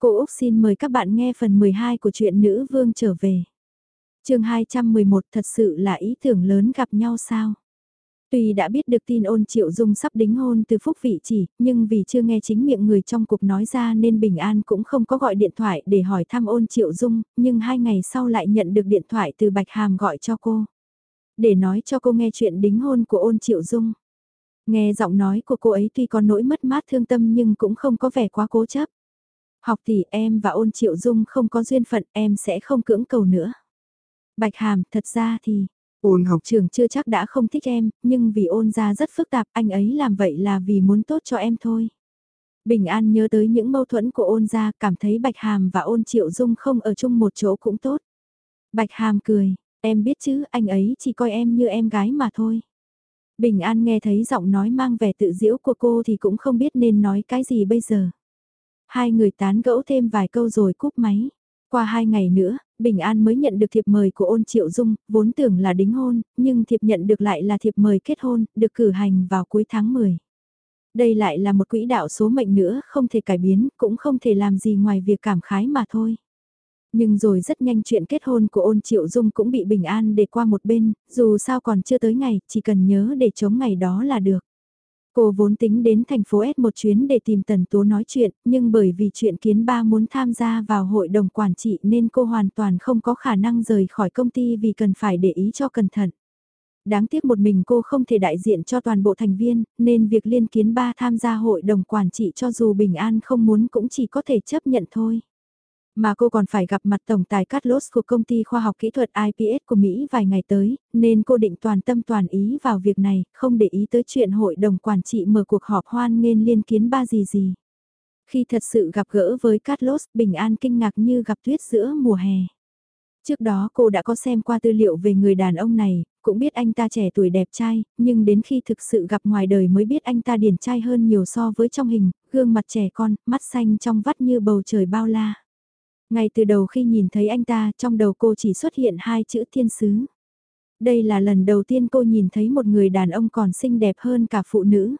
Cô Úc xin mời các bạn nghe phần 12 của truyện Nữ Vương trở về. chương 211 thật sự là ý tưởng lớn gặp nhau sao? Tuy đã biết được tin ôn triệu dung sắp đính hôn từ phúc vị chỉ, nhưng vì chưa nghe chính miệng người trong cuộc nói ra nên Bình An cũng không có gọi điện thoại để hỏi thăm ôn triệu dung, nhưng hai ngày sau lại nhận được điện thoại từ Bạch Hàm gọi cho cô. Để nói cho cô nghe chuyện đính hôn của ôn triệu dung. Nghe giọng nói của cô ấy tuy có nỗi mất mát thương tâm nhưng cũng không có vẻ quá cố chấp. Học tỷ em và ôn triệu dung không có duyên phận em sẽ không cưỡng cầu nữa. Bạch Hàm thật ra thì, ôn học trường chưa chắc đã không thích em, nhưng vì ôn ra rất phức tạp anh ấy làm vậy là vì muốn tốt cho em thôi. Bình An nhớ tới những mâu thuẫn của ôn ra cảm thấy Bạch Hàm và ôn triệu dung không ở chung một chỗ cũng tốt. Bạch Hàm cười, em biết chứ anh ấy chỉ coi em như em gái mà thôi. Bình An nghe thấy giọng nói mang vẻ tự diễu của cô thì cũng không biết nên nói cái gì bây giờ. Hai người tán gẫu thêm vài câu rồi cúp máy. Qua hai ngày nữa, Bình An mới nhận được thiệp mời của ôn triệu dung, vốn tưởng là đính hôn, nhưng thiệp nhận được lại là thiệp mời kết hôn, được cử hành vào cuối tháng 10. Đây lại là một quỹ đạo số mệnh nữa, không thể cải biến, cũng không thể làm gì ngoài việc cảm khái mà thôi. Nhưng rồi rất nhanh chuyện kết hôn của ôn triệu dung cũng bị bình an để qua một bên, dù sao còn chưa tới ngày, chỉ cần nhớ để chống ngày đó là được. Cô vốn tính đến thành phố S một chuyến để tìm Tần Tố nói chuyện, nhưng bởi vì chuyện kiến ba muốn tham gia vào hội đồng quản trị nên cô hoàn toàn không có khả năng rời khỏi công ty vì cần phải để ý cho cẩn thận. Đáng tiếc một mình cô không thể đại diện cho toàn bộ thành viên, nên việc liên kiến ba tham gia hội đồng quản trị cho dù bình an không muốn cũng chỉ có thể chấp nhận thôi. Mà cô còn phải gặp mặt tổng tài Carlos của công ty khoa học kỹ thuật IPS của Mỹ vài ngày tới, nên cô định toàn tâm toàn ý vào việc này, không để ý tới chuyện hội đồng quản trị mở cuộc họp hoan nghênh liên kiến ba gì gì. Khi thật sự gặp gỡ với Carlos, Bình An kinh ngạc như gặp tuyết giữa mùa hè. Trước đó cô đã có xem qua tư liệu về người đàn ông này, cũng biết anh ta trẻ tuổi đẹp trai, nhưng đến khi thực sự gặp ngoài đời mới biết anh ta điển trai hơn nhiều so với trong hình, gương mặt trẻ con, mắt xanh trong vắt như bầu trời bao la. Ngay từ đầu khi nhìn thấy anh ta, trong đầu cô chỉ xuất hiện hai chữ thiên sứ. Đây là lần đầu tiên cô nhìn thấy một người đàn ông còn xinh đẹp hơn cả phụ nữ.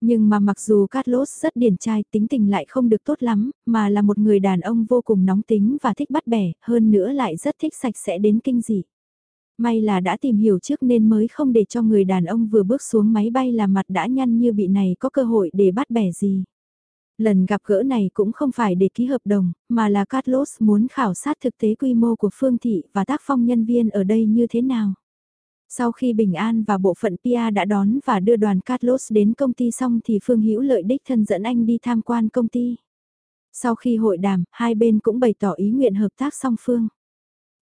Nhưng mà mặc dù Carlos rất điển trai tính tình lại không được tốt lắm, mà là một người đàn ông vô cùng nóng tính và thích bắt bẻ, hơn nữa lại rất thích sạch sẽ đến kinh dị. May là đã tìm hiểu trước nên mới không để cho người đàn ông vừa bước xuống máy bay là mặt đã nhăn như bị này có cơ hội để bắt bẻ gì. Lần gặp gỡ này cũng không phải để ký hợp đồng, mà là Carlos muốn khảo sát thực tế quy mô của Phương Thị và tác phong nhân viên ở đây như thế nào. Sau khi Bình An và bộ phận Pia đã đón và đưa đoàn Carlos đến công ty xong thì Phương Hữu Lợi đích thân dẫn anh đi tham quan công ty. Sau khi hội đàm, hai bên cũng bày tỏ ý nguyện hợp tác song phương.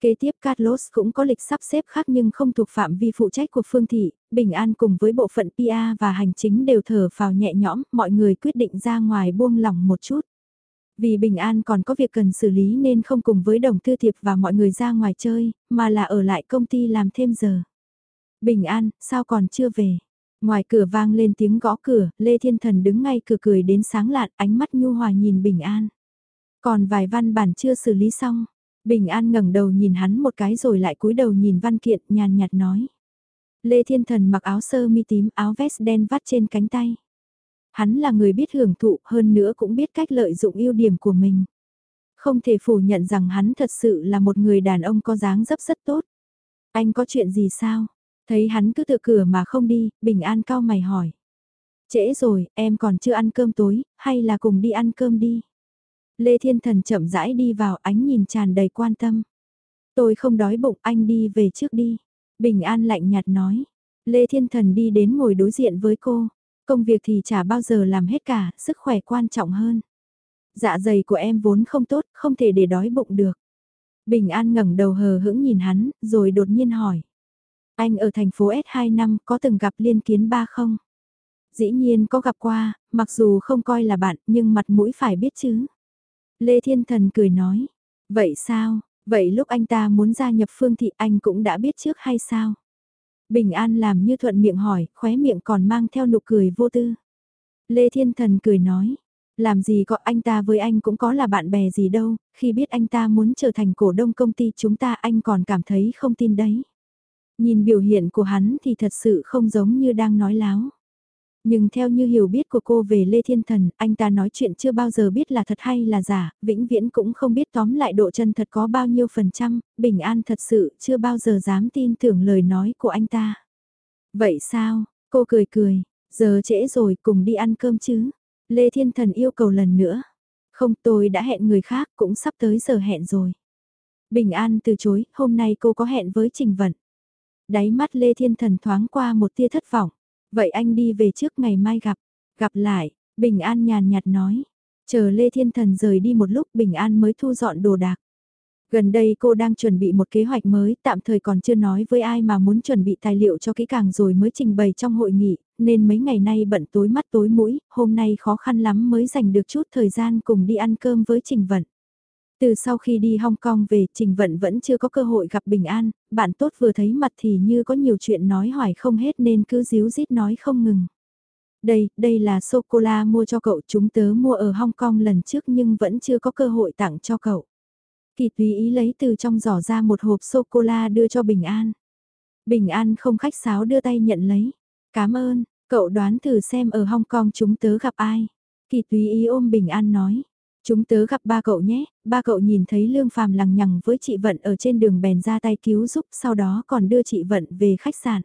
Kế tiếp Carlos cũng có lịch sắp xếp khác nhưng không thuộc phạm vi phụ trách của Phương Thị, Bình An cùng với bộ phận PA và hành chính đều thở vào nhẹ nhõm, mọi người quyết định ra ngoài buông lỏng một chút. Vì Bình An còn có việc cần xử lý nên không cùng với đồng thư thiệp và mọi người ra ngoài chơi, mà là ở lại công ty làm thêm giờ. Bình An, sao còn chưa về? Ngoài cửa vang lên tiếng gõ cửa, Lê Thiên Thần đứng ngay cửa cười đến sáng lạn, ánh mắt nhu hòa nhìn Bình An. Còn vài văn bản chưa xử lý xong, Bình An ngẩng đầu nhìn hắn một cái rồi lại cúi đầu nhìn văn kiện nhàn nhạt nói. Lê Thiên Thần mặc áo sơ mi tím áo vest đen vắt trên cánh tay. Hắn là người biết hưởng thụ hơn nữa cũng biết cách lợi dụng ưu điểm của mình. Không thể phủ nhận rằng hắn thật sự là một người đàn ông có dáng dấp rất tốt. Anh có chuyện gì sao? Thấy hắn cứ tự cửa mà không đi, Bình An cao mày hỏi. Trễ rồi, em còn chưa ăn cơm tối, hay là cùng đi ăn cơm đi? Lê Thiên Thần chậm rãi đi vào ánh nhìn tràn đầy quan tâm. Tôi không đói bụng anh đi về trước đi. Bình An lạnh nhạt nói. Lê Thiên Thần đi đến ngồi đối diện với cô. Công việc thì chả bao giờ làm hết cả, sức khỏe quan trọng hơn. Dạ dày của em vốn không tốt, không thể để đói bụng được. Bình An ngẩng đầu hờ hững nhìn hắn, rồi đột nhiên hỏi. Anh ở thành phố S 2 năm có từng gặp liên kiến ba không? Dĩ nhiên có gặp qua, mặc dù không coi là bạn nhưng mặt mũi phải biết chứ. Lê Thiên Thần cười nói, vậy sao, vậy lúc anh ta muốn gia nhập phương thị anh cũng đã biết trước hay sao? Bình An làm như thuận miệng hỏi, khóe miệng còn mang theo nụ cười vô tư. Lê Thiên Thần cười nói, làm gì có anh ta với anh cũng có là bạn bè gì đâu, khi biết anh ta muốn trở thành cổ đông công ty chúng ta anh còn cảm thấy không tin đấy. Nhìn biểu hiện của hắn thì thật sự không giống như đang nói láo. Nhưng theo như hiểu biết của cô về Lê Thiên Thần, anh ta nói chuyện chưa bao giờ biết là thật hay là giả, vĩnh viễn cũng không biết tóm lại độ chân thật có bao nhiêu phần trăm, bình an thật sự chưa bao giờ dám tin tưởng lời nói của anh ta. Vậy sao, cô cười cười, giờ trễ rồi cùng đi ăn cơm chứ. Lê Thiên Thần yêu cầu lần nữa. Không tôi đã hẹn người khác cũng sắp tới giờ hẹn rồi. Bình An từ chối, hôm nay cô có hẹn với Trình Vận. Đáy mắt Lê Thiên Thần thoáng qua một tia thất vọng. Vậy anh đi về trước ngày mai gặp. Gặp lại, Bình An nhàn nhạt nói. Chờ Lê Thiên Thần rời đi một lúc Bình An mới thu dọn đồ đạc. Gần đây cô đang chuẩn bị một kế hoạch mới, tạm thời còn chưa nói với ai mà muốn chuẩn bị tài liệu cho kỹ càng rồi mới trình bày trong hội nghị, nên mấy ngày nay bận tối mắt tối mũi, hôm nay khó khăn lắm mới dành được chút thời gian cùng đi ăn cơm với Trình Vận. Từ sau khi đi Hong Kong về, Trình Vận vẫn chưa có cơ hội gặp Bình An, bạn tốt vừa thấy mặt thì như có nhiều chuyện nói hoài không hết nên cứ díu dít nói không ngừng. Đây, đây là sô-cô-la mua cho cậu, chúng tớ mua ở Hong Kong lần trước nhưng vẫn chưa có cơ hội tặng cho cậu. Kỳ tùy ý lấy từ trong giỏ ra một hộp sô-cô-la đưa cho Bình An. Bình An không khách sáo đưa tay nhận lấy. Cảm ơn, cậu đoán thử xem ở Hong Kong chúng tớ gặp ai. Kỳ tùy ý ôm Bình An nói. Chúng tớ gặp ba cậu nhé, ba cậu nhìn thấy Lương Phàm lằng nhằng với chị Vận ở trên đường bèn ra tay cứu giúp sau đó còn đưa chị Vận về khách sạn.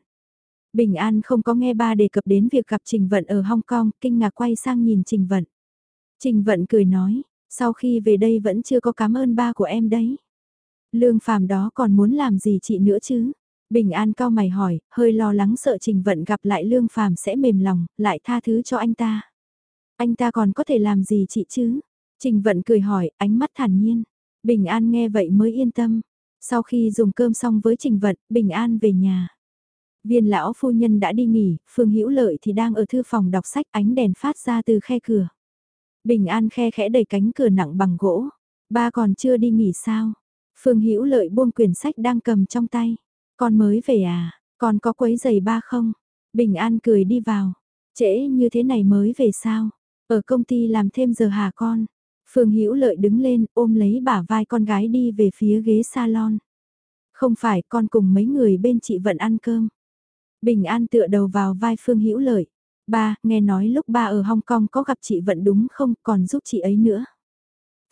Bình An không có nghe ba đề cập đến việc gặp Trình Vận ở Hong Kong, kinh ngạc quay sang nhìn Trình Vận. Trình Vận cười nói, sau khi về đây vẫn chưa có cảm ơn ba của em đấy. Lương phàm đó còn muốn làm gì chị nữa chứ? Bình An cao mày hỏi, hơi lo lắng sợ Trình Vận gặp lại Lương phàm sẽ mềm lòng, lại tha thứ cho anh ta. Anh ta còn có thể làm gì chị chứ? Trình Vận cười hỏi, ánh mắt thản nhiên. Bình An nghe vậy mới yên tâm. Sau khi dùng cơm xong với Trình Vận, Bình An về nhà. Viên lão phu nhân đã đi nghỉ, Phương Hữu Lợi thì đang ở thư phòng đọc sách ánh đèn phát ra từ khe cửa. Bình An khe khẽ đẩy cánh cửa nặng bằng gỗ. Ba còn chưa đi nghỉ sao? Phương Hữu Lợi buông quyển sách đang cầm trong tay. Con mới về à? Con có quấy giày ba không? Bình An cười đi vào. Trễ như thế này mới về sao? Ở công ty làm thêm giờ hả con? Phương Hữu Lợi đứng lên ôm lấy bả vai con gái đi về phía ghế salon. Không phải con cùng mấy người bên chị vẫn ăn cơm. Bình An tựa đầu vào vai Phương Hữu Lợi. Ba, nghe nói lúc ba ở Hong Kong có gặp chị Vận đúng không, còn giúp chị ấy nữa.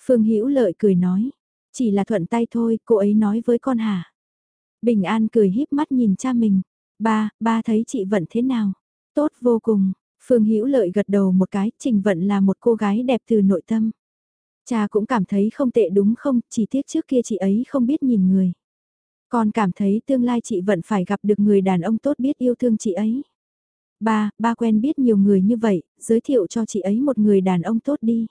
Phương Hữu Lợi cười nói, chỉ là thuận tay thôi, cô ấy nói với con hả. Bình An cười híp mắt nhìn cha mình. Ba, ba thấy chị Vận thế nào? Tốt vô cùng. Phương Hữu Lợi gật đầu một cái, Trình Vận là một cô gái đẹp từ nội tâm. Cha cũng cảm thấy không tệ đúng không, chỉ tiếc trước kia chị ấy không biết nhìn người. Con cảm thấy tương lai chị vẫn phải gặp được người đàn ông tốt biết yêu thương chị ấy. Ba, ba quen biết nhiều người như vậy, giới thiệu cho chị ấy một người đàn ông tốt đi.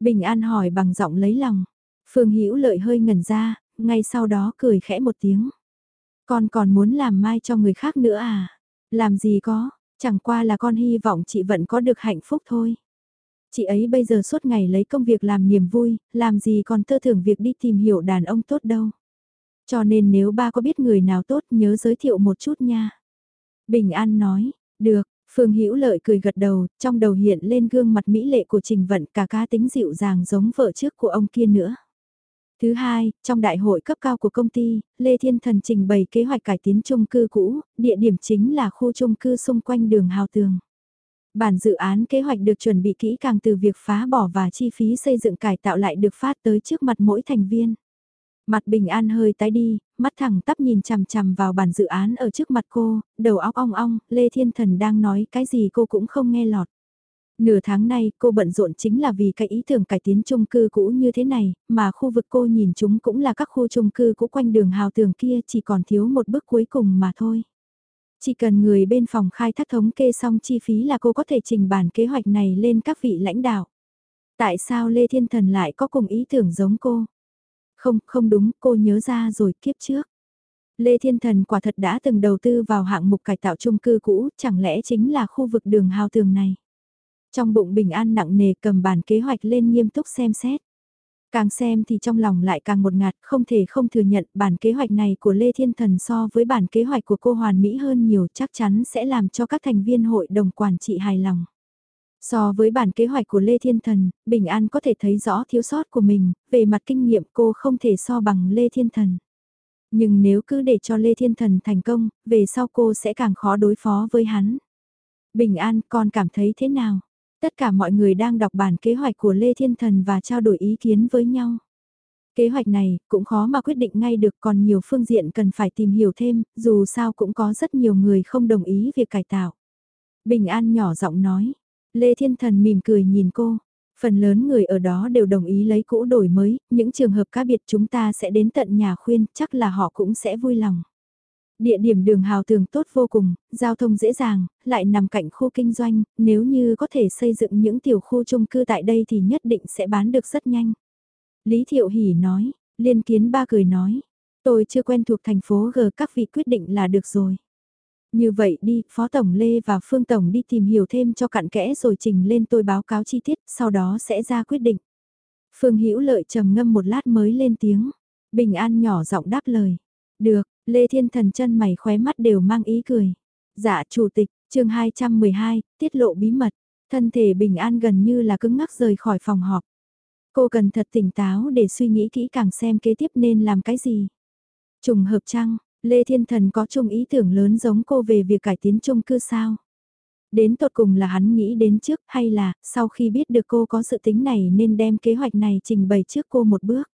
Bình An hỏi bằng giọng lấy lòng. Phương Hữu lợi hơi ngẩn ra, ngay sau đó cười khẽ một tiếng. Con còn muốn làm mai cho người khác nữa à? Làm gì có, chẳng qua là con hy vọng chị vẫn có được hạnh phúc thôi. Chị ấy bây giờ suốt ngày lấy công việc làm niềm vui, làm gì còn tơ thưởng việc đi tìm hiểu đàn ông tốt đâu. Cho nên nếu ba có biết người nào tốt nhớ giới thiệu một chút nha. Bình An nói, được, Phương Hữu Lợi cười gật đầu, trong đầu hiện lên gương mặt mỹ lệ của Trình Vận cả cá tính dịu dàng giống vợ trước của ông kia nữa. Thứ hai, trong đại hội cấp cao của công ty, Lê Thiên Thần trình bày kế hoạch cải tiến chung cư cũ, địa điểm chính là khu chung cư xung quanh đường Hào Tường. Bản dự án kế hoạch được chuẩn bị kỹ càng từ việc phá bỏ và chi phí xây dựng cải tạo lại được phát tới trước mặt mỗi thành viên. Mặt bình an hơi tái đi, mắt thẳng tắp nhìn chằm chằm vào bản dự án ở trước mặt cô, đầu óc ong ong, Lê Thiên Thần đang nói cái gì cô cũng không nghe lọt. Nửa tháng nay cô bận rộn chính là vì cái ý tưởng cải tiến chung cư cũ như thế này, mà khu vực cô nhìn chúng cũng là các khu chung cư cũ quanh đường hào tường kia chỉ còn thiếu một bước cuối cùng mà thôi. Chỉ cần người bên phòng khai thác thống kê xong chi phí là cô có thể trình bản kế hoạch này lên các vị lãnh đạo. Tại sao Lê Thiên Thần lại có cùng ý tưởng giống cô? Không, không đúng, cô nhớ ra rồi kiếp trước. Lê Thiên Thần quả thật đã từng đầu tư vào hạng mục cải tạo chung cư cũ, chẳng lẽ chính là khu vực đường hào tường này. Trong bụng bình an nặng nề cầm bản kế hoạch lên nghiêm túc xem xét. Càng xem thì trong lòng lại càng một ngạt, không thể không thừa nhận bản kế hoạch này của Lê Thiên Thần so với bản kế hoạch của cô Hoàn Mỹ hơn nhiều chắc chắn sẽ làm cho các thành viên hội đồng quản trị hài lòng. So với bản kế hoạch của Lê Thiên Thần, Bình An có thể thấy rõ thiếu sót của mình, về mặt kinh nghiệm cô không thể so bằng Lê Thiên Thần. Nhưng nếu cứ để cho Lê Thiên Thần thành công, về sau cô sẽ càng khó đối phó với hắn. Bình an, con cảm thấy thế nào? Tất cả mọi người đang đọc bản kế hoạch của Lê Thiên Thần và trao đổi ý kiến với nhau. Kế hoạch này cũng khó mà quyết định ngay được còn nhiều phương diện cần phải tìm hiểu thêm, dù sao cũng có rất nhiều người không đồng ý việc cải tạo. Bình An nhỏ giọng nói, Lê Thiên Thần mỉm cười nhìn cô, phần lớn người ở đó đều đồng ý lấy cũ đổi mới, những trường hợp cá biệt chúng ta sẽ đến tận nhà khuyên, chắc là họ cũng sẽ vui lòng. Địa điểm đường hào tường tốt vô cùng, giao thông dễ dàng, lại nằm cạnh khu kinh doanh, nếu như có thể xây dựng những tiểu khu chung cư tại đây thì nhất định sẽ bán được rất nhanh. Lý Thiệu Hỷ nói, liên kiến ba cười nói, tôi chưa quen thuộc thành phố G các vị quyết định là được rồi. Như vậy đi, Phó Tổng Lê và Phương Tổng đi tìm hiểu thêm cho cặn kẽ rồi trình lên tôi báo cáo chi tiết, sau đó sẽ ra quyết định. Phương Hữu Lợi trầm ngâm một lát mới lên tiếng. Bình An nhỏ giọng đáp lời. Được, Lê Thiên Thần chân mày khóe mắt đều mang ý cười. Dạ chủ tịch, chương 212, tiết lộ bí mật. Thân thể Bình An gần như là cứng ngắc rời khỏi phòng họp. Cô cần thật tỉnh táo để suy nghĩ kỹ càng xem kế tiếp nên làm cái gì. Trùng hợp chăng, Lê Thiên Thần có chung ý tưởng lớn giống cô về việc cải tiến chung cư sao? Đến tột cùng là hắn nghĩ đến trước hay là sau khi biết được cô có sự tính này nên đem kế hoạch này trình bày trước cô một bước?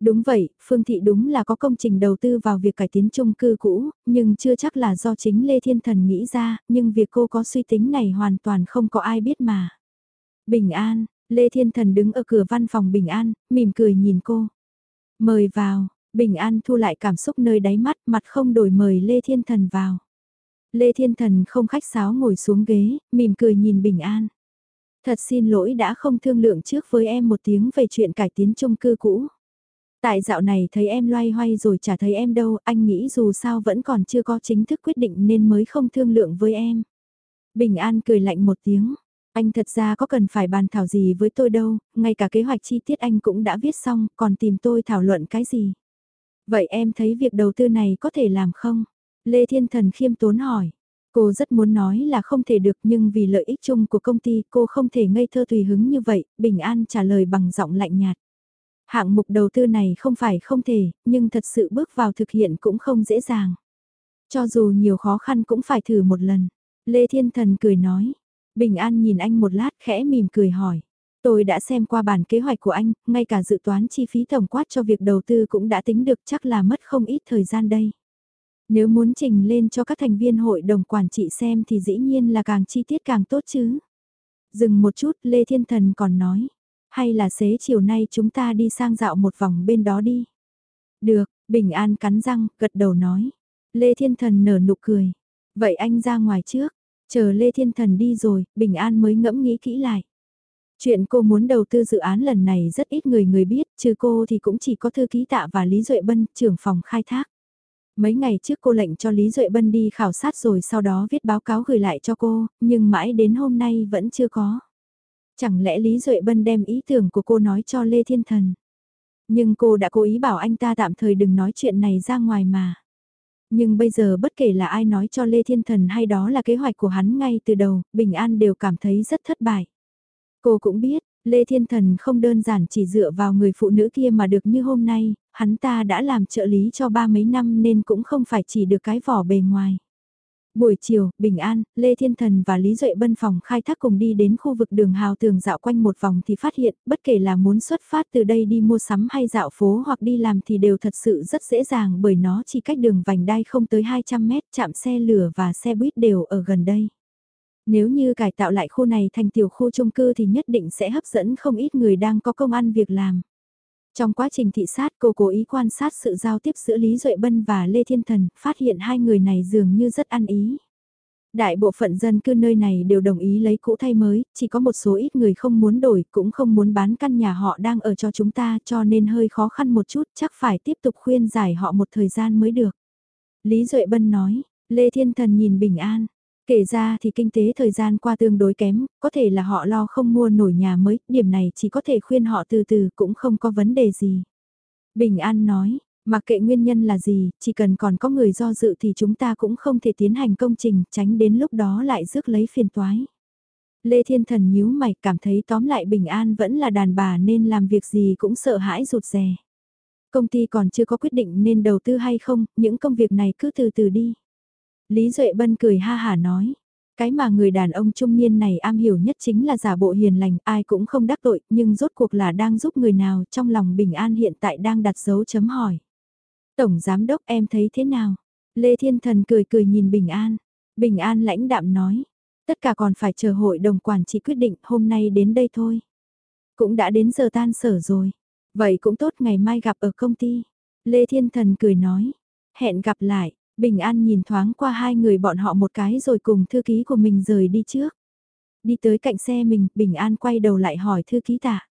Đúng vậy, Phương Thị đúng là có công trình đầu tư vào việc cải tiến chung cư cũ, nhưng chưa chắc là do chính Lê Thiên Thần nghĩ ra, nhưng việc cô có suy tính này hoàn toàn không có ai biết mà. Bình an, Lê Thiên Thần đứng ở cửa văn phòng Bình an, mỉm cười nhìn cô. Mời vào, Bình an thu lại cảm xúc nơi đáy mắt, mặt không đổi mời Lê Thiên Thần vào. Lê Thiên Thần không khách sáo ngồi xuống ghế, mỉm cười nhìn Bình an. Thật xin lỗi đã không thương lượng trước với em một tiếng về chuyện cải tiến chung cư cũ. Tại dạo này thấy em loay hoay rồi chả thấy em đâu, anh nghĩ dù sao vẫn còn chưa có chính thức quyết định nên mới không thương lượng với em. Bình An cười lạnh một tiếng, anh thật ra có cần phải bàn thảo gì với tôi đâu, ngay cả kế hoạch chi tiết anh cũng đã viết xong, còn tìm tôi thảo luận cái gì. Vậy em thấy việc đầu tư này có thể làm không? Lê Thiên Thần khiêm tốn hỏi. Cô rất muốn nói là không thể được nhưng vì lợi ích chung của công ty cô không thể ngây thơ tùy hứng như vậy, Bình An trả lời bằng giọng lạnh nhạt. Hạng mục đầu tư này không phải không thể, nhưng thật sự bước vào thực hiện cũng không dễ dàng. Cho dù nhiều khó khăn cũng phải thử một lần. Lê Thiên Thần cười nói. Bình An nhìn anh một lát khẽ mỉm cười hỏi. Tôi đã xem qua bản kế hoạch của anh, ngay cả dự toán chi phí tổng quát cho việc đầu tư cũng đã tính được chắc là mất không ít thời gian đây. Nếu muốn trình lên cho các thành viên hội đồng quản trị xem thì dĩ nhiên là càng chi tiết càng tốt chứ. Dừng một chút, Lê Thiên Thần còn nói. Hay là xế chiều nay chúng ta đi sang dạo một vòng bên đó đi. Được, Bình An cắn răng, gật đầu nói. Lê Thiên Thần nở nụ cười. Vậy anh ra ngoài trước. Chờ Lê Thiên Thần đi rồi, Bình An mới ngẫm nghĩ kỹ lại. Chuyện cô muốn đầu tư dự án lần này rất ít người người biết, trừ cô thì cũng chỉ có thư ký tạ và Lý Duệ Bân, trưởng phòng khai thác. Mấy ngày trước cô lệnh cho Lý Duệ Bân đi khảo sát rồi sau đó viết báo cáo gửi lại cho cô, nhưng mãi đến hôm nay vẫn chưa có. Chẳng lẽ Lý Duệ Bân đem ý tưởng của cô nói cho Lê Thiên Thần? Nhưng cô đã cố ý bảo anh ta tạm thời đừng nói chuyện này ra ngoài mà. Nhưng bây giờ bất kể là ai nói cho Lê Thiên Thần hay đó là kế hoạch của hắn ngay từ đầu, Bình An đều cảm thấy rất thất bại. Cô cũng biết, Lê Thiên Thần không đơn giản chỉ dựa vào người phụ nữ kia mà được như hôm nay, hắn ta đã làm trợ lý cho ba mấy năm nên cũng không phải chỉ được cái vỏ bề ngoài. Buổi chiều, Bình An, Lê Thiên Thần và Lý Duệ Bân phòng khai thác cùng đi đến khu vực đường hào tường dạo quanh một vòng thì phát hiện, bất kể là muốn xuất phát từ đây đi mua sắm hay dạo phố hoặc đi làm thì đều thật sự rất dễ dàng bởi nó chỉ cách đường vành đai không tới 200 mét, chạm xe lửa và xe buýt đều ở gần đây. Nếu như cải tạo lại khu này thành tiểu khu chung cư thì nhất định sẽ hấp dẫn không ít người đang có công ăn việc làm. Trong quá trình thị sát cô cố ý quan sát sự giao tiếp giữa Lý Duệ Bân và Lê Thiên Thần, phát hiện hai người này dường như rất ăn ý. Đại bộ phận dân cư nơi này đều đồng ý lấy cũ thay mới, chỉ có một số ít người không muốn đổi cũng không muốn bán căn nhà họ đang ở cho chúng ta cho nên hơi khó khăn một chút chắc phải tiếp tục khuyên giải họ một thời gian mới được. Lý Duệ Bân nói, Lê Thiên Thần nhìn bình an, Kể ra thì kinh tế thời gian qua tương đối kém, có thể là họ lo không mua nổi nhà mới, điểm này chỉ có thể khuyên họ từ từ cũng không có vấn đề gì. Bình An nói, mặc kệ nguyên nhân là gì, chỉ cần còn có người do dự thì chúng ta cũng không thể tiến hành công trình, tránh đến lúc đó lại rước lấy phiền toái. Lê Thiên Thần nhíu mày cảm thấy tóm lại Bình An vẫn là đàn bà nên làm việc gì cũng sợ hãi rụt rè. Công ty còn chưa có quyết định nên đầu tư hay không, những công việc này cứ từ từ đi. Lý Duệ Bân cười ha hà nói. Cái mà người đàn ông trung niên này am hiểu nhất chính là giả bộ hiền lành, ai cũng không đắc tội, nhưng rốt cuộc là đang giúp người nào trong lòng bình an hiện tại đang đặt dấu chấm hỏi. Tổng Giám Đốc em thấy thế nào? Lê Thiên Thần cười cười nhìn Bình An. Bình An lãnh đạm nói. Tất cả còn phải chờ hội đồng quản trị quyết định hôm nay đến đây thôi. Cũng đã đến giờ tan sở rồi. Vậy cũng tốt ngày mai gặp ở công ty. Lê Thiên Thần cười nói. Hẹn gặp lại. Bình An nhìn thoáng qua hai người bọn họ một cái rồi cùng thư ký của mình rời đi trước. Đi tới cạnh xe mình, Bình An quay đầu lại hỏi thư ký tạ.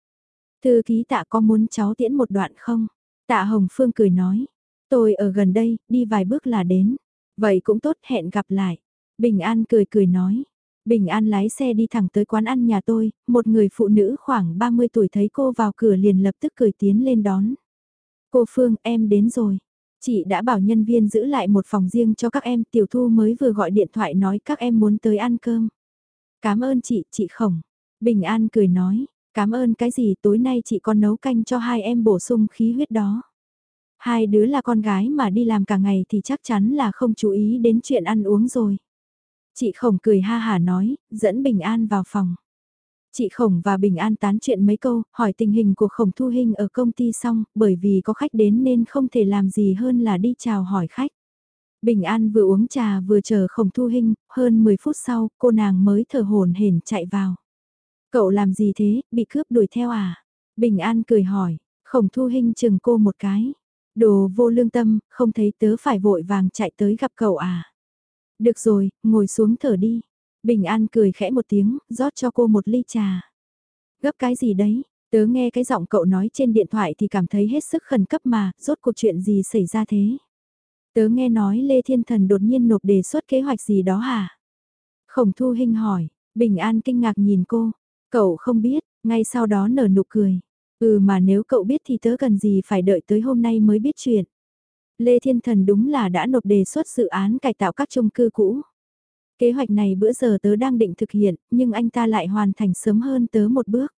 Thư ký tạ có muốn cháu tiễn một đoạn không? Tạ Hồng Phương cười nói. Tôi ở gần đây, đi vài bước là đến. Vậy cũng tốt, hẹn gặp lại. Bình An cười cười nói. Bình An lái xe đi thẳng tới quán ăn nhà tôi, một người phụ nữ khoảng 30 tuổi thấy cô vào cửa liền lập tức cười tiến lên đón. Cô Phương, em đến rồi. Chị đã bảo nhân viên giữ lại một phòng riêng cho các em, Tiểu Thu mới vừa gọi điện thoại nói các em muốn tới ăn cơm. Cảm ơn chị, chị Khổng. Bình An cười nói, cảm ơn cái gì tối nay chị còn nấu canh cho hai em bổ sung khí huyết đó. Hai đứa là con gái mà đi làm cả ngày thì chắc chắn là không chú ý đến chuyện ăn uống rồi. Chị Khổng cười ha hà nói, dẫn Bình An vào phòng. Chị Khổng và Bình An tán chuyện mấy câu, hỏi tình hình của Khổng Thu Hinh ở công ty xong, bởi vì có khách đến nên không thể làm gì hơn là đi chào hỏi khách. Bình An vừa uống trà vừa chờ Khổng Thu Hinh, hơn 10 phút sau, cô nàng mới thở hồn hển chạy vào. Cậu làm gì thế, bị cướp đuổi theo à? Bình An cười hỏi, Khổng Thu Hinh chừng cô một cái. Đồ vô lương tâm, không thấy tớ phải vội vàng chạy tới gặp cậu à? Được rồi, ngồi xuống thở đi. Bình An cười khẽ một tiếng, rót cho cô một ly trà. Gấp cái gì đấy? Tớ nghe cái giọng cậu nói trên điện thoại thì cảm thấy hết sức khẩn cấp mà, rốt cuộc chuyện gì xảy ra thế? Tớ nghe nói Lê Thiên Thần đột nhiên nộp đề xuất kế hoạch gì đó hả? Khổng Thu Hinh hỏi, Bình An kinh ngạc nhìn cô, cậu không biết, ngay sau đó nở nụ cười. Ừ mà nếu cậu biết thì tớ cần gì phải đợi tới hôm nay mới biết chuyện. Lê Thiên Thần đúng là đã nộp đề xuất dự án cải tạo các chung cư cũ. Kế hoạch này bữa giờ tớ đang định thực hiện, nhưng anh ta lại hoàn thành sớm hơn tớ một bước.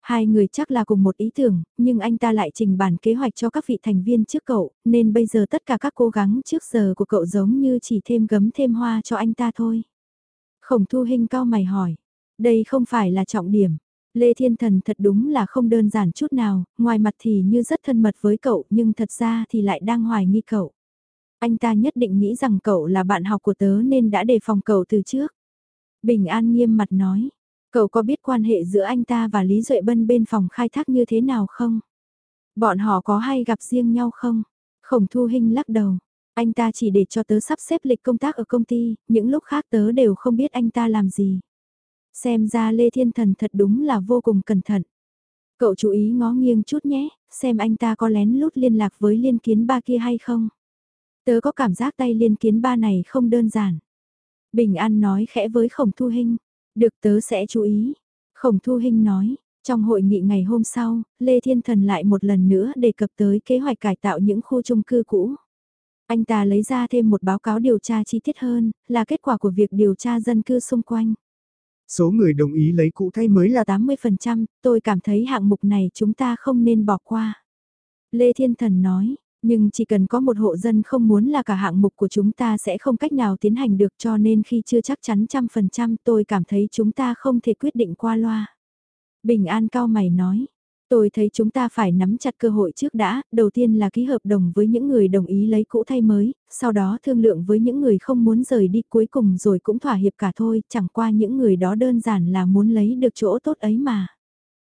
Hai người chắc là cùng một ý tưởng, nhưng anh ta lại trình bản kế hoạch cho các vị thành viên trước cậu, nên bây giờ tất cả các cố gắng trước giờ của cậu giống như chỉ thêm gấm thêm hoa cho anh ta thôi. Khổng thu hình cao mày hỏi, đây không phải là trọng điểm. Lê Thiên Thần thật đúng là không đơn giản chút nào, ngoài mặt thì như rất thân mật với cậu nhưng thật ra thì lại đang hoài nghi cậu. Anh ta nhất định nghĩ rằng cậu là bạn học của tớ nên đã đề phòng cậu từ trước. Bình An nghiêm mặt nói, cậu có biết quan hệ giữa anh ta và Lý Duệ Bân bên phòng khai thác như thế nào không? Bọn họ có hay gặp riêng nhau không? Khổng Thu Hinh lắc đầu, anh ta chỉ để cho tớ sắp xếp lịch công tác ở công ty, những lúc khác tớ đều không biết anh ta làm gì. Xem ra Lê Thiên Thần thật đúng là vô cùng cẩn thận. Cậu chú ý ngó nghiêng chút nhé, xem anh ta có lén lút liên lạc với liên kiến ba kia hay không. Tớ có cảm giác tay liên kiến ba này không đơn giản. Bình An nói khẽ với Khổng Thu Hinh. Được tớ sẽ chú ý. Khổng Thu Hinh nói, trong hội nghị ngày hôm sau, Lê Thiên Thần lại một lần nữa đề cập tới kế hoạch cải tạo những khu chung cư cũ. Anh ta lấy ra thêm một báo cáo điều tra chi tiết hơn, là kết quả của việc điều tra dân cư xung quanh. Số người đồng ý lấy cũ thay mới là 80%, tôi cảm thấy hạng mục này chúng ta không nên bỏ qua. Lê Thiên Thần nói, nhưng chỉ cần có một hộ dân không muốn là cả hạng mục của chúng ta sẽ không cách nào tiến hành được cho nên khi chưa chắc chắn trăm phần trăm tôi cảm thấy chúng ta không thể quyết định qua loa. Bình An cao mày nói, tôi thấy chúng ta phải nắm chặt cơ hội trước đã, đầu tiên là ký hợp đồng với những người đồng ý lấy cũ thay mới, sau đó thương lượng với những người không muốn rời đi cuối cùng rồi cũng thỏa hiệp cả thôi, chẳng qua những người đó đơn giản là muốn lấy được chỗ tốt ấy mà.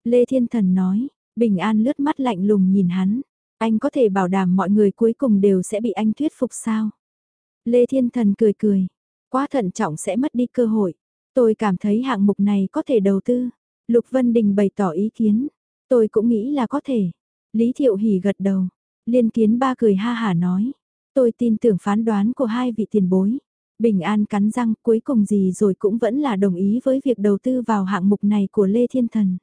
Lê Thiên Thần nói, Bình An lướt mắt lạnh lùng nhìn hắn. Anh có thể bảo đảm mọi người cuối cùng đều sẽ bị anh thuyết phục sao? Lê Thiên Thần cười cười. Quá thận trọng sẽ mất đi cơ hội. Tôi cảm thấy hạng mục này có thể đầu tư. Lục Vân Đình bày tỏ ý kiến. Tôi cũng nghĩ là có thể. Lý Thiệu Hỷ gật đầu. Liên kiến ba cười ha hả nói. Tôi tin tưởng phán đoán của hai vị tiền bối. Bình An cắn răng, cuối cùng gì rồi cũng vẫn là đồng ý với việc đầu tư vào hạng mục này của Lê Thiên Thần.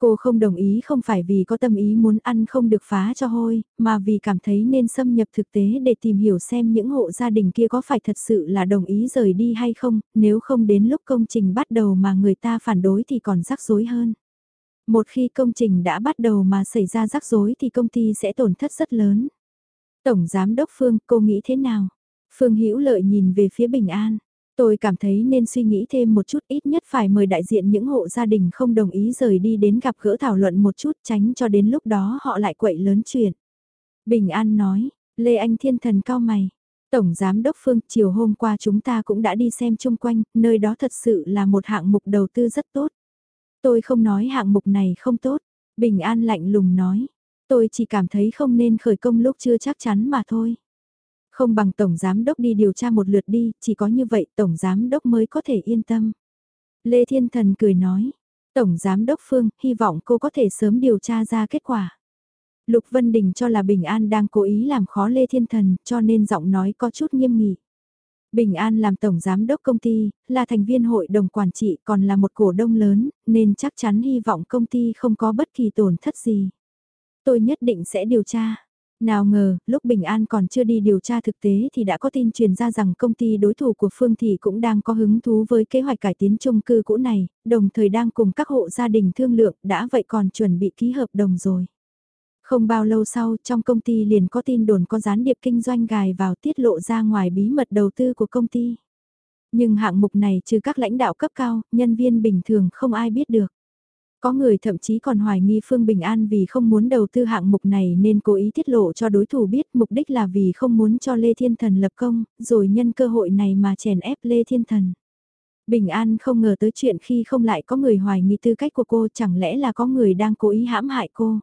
Cô không đồng ý không phải vì có tâm ý muốn ăn không được phá cho hôi, mà vì cảm thấy nên xâm nhập thực tế để tìm hiểu xem những hộ gia đình kia có phải thật sự là đồng ý rời đi hay không, nếu không đến lúc công trình bắt đầu mà người ta phản đối thì còn rắc rối hơn. Một khi công trình đã bắt đầu mà xảy ra rắc rối thì công ty sẽ tổn thất rất lớn. Tổng Giám Đốc Phương, cô nghĩ thế nào? Phương Hữu Lợi nhìn về phía Bình An. Tôi cảm thấy nên suy nghĩ thêm một chút ít nhất phải mời đại diện những hộ gia đình không đồng ý rời đi đến gặp gỡ thảo luận một chút tránh cho đến lúc đó họ lại quậy lớn chuyện. Bình An nói, Lê Anh Thiên Thần cao mày. Tổng Giám Đốc Phương, chiều hôm qua chúng ta cũng đã đi xem chung quanh, nơi đó thật sự là một hạng mục đầu tư rất tốt. Tôi không nói hạng mục này không tốt, Bình An lạnh lùng nói. Tôi chỉ cảm thấy không nên khởi công lúc chưa chắc chắn mà thôi. Không bằng Tổng Giám Đốc đi điều tra một lượt đi, chỉ có như vậy Tổng Giám Đốc mới có thể yên tâm. Lê Thiên Thần cười nói, Tổng Giám Đốc Phương, hy vọng cô có thể sớm điều tra ra kết quả. Lục Vân Đình cho là Bình An đang cố ý làm khó Lê Thiên Thần, cho nên giọng nói có chút nghiêm nghị. Bình An làm tổng giám đốc công ty, là thành viên hội đồng quản trị còn là một cổ đông lớn, nên chắc chắn hy vọng công ty không có bất kỳ tổn thất gì. Tôi nhất định sẽ điều tra. Nào ngờ, lúc Bình An còn chưa đi điều tra thực tế thì đã có tin truyền ra rằng công ty đối thủ của Phương Thị cũng đang có hứng thú với kế hoạch cải tiến chung cư cũ này, đồng thời đang cùng các hộ gia đình thương lượng đã vậy còn chuẩn bị ký hợp đồng rồi. Không bao lâu sau, trong công ty liền có tin đồn có gián điệp kinh doanh gài vào tiết lộ ra ngoài bí mật đầu tư của công ty. Nhưng hạng mục này trừ các lãnh đạo cấp cao, nhân viên bình thường không ai biết được. Có người thậm chí còn hoài nghi Phương Bình An vì không muốn đầu tư hạng mục này nên cố ý tiết lộ cho đối thủ biết mục đích là vì không muốn cho Lê Thiên Thần lập công, rồi nhân cơ hội này mà chèn ép Lê Thiên Thần. Bình An không ngờ tới chuyện khi không lại có người hoài nghi tư cách của cô chẳng lẽ là có người đang cố ý hãm hại cô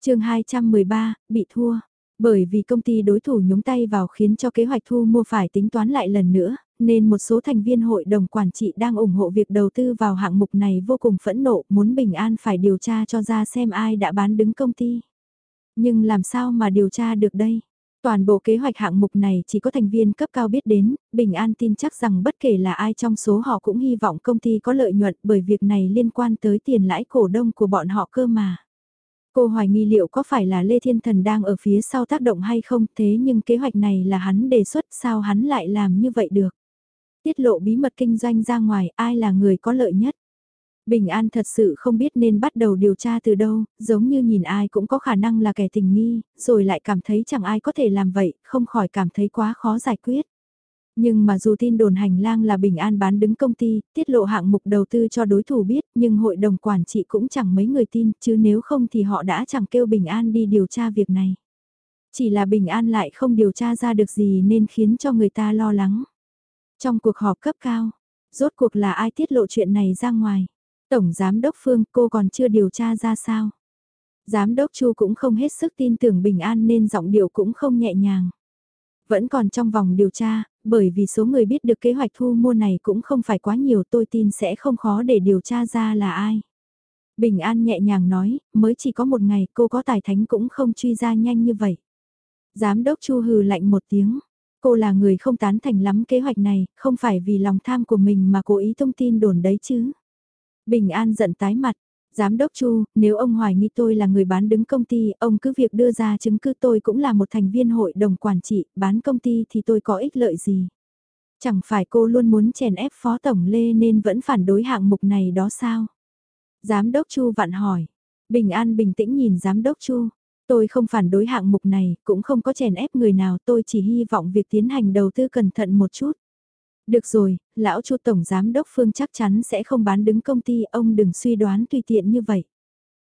chương 213, bị thua. Bởi vì công ty đối thủ nhúng tay vào khiến cho kế hoạch thu mua phải tính toán lại lần nữa, nên một số thành viên hội đồng quản trị đang ủng hộ việc đầu tư vào hạng mục này vô cùng phẫn nộ, muốn Bình An phải điều tra cho ra xem ai đã bán đứng công ty. Nhưng làm sao mà điều tra được đây? Toàn bộ kế hoạch hạng mục này chỉ có thành viên cấp cao biết đến, Bình An tin chắc rằng bất kể là ai trong số họ cũng hy vọng công ty có lợi nhuận bởi việc này liên quan tới tiền lãi cổ đông của bọn họ cơ mà. Cô hoài nghi liệu có phải là Lê Thiên Thần đang ở phía sau tác động hay không thế nhưng kế hoạch này là hắn đề xuất sao hắn lại làm như vậy được. Tiết lộ bí mật kinh doanh ra ngoài ai là người có lợi nhất. Bình An thật sự không biết nên bắt đầu điều tra từ đâu, giống như nhìn ai cũng có khả năng là kẻ tình nghi, rồi lại cảm thấy chẳng ai có thể làm vậy, không khỏi cảm thấy quá khó giải quyết. Nhưng mà dù tin đồn hành lang là bình an bán đứng công ty, tiết lộ hạng mục đầu tư cho đối thủ biết, nhưng hội đồng quản trị cũng chẳng mấy người tin, chứ nếu không thì họ đã chẳng kêu bình an đi điều tra việc này. Chỉ là bình an lại không điều tra ra được gì nên khiến cho người ta lo lắng. Trong cuộc họp cấp cao, rốt cuộc là ai tiết lộ chuyện này ra ngoài? Tổng Giám Đốc Phương cô còn chưa điều tra ra sao? Giám Đốc Chu cũng không hết sức tin tưởng bình an nên giọng điệu cũng không nhẹ nhàng vẫn còn trong vòng điều tra, bởi vì số người biết được kế hoạch thu mua này cũng không phải quá nhiều tôi tin sẽ không khó để điều tra ra là ai. Bình An nhẹ nhàng nói, mới chỉ có một ngày cô có tài thánh cũng không truy ra nhanh như vậy. Giám đốc Chu hừ lạnh một tiếng, cô là người không tán thành lắm kế hoạch này, không phải vì lòng tham của mình mà cố ý thông tin đồn đấy chứ. Bình An giận tái mặt, Giám đốc Chu, nếu ông hoài nghi tôi là người bán đứng công ty, ông cứ việc đưa ra chứng cứ tôi cũng là một thành viên hội đồng quản trị, bán công ty thì tôi có ích lợi gì? Chẳng phải cô luôn muốn chèn ép Phó Tổng Lê nên vẫn phản đối hạng mục này đó sao? Giám đốc Chu vặn hỏi. Bình An bình tĩnh nhìn Giám đốc Chu. Tôi không phản đối hạng mục này, cũng không có chèn ép người nào, tôi chỉ hy vọng việc tiến hành đầu tư cẩn thận một chút. Được rồi, lão chu tổng giám đốc Phương chắc chắn sẽ không bán đứng công ty, ông đừng suy đoán tùy tiện như vậy.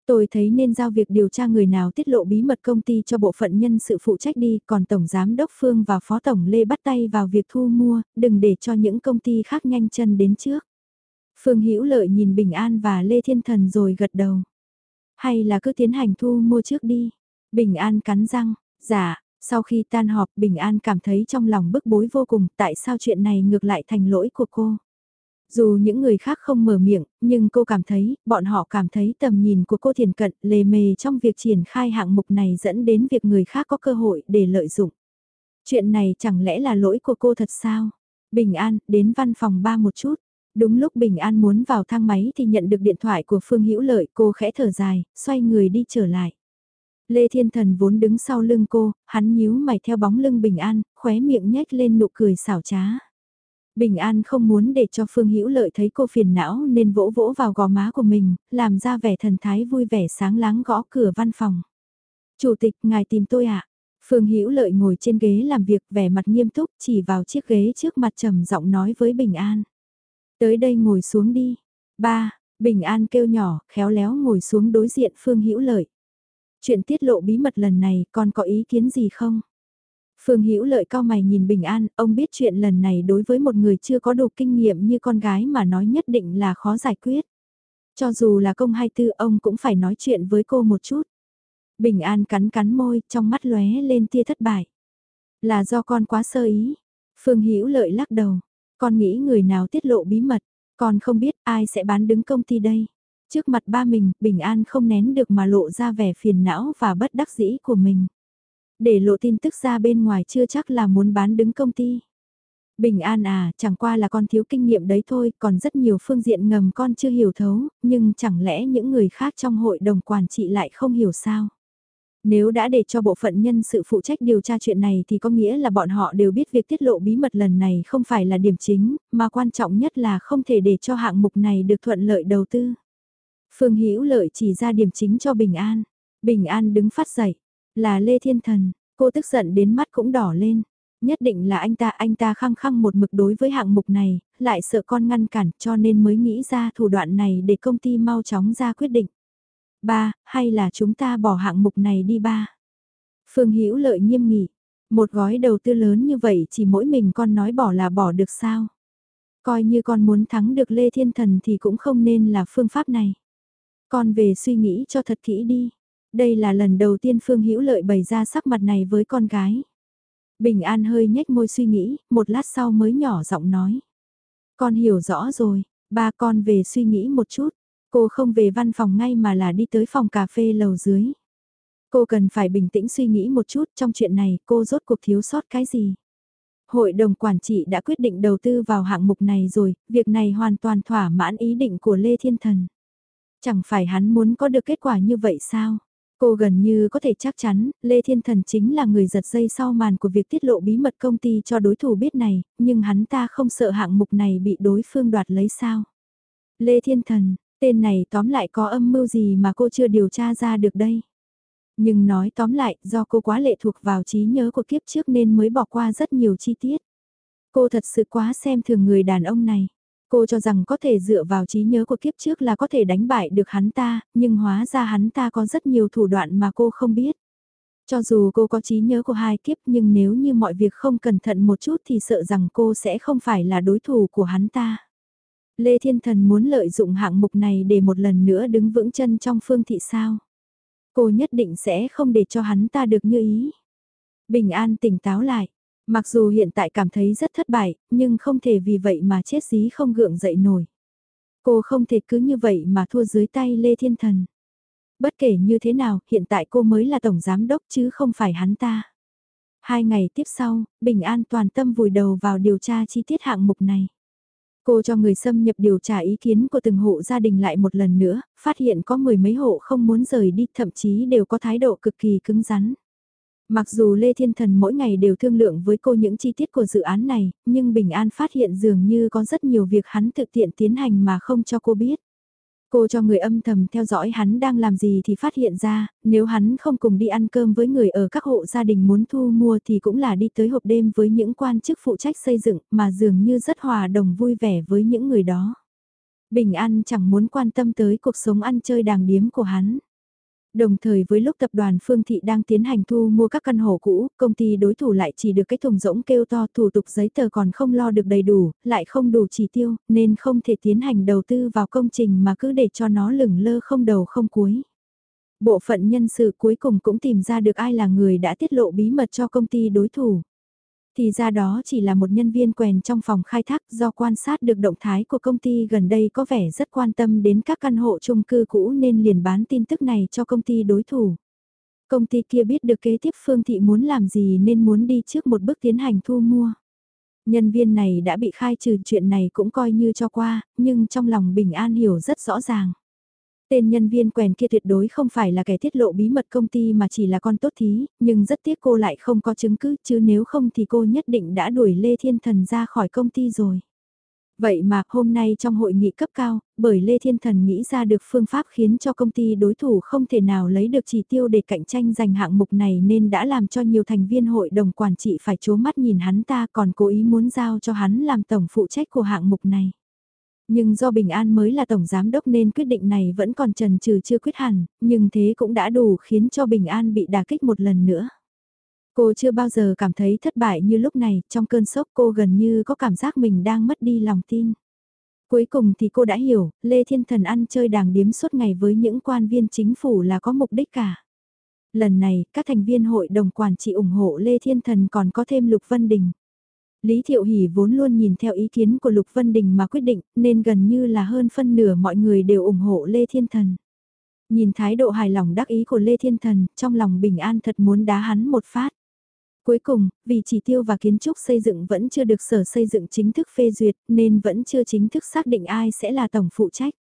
Tôi thấy nên giao việc điều tra người nào tiết lộ bí mật công ty cho bộ phận nhân sự phụ trách đi, còn Tổng Giám Đốc Phương và Phó Tổng Lê bắt tay vào việc thu mua, đừng để cho những công ty khác nhanh chân đến trước. Phương Hữu Lợi nhìn Bình An và Lê Thiên Thần rồi gật đầu. Hay là cứ tiến hành thu mua trước đi. Bình An cắn răng, dạ, sau khi tan họp Bình An cảm thấy trong lòng bức bối vô cùng tại sao chuyện này ngược lại thành lỗi của cô. Dù những người khác không mở miệng, nhưng cô cảm thấy, bọn họ cảm thấy tầm nhìn của cô thiền cận lề mề trong việc triển khai hạng mục này dẫn đến việc người khác có cơ hội để lợi dụng. Chuyện này chẳng lẽ là lỗi của cô thật sao? Bình An, đến văn phòng ba một chút. Đúng lúc Bình An muốn vào thang máy thì nhận được điện thoại của Phương Hữu Lợi, cô khẽ thở dài, xoay người đi trở lại. Lê Thiên Thần vốn đứng sau lưng cô, hắn nhíu mày theo bóng lưng Bình An, khóe miệng nhếch lên nụ cười xảo trá. Bình An không muốn để cho Phương Hữu Lợi thấy cô phiền não nên vỗ vỗ vào gò má của mình, làm ra vẻ thần thái vui vẻ sáng láng gõ cửa văn phòng. Chủ tịch, ngài tìm tôi ạ. À? Phương Hữu Lợi ngồi trên ghế làm việc vẻ mặt nghiêm túc chỉ vào chiếc ghế trước mặt trầm giọng nói với Bình An. Tới đây ngồi xuống đi. Ba, Bình An kêu nhỏ, khéo léo ngồi xuống đối diện Phương Hữu Lợi. Chuyện tiết lộ bí mật lần này còn có ý kiến gì không? Phương Hữu Lợi cao mày nhìn Bình An, ông biết chuyện lần này đối với một người chưa có đủ kinh nghiệm như con gái mà nói nhất định là khó giải quyết. Cho dù là công hay tư ông cũng phải nói chuyện với cô một chút. Bình An cắn cắn môi, trong mắt lóe lên tia thất bại. Là do con quá sơ ý. Phương Hữu Lợi lắc đầu. Con nghĩ người nào tiết lộ bí mật, con không biết ai sẽ bán đứng công ty đây. Trước mặt ba mình, Bình An không nén được mà lộ ra vẻ phiền não và bất đắc dĩ của mình. Để lộ tin tức ra bên ngoài chưa chắc là muốn bán đứng công ty. Bình an à, chẳng qua là con thiếu kinh nghiệm đấy thôi, còn rất nhiều phương diện ngầm con chưa hiểu thấu, nhưng chẳng lẽ những người khác trong hội đồng quản trị lại không hiểu sao? Nếu đã để cho bộ phận nhân sự phụ trách điều tra chuyện này thì có nghĩa là bọn họ đều biết việc tiết lộ bí mật lần này không phải là điểm chính, mà quan trọng nhất là không thể để cho hạng mục này được thuận lợi đầu tư. Phương Hữu Lợi chỉ ra điểm chính cho Bình An. Bình An đứng phát dậy, là Lê Thiên Thần, cô tức giận đến mắt cũng đỏ lên. Nhất định là anh ta, anh ta khăng khăng một mực đối với hạng mục này, lại sợ con ngăn cản cho nên mới nghĩ ra thủ đoạn này để công ty mau chóng ra quyết định. Ba, hay là chúng ta bỏ hạng mục này đi ba. Phương Hữu lợi nghiêm nghị, một gói đầu tư lớn như vậy chỉ mỗi mình con nói bỏ là bỏ được sao. Coi như con muốn thắng được Lê Thiên Thần thì cũng không nên là phương pháp này. Con về suy nghĩ cho thật kỹ đi. Đây là lần đầu tiên Phương Hữu Lợi bày ra sắc mặt này với con gái. Bình An hơi nhếch môi suy nghĩ, một lát sau mới nhỏ giọng nói. Con hiểu rõ rồi, ba con về suy nghĩ một chút. Cô không về văn phòng ngay mà là đi tới phòng cà phê lầu dưới. Cô cần phải bình tĩnh suy nghĩ một chút trong chuyện này cô rốt cuộc thiếu sót cái gì. Hội đồng quản trị đã quyết định đầu tư vào hạng mục này rồi, việc này hoàn toàn thỏa mãn ý định của Lê Thiên Thần. Chẳng phải hắn muốn có được kết quả như vậy sao? Cô gần như có thể chắc chắn, Lê Thiên Thần chính là người giật dây sau màn của việc tiết lộ bí mật công ty cho đối thủ biết này, nhưng hắn ta không sợ hạng mục này bị đối phương đoạt lấy sao. Lê Thiên Thần, tên này tóm lại có âm mưu gì mà cô chưa điều tra ra được đây. Nhưng nói tóm lại, do cô quá lệ thuộc vào trí nhớ của kiếp trước nên mới bỏ qua rất nhiều chi tiết. Cô thật sự quá xem thường người đàn ông này. Cô cho rằng có thể dựa vào trí nhớ của kiếp trước là có thể đánh bại được hắn ta, nhưng hóa ra hắn ta có rất nhiều thủ đoạn mà cô không biết. Cho dù cô có trí nhớ của hai kiếp nhưng nếu như mọi việc không cẩn thận một chút thì sợ rằng cô sẽ không phải là đối thủ của hắn ta. Lê Thiên Thần muốn lợi dụng hạng mục này để một lần nữa đứng vững chân trong phương thị sao. Cô nhất định sẽ không để cho hắn ta được như ý. Bình an tỉnh táo lại, Mặc dù hiện tại cảm thấy rất thất bại, nhưng không thể vì vậy mà chết dí không gượng dậy nổi. Cô không thể cứ như vậy mà thua dưới tay Lê Thiên Thần. Bất kể như thế nào, hiện tại cô mới là tổng giám đốc chứ không phải hắn ta. Hai ngày tiếp sau, Bình An toàn tâm vùi đầu vào điều tra chi tiết hạng mục này. Cô cho người xâm nhập điều tra ý kiến của từng hộ gia đình lại một lần nữa, phát hiện có mười mấy hộ không muốn rời đi, thậm chí đều có thái độ cực kỳ cứng rắn. Mặc dù Lê Thiên Thần mỗi ngày đều thương lượng với cô những chi tiết của dự án này, nhưng Bình An phát hiện dường như có rất nhiều việc hắn thực tiện tiến hành mà không cho cô biết. Cô cho người âm thầm theo dõi hắn đang làm gì thì phát hiện ra, nếu hắn không cùng đi ăn cơm với người ở các hộ gia đình muốn thu mua thì cũng là đi tới hộp đêm với những quan chức phụ trách xây dựng mà dường như rất hòa đồng vui vẻ với những người đó. Bình An chẳng muốn quan tâm tới cuộc sống ăn chơi đàng điếm của hắn. Đồng thời với lúc tập đoàn Phương Thị đang tiến hành thu mua các căn hộ cũ, công ty đối thủ lại chỉ được cái thùng rỗng kêu to thủ tục giấy tờ còn không lo được đầy đủ, lại không đủ chỉ tiêu, nên không thể tiến hành đầu tư vào công trình mà cứ để cho nó lửng lơ không đầu không cuối. Bộ phận nhân sự cuối cùng cũng tìm ra được ai là người đã tiết lộ bí mật cho công ty đối thủ. Thì ra đó chỉ là một nhân viên quèn trong phòng khai thác do quan sát được động thái của công ty gần đây có vẻ rất quan tâm đến các căn hộ chung cư cũ nên liền bán tin tức này cho công ty đối thủ. Công ty kia biết được kế tiếp Phương Thị muốn làm gì nên muốn đi trước một bước tiến hành thu mua. Nhân viên này đã bị khai trừ chuyện này cũng coi như cho qua, nhưng trong lòng Bình An hiểu rất rõ ràng. Tên nhân viên quèn kia tuyệt đối không phải là kẻ tiết lộ bí mật công ty mà chỉ là con tốt thí, nhưng rất tiếc cô lại không có chứng cứ chứ nếu không thì cô nhất định đã đuổi Lê Thiên Thần ra khỏi công ty rồi. Vậy mà hôm nay trong hội nghị cấp cao, bởi Lê Thiên Thần nghĩ ra được phương pháp khiến cho công ty đối thủ không thể nào lấy được chỉ tiêu để cạnh tranh giành hạng mục này nên đã làm cho nhiều thành viên hội đồng quản trị phải chố mắt nhìn hắn ta còn cố ý muốn giao cho hắn làm tổng phụ trách của hạng mục này. Nhưng do Bình An mới là tổng giám đốc nên quyết định này vẫn còn trần trừ chưa quyết hẳn, nhưng thế cũng đã đủ khiến cho Bình An bị đả kích một lần nữa. Cô chưa bao giờ cảm thấy thất bại như lúc này, trong cơn sốc cô gần như có cảm giác mình đang mất đi lòng tin. Cuối cùng thì cô đã hiểu, Lê Thiên Thần ăn chơi đàng điếm suốt ngày với những quan viên chính phủ là có mục đích cả. Lần này, các thành viên hội đồng quản trị ủng hộ Lê Thiên Thần còn có thêm Lục Vân Đình. Lý Thiệu Hỷ vốn luôn nhìn theo ý kiến của Lục Vân Đình mà quyết định, nên gần như là hơn phân nửa mọi người đều ủng hộ Lê Thiên Thần. Nhìn thái độ hài lòng đắc ý của Lê Thiên Thần, trong lòng bình an thật muốn đá hắn một phát. Cuối cùng, vì chỉ tiêu và kiến trúc xây dựng vẫn chưa được sở xây dựng chính thức phê duyệt nên vẫn chưa chính thức xác định ai sẽ là tổng phụ trách.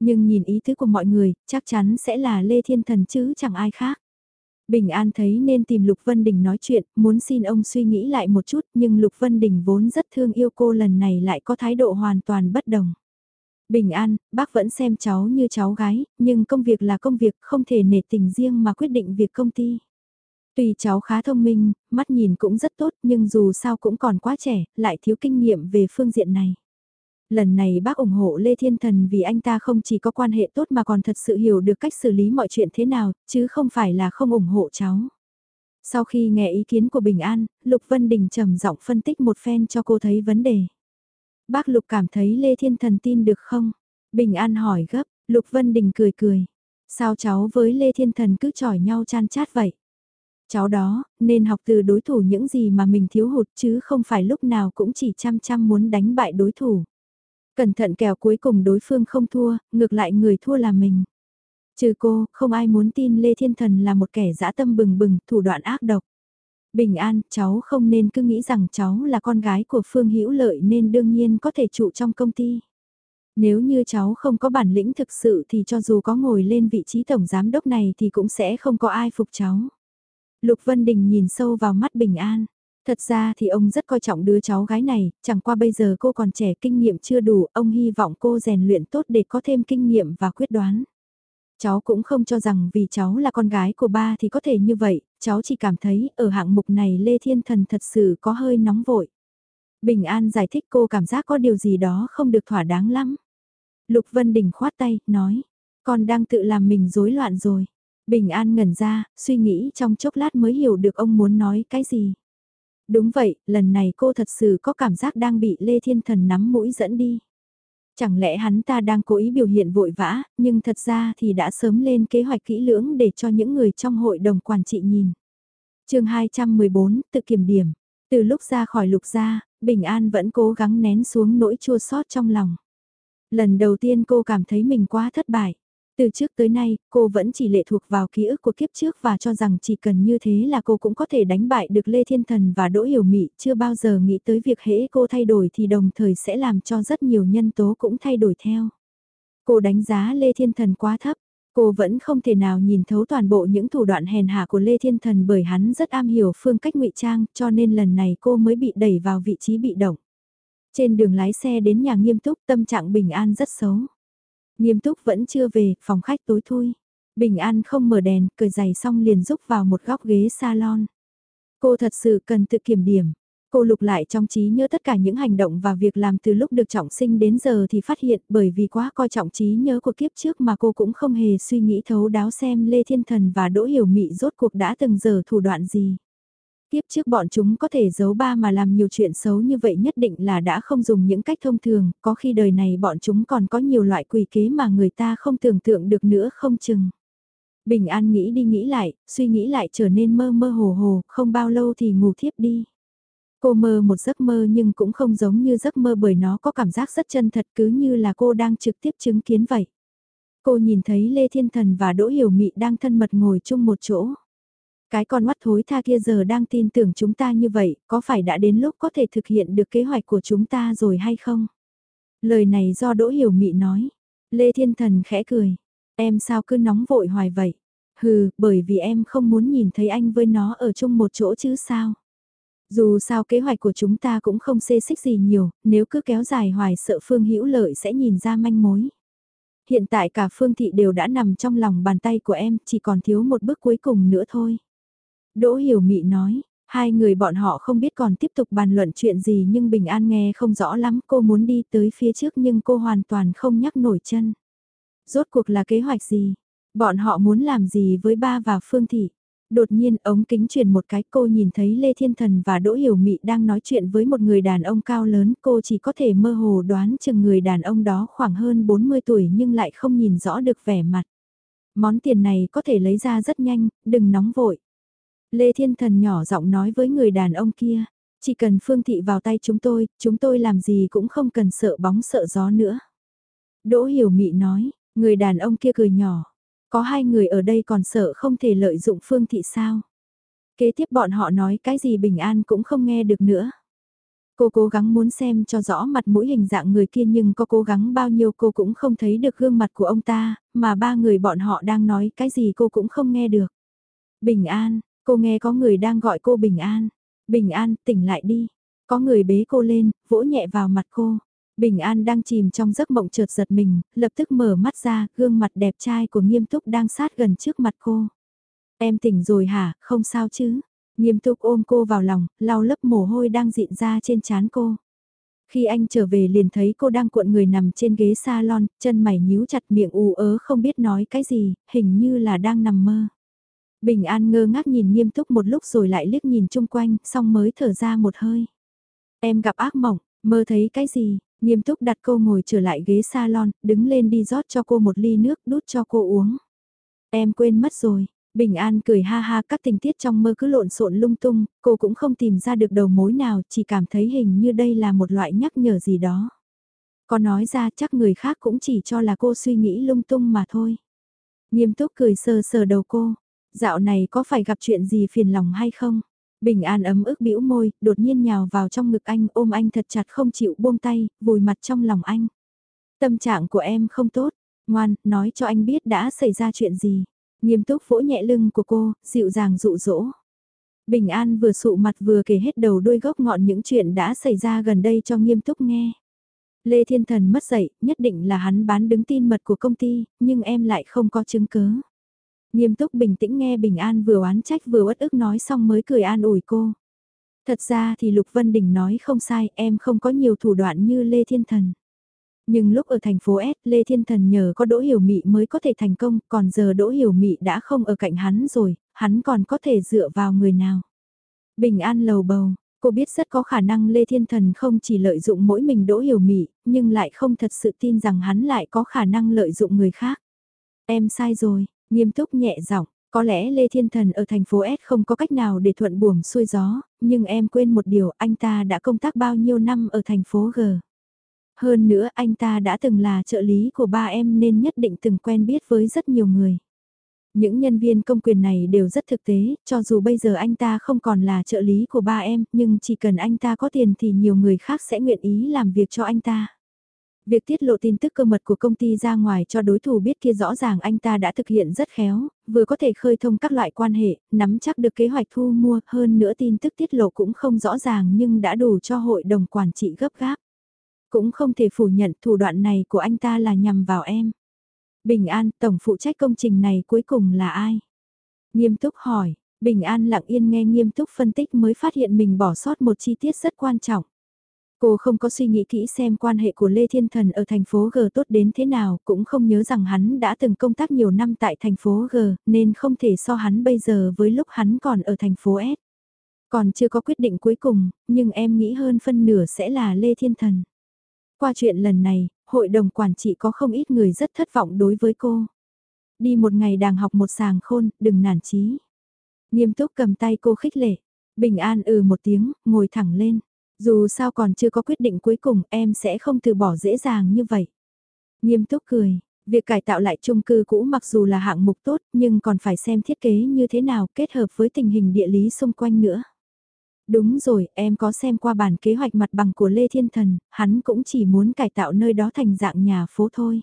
Nhưng nhìn ý tứ của mọi người, chắc chắn sẽ là Lê Thiên Thần chứ chẳng ai khác. Bình An thấy nên tìm Lục Vân Đình nói chuyện, muốn xin ông suy nghĩ lại một chút nhưng Lục Vân Đình vốn rất thương yêu cô lần này lại có thái độ hoàn toàn bất đồng. Bình An, bác vẫn xem cháu như cháu gái, nhưng công việc là công việc không thể nể tình riêng mà quyết định việc công ty. Tùy cháu khá thông minh, mắt nhìn cũng rất tốt nhưng dù sao cũng còn quá trẻ, lại thiếu kinh nghiệm về phương diện này. Lần này bác ủng hộ Lê Thiên Thần vì anh ta không chỉ có quan hệ tốt mà còn thật sự hiểu được cách xử lý mọi chuyện thế nào, chứ không phải là không ủng hộ cháu. Sau khi nghe ý kiến của Bình An, Lục Vân Đình trầm giọng phân tích một phen cho cô thấy vấn đề. Bác Lục cảm thấy Lê Thiên Thần tin được không? Bình An hỏi gấp, Lục Vân Đình cười cười. Sao cháu với Lê Thiên Thần cứ chỏi nhau chan chát vậy? Cháu đó, nên học từ đối thủ những gì mà mình thiếu hụt chứ không phải lúc nào cũng chỉ chăm chăm muốn đánh bại đối thủ. Cẩn thận kèo cuối cùng đối phương không thua, ngược lại người thua là mình. Trừ cô, không ai muốn tin Lê Thiên Thần là một kẻ dã tâm bừng bừng, thủ đoạn ác độc. Bình an, cháu không nên cứ nghĩ rằng cháu là con gái của Phương Hữu Lợi nên đương nhiên có thể trụ trong công ty. Nếu như cháu không có bản lĩnh thực sự thì cho dù có ngồi lên vị trí tổng giám đốc này thì cũng sẽ không có ai phục cháu. Lục Vân Đình nhìn sâu vào mắt Bình An. Thật ra thì ông rất coi trọng đứa cháu gái này, chẳng qua bây giờ cô còn trẻ kinh nghiệm chưa đủ, ông hy vọng cô rèn luyện tốt để có thêm kinh nghiệm và quyết đoán. Cháu cũng không cho rằng vì cháu là con gái của ba thì có thể như vậy, cháu chỉ cảm thấy ở hạng mục này Lê Thiên Thần thật sự có hơi nóng vội. Bình An giải thích cô cảm giác có điều gì đó không được thỏa đáng lắm. Lục Vân Đình khoát tay, nói, con đang tự làm mình rối loạn rồi. Bình An ngẩn ra, suy nghĩ trong chốc lát mới hiểu được ông muốn nói cái gì. Đúng vậy, lần này cô thật sự có cảm giác đang bị Lê Thiên Thần nắm mũi dẫn đi. Chẳng lẽ hắn ta đang cố ý biểu hiện vội vã, nhưng thật ra thì đã sớm lên kế hoạch kỹ lưỡng để cho những người trong hội đồng quản trị nhìn. chương 214, tự kiểm điểm. Từ lúc ra khỏi lục gia, Bình An vẫn cố gắng nén xuống nỗi chua xót trong lòng. Lần đầu tiên cô cảm thấy mình quá thất bại. Từ trước tới nay, cô vẫn chỉ lệ thuộc vào ký ức của kiếp trước và cho rằng chỉ cần như thế là cô cũng có thể đánh bại được Lê Thiên Thần và Đỗ Hiểu Mị, chưa bao giờ nghĩ tới việc hễ cô thay đổi thì đồng thời sẽ làm cho rất nhiều nhân tố cũng thay đổi theo. Cô đánh giá Lê Thiên Thần quá thấp, cô vẫn không thể nào nhìn thấu toàn bộ những thủ đoạn hèn hạ của Lê Thiên Thần bởi hắn rất am hiểu phương cách ngụy trang, cho nên lần này cô mới bị đẩy vào vị trí bị động. Trên đường lái xe đến nhà nghiêm túc tâm trạng bình an rất xấu. Nghiêm túc vẫn chưa về, phòng khách tối thui. Bình An không mở đèn, cười giày xong liền rúc vào một góc ghế salon. Cô thật sự cần tự kiểm điểm. Cô lục lại trong trí nhớ tất cả những hành động và việc làm từ lúc được trọng sinh đến giờ thì phát hiện bởi vì quá coi trọng trí nhớ của kiếp trước mà cô cũng không hề suy nghĩ thấu đáo xem Lê Thiên Thần và Đỗ Hiểu Mị rốt cuộc đã từng giờ thủ đoạn gì. Tiếp trước bọn chúng có thể giấu ba mà làm nhiều chuyện xấu như vậy nhất định là đã không dùng những cách thông thường, có khi đời này bọn chúng còn có nhiều loại quỷ kế mà người ta không tưởng tượng được nữa không chừng. Bình an nghĩ đi nghĩ lại, suy nghĩ lại trở nên mơ mơ hồ hồ, không bao lâu thì ngủ thiếp đi. Cô mơ một giấc mơ nhưng cũng không giống như giấc mơ bởi nó có cảm giác rất chân thật cứ như là cô đang trực tiếp chứng kiến vậy. Cô nhìn thấy Lê Thiên Thần và Đỗ Hiểu Mị đang thân mật ngồi chung một chỗ. Cái con mắt thối tha kia giờ đang tin tưởng chúng ta như vậy, có phải đã đến lúc có thể thực hiện được kế hoạch của chúng ta rồi hay không? Lời này do Đỗ Hiểu Mị nói. Lê Thiên Thần khẽ cười. Em sao cứ nóng vội hoài vậy? Hừ, bởi vì em không muốn nhìn thấy anh với nó ở chung một chỗ chứ sao? Dù sao kế hoạch của chúng ta cũng không xê xích gì nhiều, nếu cứ kéo dài hoài sợ Phương Hữu Lợi sẽ nhìn ra manh mối. Hiện tại cả Phương Thị đều đã nằm trong lòng bàn tay của em, chỉ còn thiếu một bước cuối cùng nữa thôi. Đỗ Hiểu Mị nói, hai người bọn họ không biết còn tiếp tục bàn luận chuyện gì nhưng Bình An nghe không rõ lắm cô muốn đi tới phía trước nhưng cô hoàn toàn không nhắc nổi chân. Rốt cuộc là kế hoạch gì? Bọn họ muốn làm gì với ba và Phương Thị? Đột nhiên ống kính truyền một cái cô nhìn thấy Lê Thiên Thần và Đỗ Hiểu Mị đang nói chuyện với một người đàn ông cao lớn cô chỉ có thể mơ hồ đoán chừng người đàn ông đó khoảng hơn 40 tuổi nhưng lại không nhìn rõ được vẻ mặt. Món tiền này có thể lấy ra rất nhanh, đừng nóng vội. Lê Thiên Thần nhỏ giọng nói với người đàn ông kia, chỉ cần phương thị vào tay chúng tôi, chúng tôi làm gì cũng không cần sợ bóng sợ gió nữa. Đỗ Hiểu Mị nói, người đàn ông kia cười nhỏ, có hai người ở đây còn sợ không thể lợi dụng phương thị sao. Kế tiếp bọn họ nói cái gì bình an cũng không nghe được nữa. Cô cố gắng muốn xem cho rõ mặt mũi hình dạng người kia nhưng có cố gắng bao nhiêu cô cũng không thấy được gương mặt của ông ta, mà ba người bọn họ đang nói cái gì cô cũng không nghe được. Bình an, cô nghe có người đang gọi cô Bình an. Bình an, tỉnh lại đi. Có người bế cô lên, vỗ nhẹ vào mặt cô. Bình An đang chìm trong giấc mộng trượt giật mình, lập tức mở mắt ra, gương mặt đẹp trai của nghiêm túc đang sát gần trước mặt cô. Em tỉnh rồi hả, không sao chứ? Nghiêm túc ôm cô vào lòng, lau lớp mồ hôi đang dịn ra trên trán cô. Khi anh trở về liền thấy cô đang cuộn người nằm trên ghế salon, chân mày nhíu chặt miệng ù ớ không biết nói cái gì, hình như là đang nằm mơ. Bình An ngơ ngác nhìn nghiêm túc một lúc rồi lại liếc nhìn chung quanh, xong mới thở ra một hơi. Em gặp ác mộng, mơ thấy cái gì, Nghiêm túc đặt cô ngồi trở lại ghế salon, đứng lên đi rót cho cô một ly nước đút cho cô uống. Em quên mất rồi, Bình An cười ha ha các tình tiết trong mơ cứ lộn xộn lung tung, cô cũng không tìm ra được đầu mối nào, chỉ cảm thấy hình như đây là một loại nhắc nhở gì đó. Có nói ra chắc người khác cũng chỉ cho là cô suy nghĩ lung tung mà thôi. Nghiêm túc cười sờ sờ đầu cô, dạo này có phải gặp chuyện gì phiền lòng hay không? Bình An ấm ức bĩu môi, đột nhiên nhào vào trong ngực anh ôm anh thật chặt không chịu buông tay, vùi mặt trong lòng anh. Tâm trạng của em không tốt, ngoan, nói cho anh biết đã xảy ra chuyện gì. Nghiêm túc vỗ nhẹ lưng của cô, dịu dàng dụ dỗ. Bình An vừa sụ mặt vừa kể hết đầu đuôi gốc ngọn những chuyện đã xảy ra gần đây cho nghiêm túc nghe. Lê Thiên Thần mất dậy, nhất định là hắn bán đứng tin mật của công ty, nhưng em lại không có chứng cứ. Nghiêm túc bình tĩnh nghe Bình An vừa oán trách vừa uất ức nói xong mới cười an ủi cô. Thật ra thì Lục Vân Đình nói không sai, em không có nhiều thủ đoạn như Lê Thiên Thần. Nhưng lúc ở thành phố S, Lê Thiên Thần nhờ có Đỗ Hiểu Mị mới có thể thành công, còn giờ Đỗ Hiểu Mị đã không ở cạnh hắn rồi, hắn còn có thể dựa vào người nào. Bình An lầu bầu, cô biết rất có khả năng Lê Thiên Thần không chỉ lợi dụng mỗi mình Đỗ Hiểu Mị, nhưng lại không thật sự tin rằng hắn lại có khả năng lợi dụng người khác. Em sai rồi, Nghiêm túc nhẹ giọng, có lẽ Lê Thiên Thần ở thành phố S không có cách nào để thuận buồm xuôi gió, nhưng em quên một điều anh ta đã công tác bao nhiêu năm ở thành phố G. Hơn nữa anh ta đã từng là trợ lý của ba em nên nhất định từng quen biết với rất nhiều người. Những nhân viên công quyền này đều rất thực tế, cho dù bây giờ anh ta không còn là trợ lý của ba em, nhưng chỉ cần anh ta có tiền thì nhiều người khác sẽ nguyện ý làm việc cho anh ta. Việc tiết lộ tin tức cơ mật của công ty ra ngoài cho đối thủ biết kia rõ ràng anh ta đã thực hiện rất khéo, vừa có thể khơi thông các loại quan hệ, nắm chắc được kế hoạch thu mua, hơn nữa tin tức tiết lộ cũng không rõ ràng nhưng đã đủ cho hội đồng quản trị gấp gáp. Cũng không thể phủ nhận thủ đoạn này của anh ta là nhằm vào em. Bình An, tổng phụ trách công trình này cuối cùng là ai? Nghiêm túc hỏi, Bình An lặng yên nghe nghiêm túc phân tích mới phát hiện mình bỏ sót một chi tiết rất quan trọng. Cô không có suy nghĩ kỹ xem quan hệ của Lê Thiên Thần ở thành phố G tốt đến thế nào, cũng không nhớ rằng hắn đã từng công tác nhiều năm tại thành phố G, nên không thể so hắn bây giờ với lúc hắn còn ở thành phố S. Còn chưa có quyết định cuối cùng, nhưng em nghĩ hơn phân nửa sẽ là Lê Thiên Thần. Qua chuyện lần này, hội đồng quản trị có không ít người rất thất vọng đối với cô. Đi một ngày đàng học một sàng khôn, đừng nản chí. Nghiêm túc cầm tay cô khích lệ. Bình an ừ một tiếng, ngồi thẳng lên. Dù sao còn chưa có quyết định cuối cùng em sẽ không từ bỏ dễ dàng như vậy. Nghiêm túc cười, việc cải tạo lại chung cư cũ mặc dù là hạng mục tốt nhưng còn phải xem thiết kế như thế nào kết hợp với tình hình địa lý xung quanh nữa. Đúng rồi, em có xem qua bản kế hoạch mặt bằng của Lê Thiên Thần, hắn cũng chỉ muốn cải tạo nơi đó thành dạng nhà phố thôi.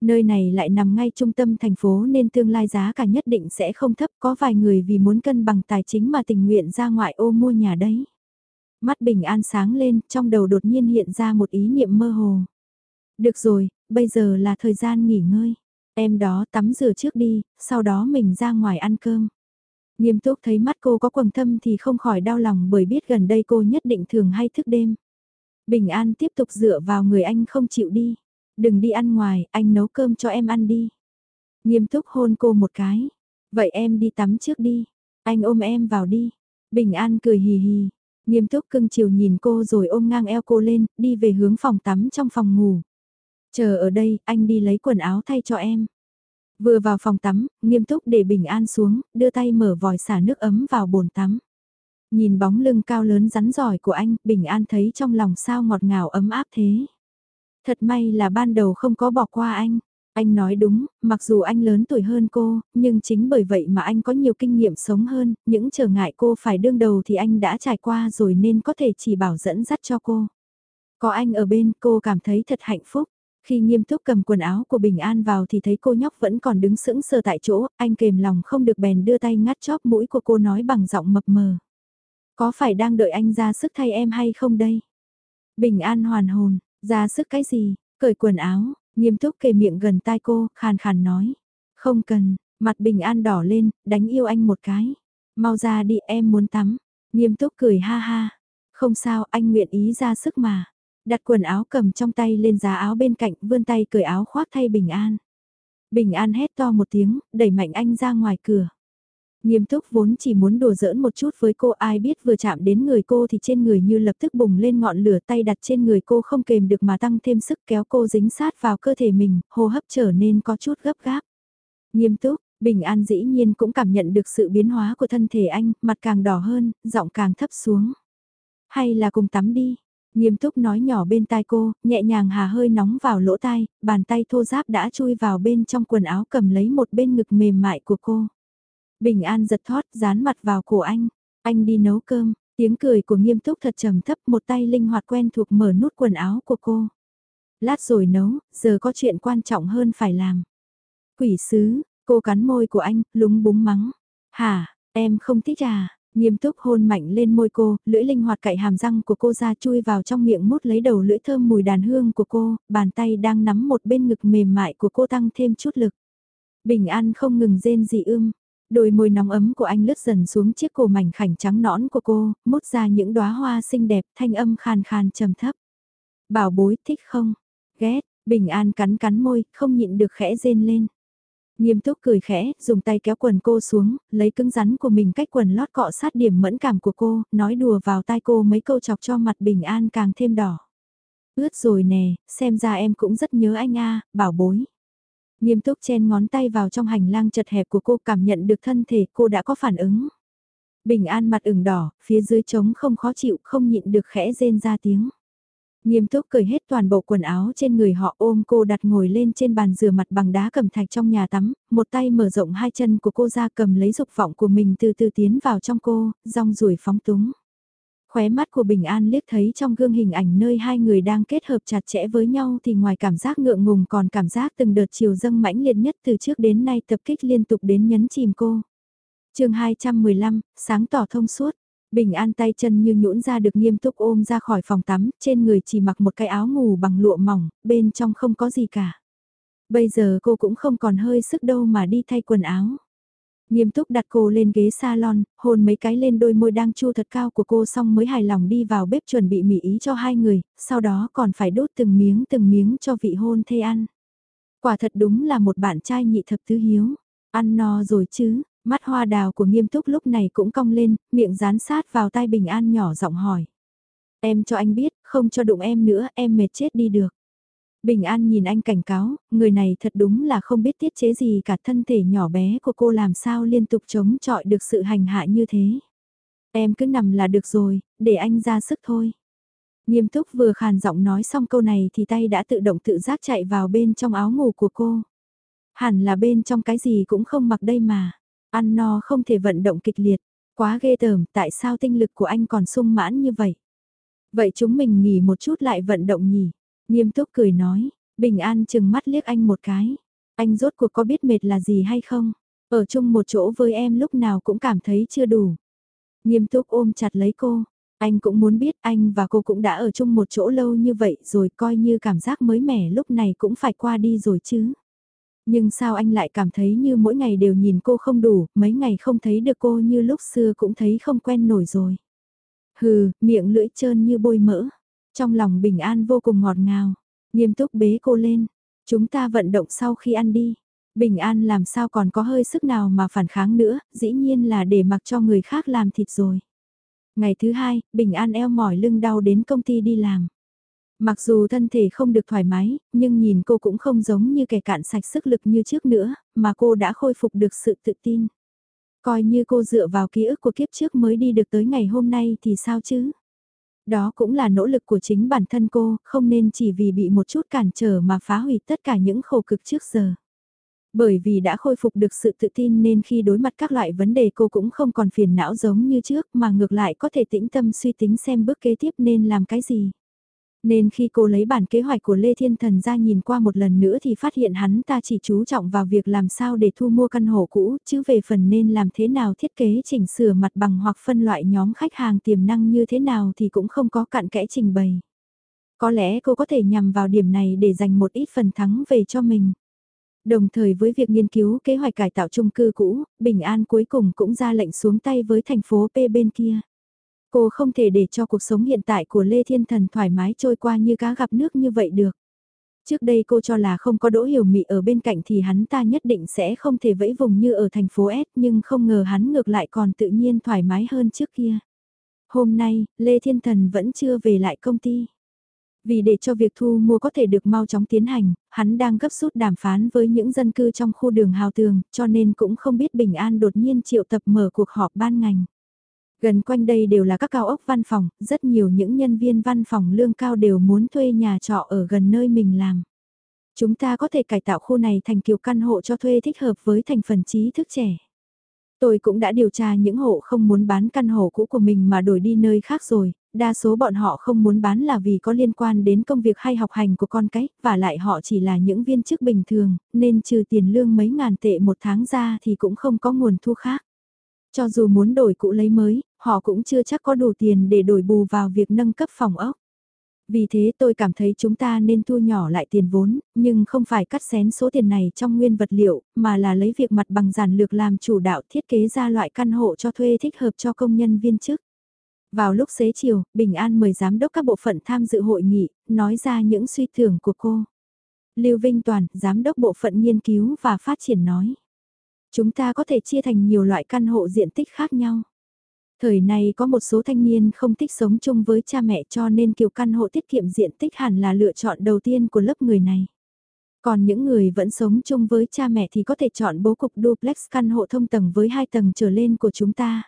Nơi này lại nằm ngay trung tâm thành phố nên tương lai giá cả nhất định sẽ không thấp có vài người vì muốn cân bằng tài chính mà tình nguyện ra ngoại ô mua nhà đấy. Mắt bình an sáng lên, trong đầu đột nhiên hiện ra một ý niệm mơ hồ. Được rồi, bây giờ là thời gian nghỉ ngơi. Em đó tắm rửa trước đi, sau đó mình ra ngoài ăn cơm. Nghiêm túc thấy mắt cô có quầng thâm thì không khỏi đau lòng bởi biết gần đây cô nhất định thường hay thức đêm. Bình an tiếp tục dựa vào người anh không chịu đi. Đừng đi ăn ngoài, anh nấu cơm cho em ăn đi. Nghiêm túc hôn cô một cái. Vậy em đi tắm trước đi. Anh ôm em vào đi. Bình an cười hì hì. Nghiêm túc cưng chiều nhìn cô rồi ôm ngang eo cô lên, đi về hướng phòng tắm trong phòng ngủ. Chờ ở đây, anh đi lấy quần áo thay cho em. Vừa vào phòng tắm, nghiêm túc để bình an xuống, đưa tay mở vòi xả nước ấm vào bồn tắm. Nhìn bóng lưng cao lớn rắn giỏi của anh, bình an thấy trong lòng sao ngọt ngào ấm áp thế. Thật may là ban đầu không có bỏ qua anh. Anh nói đúng, mặc dù anh lớn tuổi hơn cô, nhưng chính bởi vậy mà anh có nhiều kinh nghiệm sống hơn, những trở ngại cô phải đương đầu thì anh đã trải qua rồi nên có thể chỉ bảo dẫn dắt cho cô. Có anh ở bên cô cảm thấy thật hạnh phúc. Khi nghiêm túc cầm quần áo của Bình An vào thì thấy cô nhóc vẫn còn đứng sững sờ tại chỗ, anh kềm lòng không được bèn đưa tay ngắt chóp mũi của cô nói bằng giọng mập mờ. Có phải đang đợi anh ra sức thay em hay không đây? Bình An hoàn hồn, ra sức cái gì, cởi quần áo, nghiêm túc kề miệng gần tai cô, khàn khàn nói. Không cần, mặt Bình An đỏ lên, đánh yêu anh một cái. Mau ra đi em muốn tắm. Nghiêm túc cười ha ha. Không sao, anh nguyện ý ra sức mà. Đặt quần áo cầm trong tay lên giá áo bên cạnh, vươn tay cởi áo khoác thay Bình An. Bình An hét to một tiếng, đẩy mạnh anh ra ngoài cửa. Nghiêm túc vốn chỉ muốn đùa giỡn một chút với cô ai biết vừa chạm đến người cô thì trên người như lập tức bùng lên ngọn lửa tay đặt trên người cô không kềm được mà tăng thêm sức kéo cô dính sát vào cơ thể mình, hô hấp trở nên có chút gấp gáp. Nghiêm túc, Bình An dĩ nhiên cũng cảm nhận được sự biến hóa của thân thể anh, mặt càng đỏ hơn, giọng càng thấp xuống. Hay là cùng tắm đi, Nghiêm túc nói nhỏ bên tai cô, nhẹ nhàng hà hơi nóng vào lỗ tai, bàn tay thô giáp đã chui vào bên trong quần áo cầm lấy một bên ngực mềm mại của cô. Bình an giật thoát, dán mặt vào cổ anh, anh đi nấu cơm, tiếng cười của nghiêm túc thật trầm thấp một tay linh hoạt quen thuộc mở nút quần áo của cô. Lát rồi nấu, giờ có chuyện quan trọng hơn phải làm. Quỷ sứ, cô cắn môi của anh, lúng búng mắng. Hả, em không thích à, Nghiêm túc hôn mạnh lên môi cô, lưỡi linh hoạt cạy hàm răng của cô ra chui vào trong miệng mút lấy đầu lưỡi thơm mùi đàn hương của cô, bàn tay đang nắm một bên ngực mềm mại của cô tăng thêm chút lực. Bình an không ngừng rên dị ưm, đôi môi nóng ấm của anh lướt dần xuống chiếc cổ mảnh khảnh trắng nõn của cô, mút ra những đóa hoa xinh đẹp thanh âm khàn khàn trầm thấp. Bảo bối thích không? Ghét, bình an cắn cắn môi, không nhịn được khẽ rên lên. Nghiêm túc cười khẽ, dùng tay kéo quần cô xuống, lấy cứng rắn của mình cách quần lót cọ sát điểm mẫn cảm của cô, nói đùa vào tai cô mấy câu chọc cho mặt bình an càng thêm đỏ. Ướt rồi nè, xem ra em cũng rất nhớ anh a bảo bối. Nghiêm túc chen ngón tay vào trong hành lang chật hẹp của cô cảm nhận được thân thể cô đã có phản ứng. Bình an mặt ửng đỏ, phía dưới trống không khó chịu, không nhịn được khẽ rên ra tiếng. Nghiêm túc cởi hết toàn bộ quần áo trên người họ ôm cô đặt ngồi lên trên bàn rửa mặt bằng đá cầm thạch trong nhà tắm, một tay mở rộng hai chân của cô ra cầm lấy dục vọng của mình từ từ tiến vào trong cô, rong rủi phóng túng. Khóe mắt của Bình An liếc thấy trong gương hình ảnh nơi hai người đang kết hợp chặt chẽ với nhau thì ngoài cảm giác ngượng ngùng còn cảm giác từng đợt chiều dâng mãnh liệt nhất từ trước đến nay tập kích liên tục đến nhấn chìm cô. chương 215, sáng tỏ thông suốt. Bình an tay chân như nhũn ra được nghiêm túc ôm ra khỏi phòng tắm, trên người chỉ mặc một cái áo ngủ bằng lụa mỏng, bên trong không có gì cả. Bây giờ cô cũng không còn hơi sức đâu mà đi thay quần áo. Nghiêm túc đặt cô lên ghế salon, hôn mấy cái lên đôi môi đang chu thật cao của cô xong mới hài lòng đi vào bếp chuẩn bị mì ý cho hai người, sau đó còn phải đốt từng miếng từng miếng cho vị hôn thê ăn. Quả thật đúng là một bạn trai nhị thập tứ hiếu. Ăn no rồi chứ, Mắt hoa đào của nghiêm túc lúc này cũng cong lên, miệng dán sát vào tai bình an nhỏ giọng hỏi. Em cho anh biết, không cho đụng em nữa, em mệt chết đi được. Bình an nhìn anh cảnh cáo, người này thật đúng là không biết tiết chế gì cả thân thể nhỏ bé của cô làm sao liên tục chống chọi được sự hành hạ như thế. Em cứ nằm là được rồi, để anh ra sức thôi. Nghiêm túc vừa khàn giọng nói xong câu này thì tay đã tự động tự giác chạy vào bên trong áo ngủ của cô. Hẳn là bên trong cái gì cũng không mặc đây mà. Ăn no không thể vận động kịch liệt, quá ghê tởm, tại sao tinh lực của anh còn sung mãn như vậy? Vậy chúng mình nghỉ một chút lại vận động nhỉ? Nghiêm túc cười nói, bình an chừng mắt liếc anh một cái. Anh rốt cuộc có biết mệt là gì hay không? Ở chung một chỗ với em lúc nào cũng cảm thấy chưa đủ. Nghiêm túc ôm chặt lấy cô. Anh cũng muốn biết anh và cô cũng đã ở chung một chỗ lâu như vậy rồi coi như cảm giác mới mẻ lúc này cũng phải qua đi rồi chứ. Nhưng sao anh lại cảm thấy như mỗi ngày đều nhìn cô không đủ, mấy ngày không thấy được cô như lúc xưa cũng thấy không quen nổi rồi. Hừ, miệng lưỡi trơn như bôi mỡ. Trong lòng bình an vô cùng ngọt ngào. Nghiêm túc bế cô lên. Chúng ta vận động sau khi ăn đi. Bình an làm sao còn có hơi sức nào mà phản kháng nữa, dĩ nhiên là để mặc cho người khác làm thịt rồi. Ngày thứ hai, Bình An eo mỏi lưng đau đến công ty đi làm. Mặc dù thân thể không được thoải mái, nhưng nhìn cô cũng không giống như kẻ cạn sạch sức lực như trước nữa, mà cô đã khôi phục được sự tự tin. Coi như cô dựa vào ký ức của kiếp trước mới đi được tới ngày hôm nay thì sao chứ? Đó cũng là nỗ lực của chính bản thân cô, không nên chỉ vì bị một chút cản trở mà phá hủy tất cả những khổ cực trước giờ. Bởi vì đã khôi phục được sự tự tin nên khi đối mặt các loại vấn đề cô cũng không còn phiền não giống như trước mà ngược lại có thể tĩnh tâm suy tính xem bước kế tiếp nên làm cái gì. Nên khi cô lấy bản kế hoạch của Lê Thiên Thần ra nhìn qua một lần nữa thì phát hiện hắn ta chỉ chú trọng vào việc làm sao để thu mua căn hộ cũ, chứ về phần nên làm thế nào thiết kế chỉnh sửa mặt bằng hoặc phân loại nhóm khách hàng tiềm năng như thế nào thì cũng không có cặn kẽ trình bày. Có lẽ cô có thể nhằm vào điểm này để giành một ít phần thắng về cho mình. Đồng thời với việc nghiên cứu kế hoạch cải tạo chung cư cũ, Bình An cuối cùng cũng ra lệnh xuống tay với thành phố P bên kia. Cô không thể để cho cuộc sống hiện tại của Lê Thiên Thần thoải mái trôi qua như cá gặp nước như vậy được. Trước đây cô cho là không có Đỗ Hiểu Mị ở bên cạnh thì hắn ta nhất định sẽ không thể vẫy vùng như ở thành phố S nhưng không ngờ hắn ngược lại còn tự nhiên thoải mái hơn trước kia. Hôm nay, Lê Thiên Thần vẫn chưa về lại công ty. Vì để cho việc thu mua có thể được mau chóng tiến hành, hắn đang gấp rút đàm phán với những dân cư trong khu đường hào tường, cho nên cũng không biết Bình An đột nhiên triệu tập mở cuộc họp ban ngành. Gần quanh đây đều là các cao ốc văn phòng, rất nhiều những nhân viên văn phòng lương cao đều muốn thuê nhà trọ ở gần nơi mình làm. Chúng ta có thể cải tạo khu này thành kiểu căn hộ cho thuê thích hợp với thành phần trí thức trẻ. Tôi cũng đã điều tra những hộ không muốn bán căn hộ cũ của mình mà đổi đi nơi khác rồi, đa số bọn họ không muốn bán là vì có liên quan đến công việc hay học hành của con cái, và lại họ chỉ là những viên chức bình thường, nên trừ tiền lương mấy ngàn tệ một tháng ra thì cũng không có nguồn thu khác. Cho dù muốn đổi cũ lấy mới, họ cũng chưa chắc có đủ tiền để đổi bù vào việc nâng cấp phòng ốc. Vì thế tôi cảm thấy chúng ta nên thu nhỏ lại tiền vốn, nhưng không phải cắt xén số tiền này trong nguyên vật liệu, mà là lấy việc mặt bằng giản lược làm chủ đạo thiết kế ra loại căn hộ cho thuê thích hợp cho công nhân viên chức. Vào lúc xế chiều, Bình An mời giám đốc các bộ phận tham dự hội nghị, nói ra những suy tưởng của cô. Lưu Vinh Toàn, giám đốc bộ phận nghiên cứu và phát triển nói. Chúng ta có thể chia thành nhiều loại căn hộ diện tích khác nhau. Thời này có một số thanh niên không thích sống chung với cha mẹ cho nên kiểu căn hộ tiết kiệm diện tích hẳn là lựa chọn đầu tiên của lớp người này. Còn những người vẫn sống chung với cha mẹ thì có thể chọn bố cục duplex căn hộ thông tầng với hai tầng trở lên của chúng ta.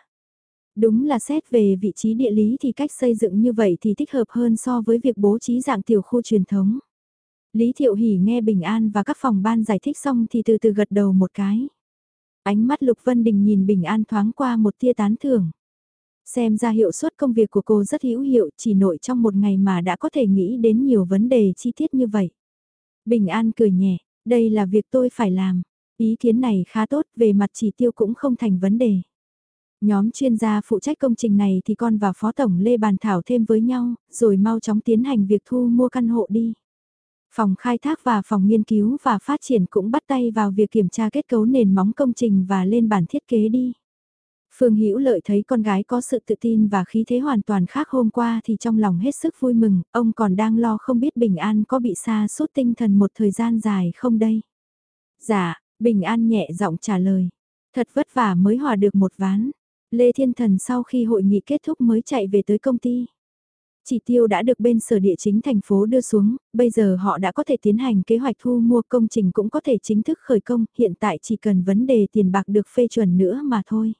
Đúng là xét về vị trí địa lý thì cách xây dựng như vậy thì thích hợp hơn so với việc bố trí dạng tiểu khu truyền thống. Lý Thiệu Hỷ nghe Bình An và các phòng ban giải thích xong thì từ từ gật đầu một cái. Ánh mắt Lục Vân Đình nhìn Bình An thoáng qua một tia tán thưởng. Xem ra hiệu suất công việc của cô rất hữu hiệu chỉ nội trong một ngày mà đã có thể nghĩ đến nhiều vấn đề chi tiết như vậy. Bình An cười nhẹ, đây là việc tôi phải làm. Ý kiến này khá tốt, về mặt chỉ tiêu cũng không thành vấn đề. Nhóm chuyên gia phụ trách công trình này thì con và Phó Tổng Lê bàn thảo thêm với nhau, rồi mau chóng tiến hành việc thu mua căn hộ đi. Phòng khai thác và phòng nghiên cứu và phát triển cũng bắt tay vào việc kiểm tra kết cấu nền móng công trình và lên bản thiết kế đi. Phương Hữu Lợi thấy con gái có sự tự tin và khí thế hoàn toàn khác hôm qua thì trong lòng hết sức vui mừng, ông còn đang lo không biết Bình An có bị sa sút tinh thần một thời gian dài không đây. Dạ, Bình An nhẹ giọng trả lời. Thật vất vả mới hòa được một ván. Lê Thiên Thần sau khi hội nghị kết thúc mới chạy về tới công ty. Chỉ tiêu đã được bên sở địa chính thành phố đưa xuống, bây giờ họ đã có thể tiến hành kế hoạch thu mua công trình cũng có thể chính thức khởi công, hiện tại chỉ cần vấn đề tiền bạc được phê chuẩn nữa mà thôi.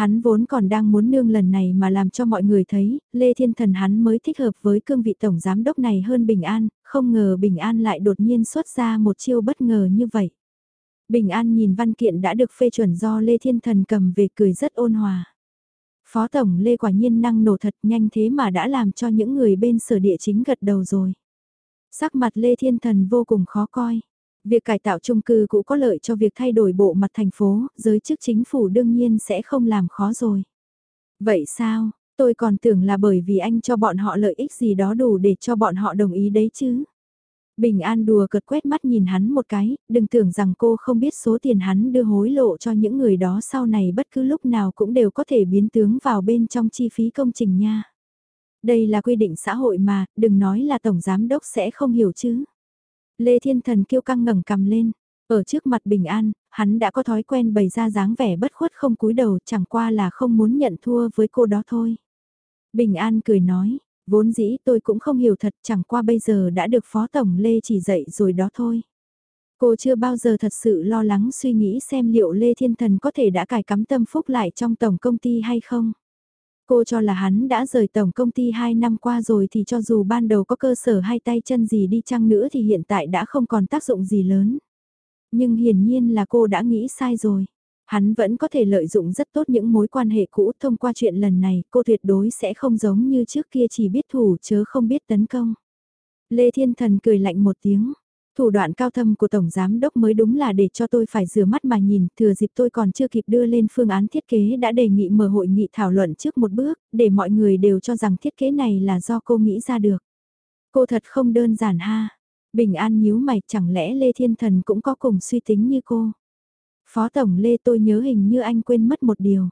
Hắn vốn còn đang muốn nương lần này mà làm cho mọi người thấy, Lê Thiên Thần hắn mới thích hợp với cương vị tổng giám đốc này hơn Bình An, không ngờ Bình An lại đột nhiên xuất ra một chiêu bất ngờ như vậy. Bình An nhìn văn kiện đã được phê chuẩn do Lê Thiên Thần cầm về cười rất ôn hòa. Phó Tổng Lê quả nhiên năng nổ thật nhanh thế mà đã làm cho những người bên sở địa chính gật đầu rồi. Sắc mặt Lê Thiên Thần vô cùng khó coi. Việc cải tạo chung cư cũng có lợi cho việc thay đổi bộ mặt thành phố, giới chức chính phủ đương nhiên sẽ không làm khó rồi. Vậy sao, Tôi còn tưởng là bởi vì anh cho bọn họ lợi ích gì đó đủ để cho bọn họ đồng ý đấy chứ. Bình An đùa cợt quét mắt nhìn hắn một cái, đừng tưởng rằng cô không biết số tiền hắn đưa hối lộ cho những người đó sau này bất cứ lúc nào cũng đều có thể biến tướng vào bên trong chi phí công trình nha. Đây là quy định xã hội mà, đừng nói là Tổng Giám Đốc sẽ không hiểu chứ. Lê Thiên Thần kiêu căng ngẩng cầm lên, ở trước mặt Bình An, hắn đã có thói quen bày ra dáng vẻ bất khuất không cúi đầu chẳng qua là không muốn nhận thua với cô đó thôi. Bình An cười nói, vốn dĩ tôi cũng không hiểu thật chẳng qua bây giờ đã được Phó Tổng Lê chỉ dạy rồi đó thôi. Cô chưa bao giờ thật sự lo lắng suy nghĩ xem liệu Lê Thiên Thần có thể đã cài cắm tâm phúc lại trong tổng công ty hay không. Cô cho là hắn đã rời tổng công ty 2 năm qua rồi thì cho dù ban đầu có cơ sở hay tay chân gì đi chăng nữa thì hiện tại đã không còn tác dụng gì lớn. Nhưng hiển nhiên là cô đã nghĩ sai rồi. Hắn vẫn có thể lợi dụng rất tốt những mối quan hệ cũ thông qua chuyện lần này, cô tuyệt đối sẽ không giống như trước kia chỉ biết thủ chớ không biết tấn công. Lê Thiên Thần cười lạnh một tiếng. Thủ đoạn cao thâm của Tổng Giám Đốc mới đúng là để cho tôi phải rửa mắt mà nhìn, thừa dịp tôi còn chưa kịp đưa lên phương án thiết kế đã đề nghị mở hội nghị thảo luận trước một bước, để mọi người đều cho rằng thiết kế này là do cô nghĩ ra được. Cô thật không đơn giản ha. Bình an nhíu mày chẳng lẽ Lê Thiên Thần cũng có cùng suy tính như cô. Phó Tổng Lê tôi nhớ hình như anh quên mất một điều.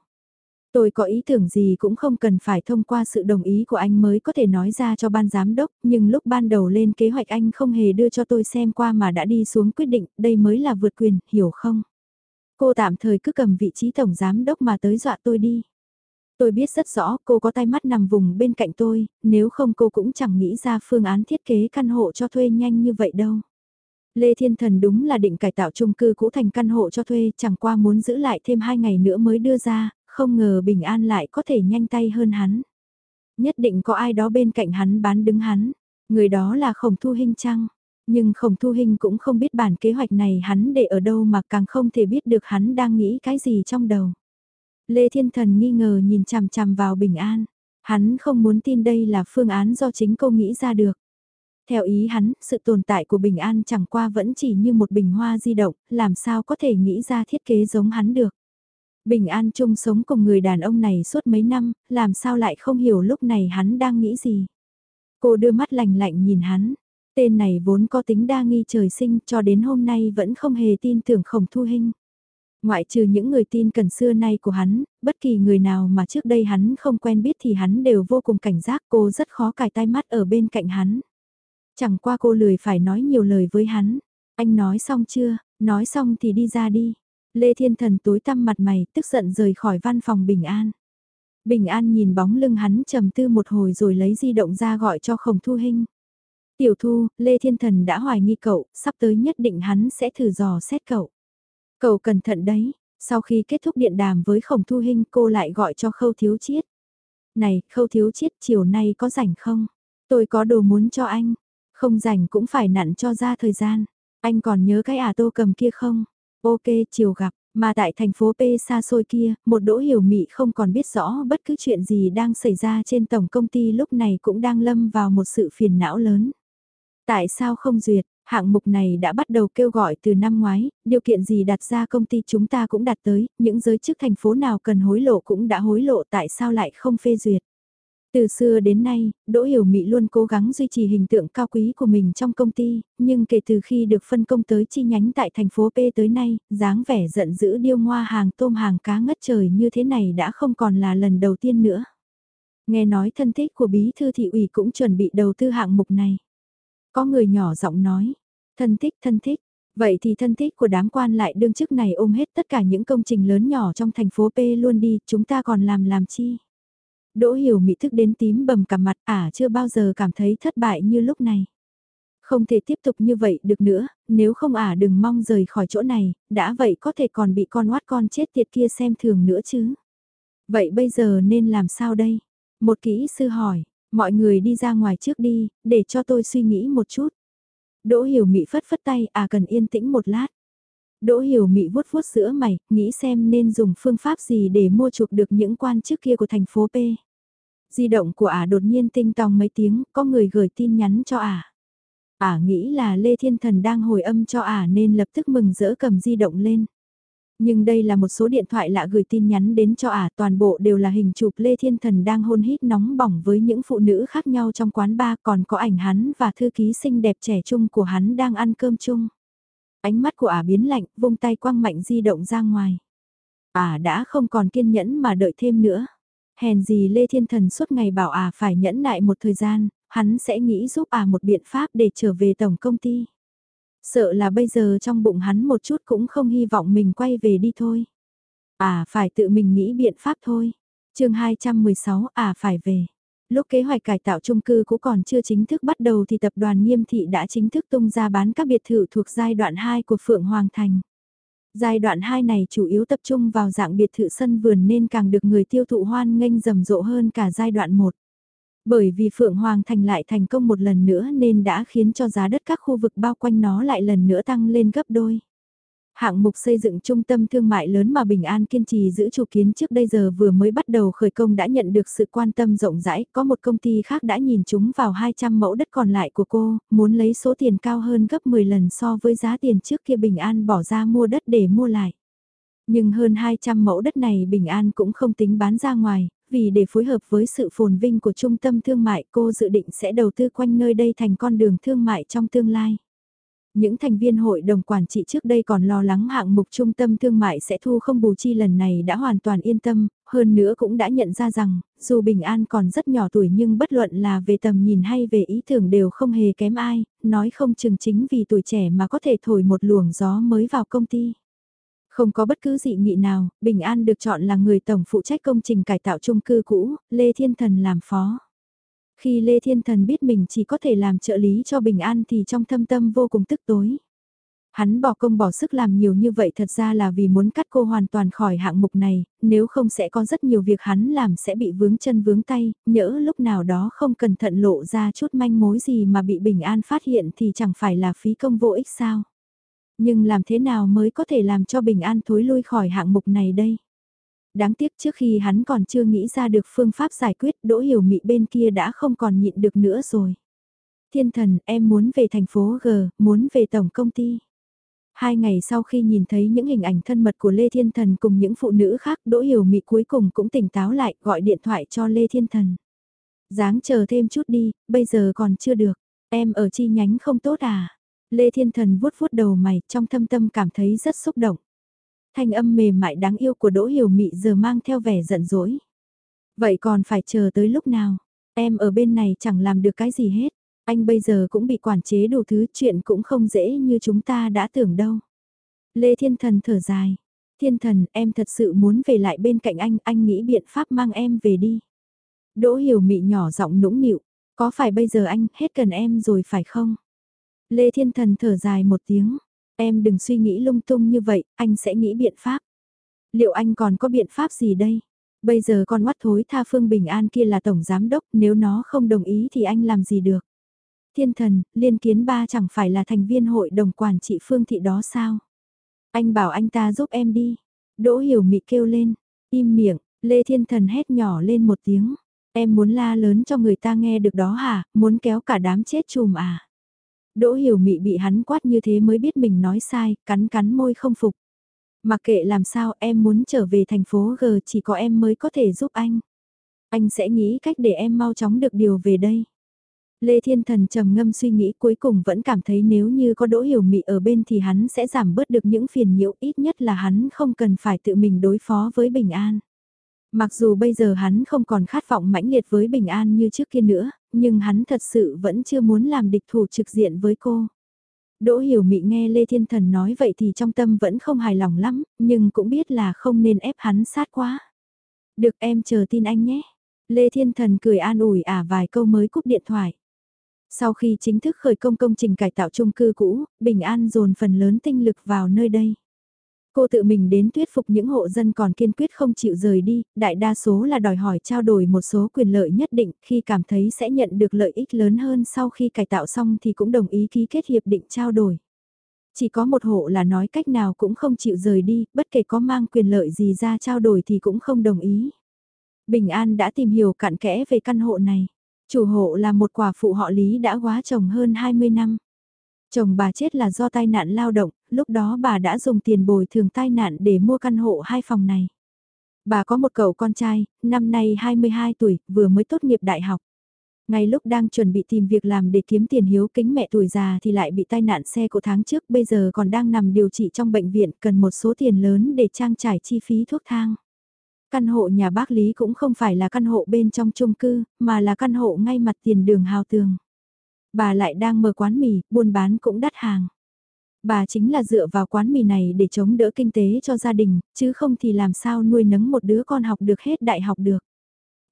Tôi có ý tưởng gì cũng không cần phải thông qua sự đồng ý của anh mới có thể nói ra cho ban giám đốc, nhưng lúc ban đầu lên kế hoạch anh không hề đưa cho tôi xem qua mà đã đi xuống quyết định, đây mới là vượt quyền, hiểu không? Cô tạm thời cứ cầm vị trí tổng giám đốc mà tới dọa tôi đi. Tôi biết rất rõ cô có tay mắt nằm vùng bên cạnh tôi, nếu không cô cũng chẳng nghĩ ra phương án thiết kế căn hộ cho thuê nhanh như vậy đâu. Lê Thiên Thần đúng là định cải tạo chung cư cũ thành căn hộ cho thuê, chẳng qua muốn giữ lại thêm hai ngày nữa mới đưa ra, không ngờ Bình An lại có thể nhanh tay hơn hắn. Nhất định có ai đó bên cạnh hắn bán đứng hắn, người đó là Khổng Thu Hinh chăng? Nhưng Khổng Thu Hinh cũng không biết bản kế hoạch này hắn để ở đâu mà càng không thể biết được hắn đang nghĩ cái gì trong đầu. Lê Thiên Thần nghi ngờ nhìn chằm chằm vào Bình An. Hắn không muốn tin đây là phương án do chính cô nghĩ ra được. Theo ý hắn, sự tồn tại của Bình An chẳng qua vẫn chỉ như một bình hoa di động, làm sao có thể nghĩ ra thiết kế giống hắn được. Bình An chung sống cùng người đàn ông này suốt mấy năm, làm sao lại không hiểu lúc này hắn đang nghĩ gì. Cô đưa mắt lạnh lạnh nhìn hắn, tên này vốn có tính đa nghi trời sinh cho đến hôm nay vẫn không hề tin tưởng khổng thu hình. Ngoại trừ những người tin cần xưa nay của hắn, bất kỳ người nào mà trước đây hắn không quen biết thì hắn đều vô cùng cảnh giác cô rất khó cài tai mắt ở bên cạnh hắn. Chẳng qua cô lười phải nói nhiều lời với hắn. Anh nói xong chưa, nói xong thì đi ra đi. Lê Thiên Thần tối tăm mặt mày, tức giận rời khỏi văn phòng Bình An. Bình An nhìn bóng lưng hắn trầm tư một hồi rồi lấy di động ra gọi cho Khổng Thu Hinh. Tiểu Thu, Lê Thiên Thần đã hoài nghi cậu, sắp tới nhất định hắn sẽ thử dò xét cậu. Cậu cẩn thận đấy, sau khi kết thúc điện đàm với Khổng Thu Hinh cô lại gọi cho Khâu Thiếu Chiết. Này, Khâu Thiếu Chiết chiều nay có rảnh không? Tôi có đồ muốn cho anh. Không rảnh cũng phải nặn cho ra thời gian. Anh còn nhớ cái à tô cầm kia không? Ok, chiều gặp. Mà tại thành phố P xa xôi kia, một đỗ hiểu mị không còn biết rõ bất cứ chuyện gì đang xảy ra trên tổng công ty lúc này cũng đang lâm vào một sự phiền não lớn. Tại sao không duyệt, hạng mục này đã bắt đầu kêu gọi từ năm ngoái, điều kiện gì đặt ra công ty chúng ta cũng đặt tới, những giới chức thành phố nào cần hối lộ cũng đã hối lộ tại sao lại không phê duyệt. Từ xưa đến nay, Đỗ Hiểu Mị luôn cố gắng duy trì hình tượng cao quý của mình trong công ty, nhưng kể từ khi được phân công tới chi nhánh tại thành phố P tới nay, dáng vẻ giận dữ điêu ngoa hàng tôm hàng cá ngất trời như thế này đã không còn là lần đầu tiên nữa. Nghe nói thân thích của bí thư thị ủy cũng chuẩn bị đầu tư hạng mục này. Có người nhỏ giọng nói, thân thích thân thích, vậy thì thân thích của đám quan lại đương chức này ôm hết tất cả những công trình lớn nhỏ trong thành phố P luôn đi, chúng ta còn làm làm chi? Đỗ hiểu mỹ thức đến tím bầm cả mặt ả à, chưa bao giờ cảm thấy thất bại như lúc này. Không thể tiếp tục như vậy được nữa, nếu không ả à đừng mong rời khỏi chỗ này, đã vậy có thể còn bị con oát con chết tiệt kia xem thường nữa chứ. Vậy bây giờ nên làm sao đây? Một kỹ sư hỏi, mọi người đi ra ngoài trước đi, để cho tôi suy nghĩ một chút. Đỗ hiểu mỹ phất phất tay à cần yên tĩnh một lát. Đỗ hiểu mị vuốt vuốt sữa mày, nghĩ xem nên dùng phương pháp gì để mua chuộc được những quan chức kia của thành phố P. Di động của ả đột nhiên tinh tòng mấy tiếng, có người gửi tin nhắn cho ả. Ả nghĩ là Lê Thiên Thần đang hồi âm cho ả nên lập tức mừng rỡ cầm di động lên. Nhưng đây là một số điện thoại lạ gửi tin nhắn đến cho ả toàn bộ đều là hình chụp Lê Thiên Thần đang hôn hít nóng bỏng với những phụ nữ khác nhau trong quán bar còn có ảnh hắn và thư ký xinh đẹp trẻ trung của hắn đang ăn cơm chung. Ánh mắt của ả biến lạnh, vung tay quăng mạnh di động ra ngoài. Ả đã không còn kiên nhẫn mà đợi thêm nữa. Hèn gì Lê Thiên Thần suốt ngày bảo à phải nhẫn nại một thời gian, hắn sẽ nghĩ giúp à một biện pháp để trở về tổng công ty. Sợ là bây giờ trong bụng hắn một chút cũng không hy vọng mình quay về đi thôi. À phải tự mình nghĩ biện pháp thôi. chương 216 à phải về. Lúc kế hoạch cải tạo chung cư cũng còn chưa chính thức bắt đầu thì tập đoàn Nghiêm Thị đã chính thức tung ra bán các biệt thự thuộc giai đoạn 2 của Phượng Hoàng Thành. Giai đoạn 2 này chủ yếu tập trung vào dạng biệt thự sân vườn nên càng được người tiêu thụ hoan nghênh rầm rộ hơn cả giai đoạn 1. Bởi vì Phượng Hoàng Thành lại thành công một lần nữa nên đã khiến cho giá đất các khu vực bao quanh nó lại lần nữa tăng lên gấp đôi. Hạng mục xây dựng trung tâm thương mại lớn mà Bình An kiên trì giữ chủ kiến trước đây giờ vừa mới bắt đầu khởi công đã nhận được sự quan tâm rộng rãi, có một công ty khác đã nhìn chúng vào 200 mẫu đất còn lại của cô, muốn lấy số tiền cao hơn gấp 10 lần so với giá tiền trước kia Bình An bỏ ra mua đất để mua lại. Nhưng hơn 200 mẫu đất này Bình An cũng không tính bán ra ngoài, vì để phối hợp với sự phồn vinh của trung tâm thương mại cô dự định sẽ đầu tư quanh nơi đây thành con đường thương mại trong tương lai. Những thành viên hội đồng quản trị trước đây còn lo lắng hạng mục trung tâm thương mại sẽ thu không bù chi lần này đã hoàn toàn yên tâm, hơn nữa cũng đã nhận ra rằng, dù Bình An còn rất nhỏ tuổi nhưng bất luận là về tầm nhìn hay về ý tưởng đều không hề kém ai, nói không chừng chính vì tuổi trẻ mà có thể thổi một luồng gió mới vào công ty. Không có bất cứ dị nghị nào, Bình An được chọn là người tổng phụ trách công trình cải tạo chung cư cũ, Lê Thiên Thần làm phó. Khi Lê Thiên Thần biết mình chỉ có thể làm trợ lý cho Bình An thì trong thâm tâm vô cùng tức tối. Hắn bỏ công bỏ sức làm nhiều như vậy thật ra là vì muốn cắt cô hoàn toàn khỏi hạng mục này, nếu không sẽ có rất nhiều việc hắn làm sẽ bị vướng chân vướng tay, nhỡ lúc nào đó không cẩn thận lộ ra chút manh mối gì mà bị Bình An phát hiện thì chẳng phải là phí công vô ích sao. Nhưng làm thế nào mới có thể làm cho Bình An thối lui khỏi hạng mục này đây? Đáng tiếc trước khi hắn còn chưa nghĩ ra được phương pháp giải quyết Đỗ Hiểu Mị bên kia đã không còn nhịn được nữa rồi. Thiên thần, em muốn về thành phố G, muốn về tổng công ty. Hai ngày sau khi nhìn thấy những hình ảnh thân mật của Lê Thiên Thần cùng những phụ nữ khác, Đỗ Hiểu Mị cuối cùng cũng tỉnh táo lại, gọi điện thoại cho Lê Thiên Thần. Dáng chờ thêm chút đi, bây giờ còn chưa được. Em ở chi nhánh không tốt à? Lê Thiên Thần vuốt vuốt đầu mày, trong thâm tâm cảm thấy rất xúc động. Thanh âm mềm mại đáng yêu của Đỗ Hiểu Mị giờ mang theo vẻ giận dỗi. Vậy còn phải chờ tới lúc nào? Em ở bên này chẳng làm được cái gì hết. Anh bây giờ cũng bị quản chế đủ thứ chuyện cũng không dễ như chúng ta đã tưởng đâu. Lê Thiên Thần thở dài. Thiên Thần, em thật sự muốn về lại bên cạnh anh, anh nghĩ biện pháp mang em về đi. Đỗ Hiểu Mị nhỏ giọng nũng nịu, có phải bây giờ anh hết cần em rồi phải không? Lê Thiên Thần thở dài một tiếng, em đừng suy nghĩ lung tung như vậy, anh sẽ nghĩ biện pháp. Liệu anh còn có biện pháp gì đây? Bây giờ con mắt thối tha Phương Bình An kia là tổng giám đốc, nếu nó không đồng ý thì anh làm gì được? Thiên thần, liên kiến ba chẳng phải là thành viên hội đồng quản trị Phương Thị đó sao? Anh bảo anh ta giúp em đi. Đỗ Hiểu Mị kêu lên, im miệng, Lê Thiên Thần hét nhỏ lên một tiếng. Em muốn la lớn cho người ta nghe được đó hả, muốn kéo cả đám chết chùm à? Đỗ hiểu mị bị hắn quát như thế mới biết mình nói sai, cắn cắn môi không phục. Mặc kệ làm sao em muốn trở về thành phố G chỉ có em mới có thể giúp anh. Anh sẽ nghĩ cách để em mau chóng được điều về đây. Lê Thiên Thần trầm ngâm suy nghĩ cuối cùng vẫn cảm thấy nếu như có Đỗ Hiểu Mị ở bên thì hắn sẽ giảm bớt được những phiền nhiễu ít nhất là hắn không cần phải tự mình đối phó với Bình An. Mặc dù bây giờ hắn không còn khát vọng mãnh liệt với Bình An như trước kia nữa, nhưng hắn thật sự vẫn chưa muốn làm địch thủ trực diện với cô. Đỗ Hiểu Mị nghe Lê Thiên Thần nói vậy thì trong tâm vẫn không hài lòng lắm, nhưng cũng biết là không nên ép hắn sát quá. Được em chờ tin anh nhé. Lê Thiên Thần cười an ủi ả vài câu mới cúp điện thoại. Sau khi chính thức khởi công công trình cải tạo chung cư cũ, Bình An dồn phần lớn tinh lực vào nơi đây. Cô tự mình đến thuyết phục những hộ dân còn kiên quyết không chịu rời đi, đại đa số là đòi hỏi trao đổi một số quyền lợi nhất định khi cảm thấy sẽ nhận được lợi ích lớn hơn sau khi cải tạo xong thì cũng đồng ý ký kết hiệp định trao đổi. Chỉ có một hộ là nói cách nào cũng không chịu rời đi, bất kể có mang quyền lợi gì ra trao đổi thì cũng không đồng ý. Bình An đã tìm hiểu cặn kẽ về căn hộ này. Chủ hộ là một quả phụ họ Lý đã quá chồng hơn 20 năm. Chồng bà chết là do tai nạn lao động, lúc đó bà đã dùng tiền bồi thường tai nạn để mua căn hộ hai phòng này. Bà có một cậu con trai, năm nay 22 tuổi, vừa mới tốt nghiệp đại học. Ngay lúc đang chuẩn bị tìm việc làm để kiếm tiền hiếu kính mẹ tuổi già thì lại bị tai nạn xe của tháng trước bây giờ còn đang nằm điều trị trong bệnh viện cần một số tiền lớn để trang trải chi phí thuốc thang. Căn hộ nhà bác Lý cũng không phải là căn hộ bên trong chung cư, mà là căn hộ ngay mặt tiền đường hào tường. Bà lại đang mở quán mì, buôn bán cũng đắt hàng. Bà chính là dựa vào quán mì này để chống đỡ kinh tế cho gia đình, chứ không thì làm sao nuôi nấng một đứa con học được hết đại học được.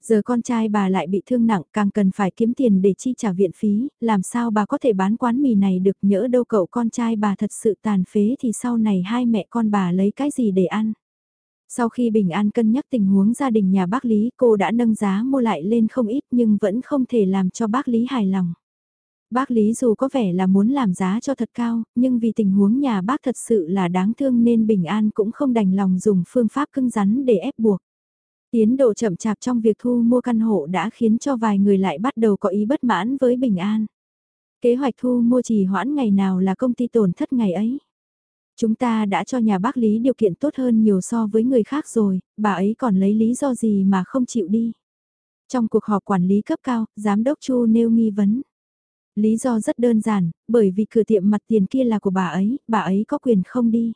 Giờ con trai bà lại bị thương nặng càng cần phải kiếm tiền để chi trả viện phí, làm sao bà có thể bán quán mì này được nhỡ đâu cậu con trai bà thật sự tàn phế thì sau này hai mẹ con bà lấy cái gì để ăn. Sau khi Bình An cân nhắc tình huống gia đình nhà bác Lý cô đã nâng giá mua lại lên không ít nhưng vẫn không thể làm cho bác Lý hài lòng. Bác Lý dù có vẻ là muốn làm giá cho thật cao, nhưng vì tình huống nhà bác thật sự là đáng thương nên Bình An cũng không đành lòng dùng phương pháp cưng rắn để ép buộc. Tiến độ chậm chạp trong việc thu mua căn hộ đã khiến cho vài người lại bắt đầu có ý bất mãn với Bình An. Kế hoạch thu mua trì hoãn ngày nào là công ty tổn thất ngày ấy. Chúng ta đã cho nhà bác Lý điều kiện tốt hơn nhiều so với người khác rồi, bà ấy còn lấy lý do gì mà không chịu đi. Trong cuộc họp quản lý cấp cao, Giám đốc Chu nêu nghi vấn. Lý do rất đơn giản, bởi vì cửa tiệm mặt tiền kia là của bà ấy, bà ấy có quyền không đi.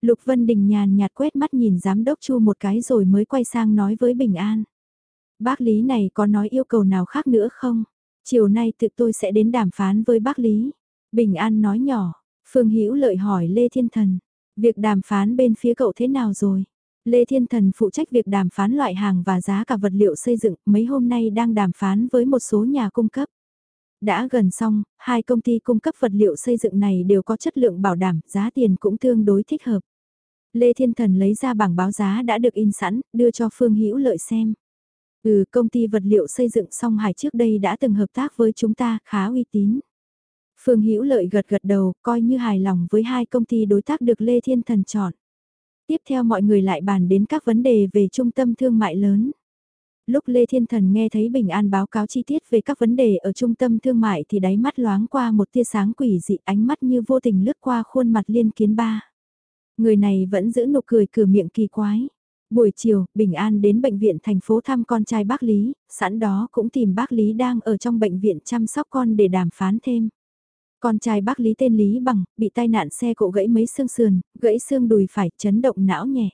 Lục Vân Đình nhàn nhạt quét mắt nhìn giám đốc Chu một cái rồi mới quay sang nói với Bình An. Bác Lý này có nói yêu cầu nào khác nữa không? Chiều nay tự tôi sẽ đến đàm phán với bác Lý. Bình An nói nhỏ, Phương Hữu lợi hỏi Lê Thiên Thần, việc đàm phán bên phía cậu thế nào rồi? Lê Thiên Thần phụ trách việc đàm phán loại hàng và giá cả vật liệu xây dựng, mấy hôm nay đang đàm phán với một số nhà cung cấp. Đã gần xong, hai công ty cung cấp vật liệu xây dựng này đều có chất lượng bảo đảm, giá tiền cũng tương đối thích hợp. Lê Thiên Thần lấy ra bảng báo giá đã được in sẵn, đưa cho Phương Hữu Lợi xem. Ừ, công ty vật liệu xây dựng song hải trước đây đã từng hợp tác với chúng ta, khá uy tín. Phương Hữu Lợi gật gật đầu, coi như hài lòng với hai công ty đối tác được Lê Thiên Thần chọn. Tiếp theo mọi người lại bàn đến các vấn đề về trung tâm thương mại lớn. Lúc Lê Thiên Thần nghe thấy Bình An báo cáo chi tiết về các vấn đề ở trung tâm thương mại thì đáy mắt loáng qua một tia sáng quỷ dị ánh mắt như vô tình lướt qua khuôn mặt liên kiến ba. Người này vẫn giữ nụ cười cửa miệng kỳ quái. Buổi chiều, Bình An đến bệnh viện thành phố thăm con trai bác Lý, sẵn đó cũng tìm bác Lý đang ở trong bệnh viện chăm sóc con để đàm phán thêm. Con trai bác Lý tên Lý Bằng, bị tai nạn xe cộ gãy mấy xương sườn, gãy xương đùi phải, chấn động não nhẹ.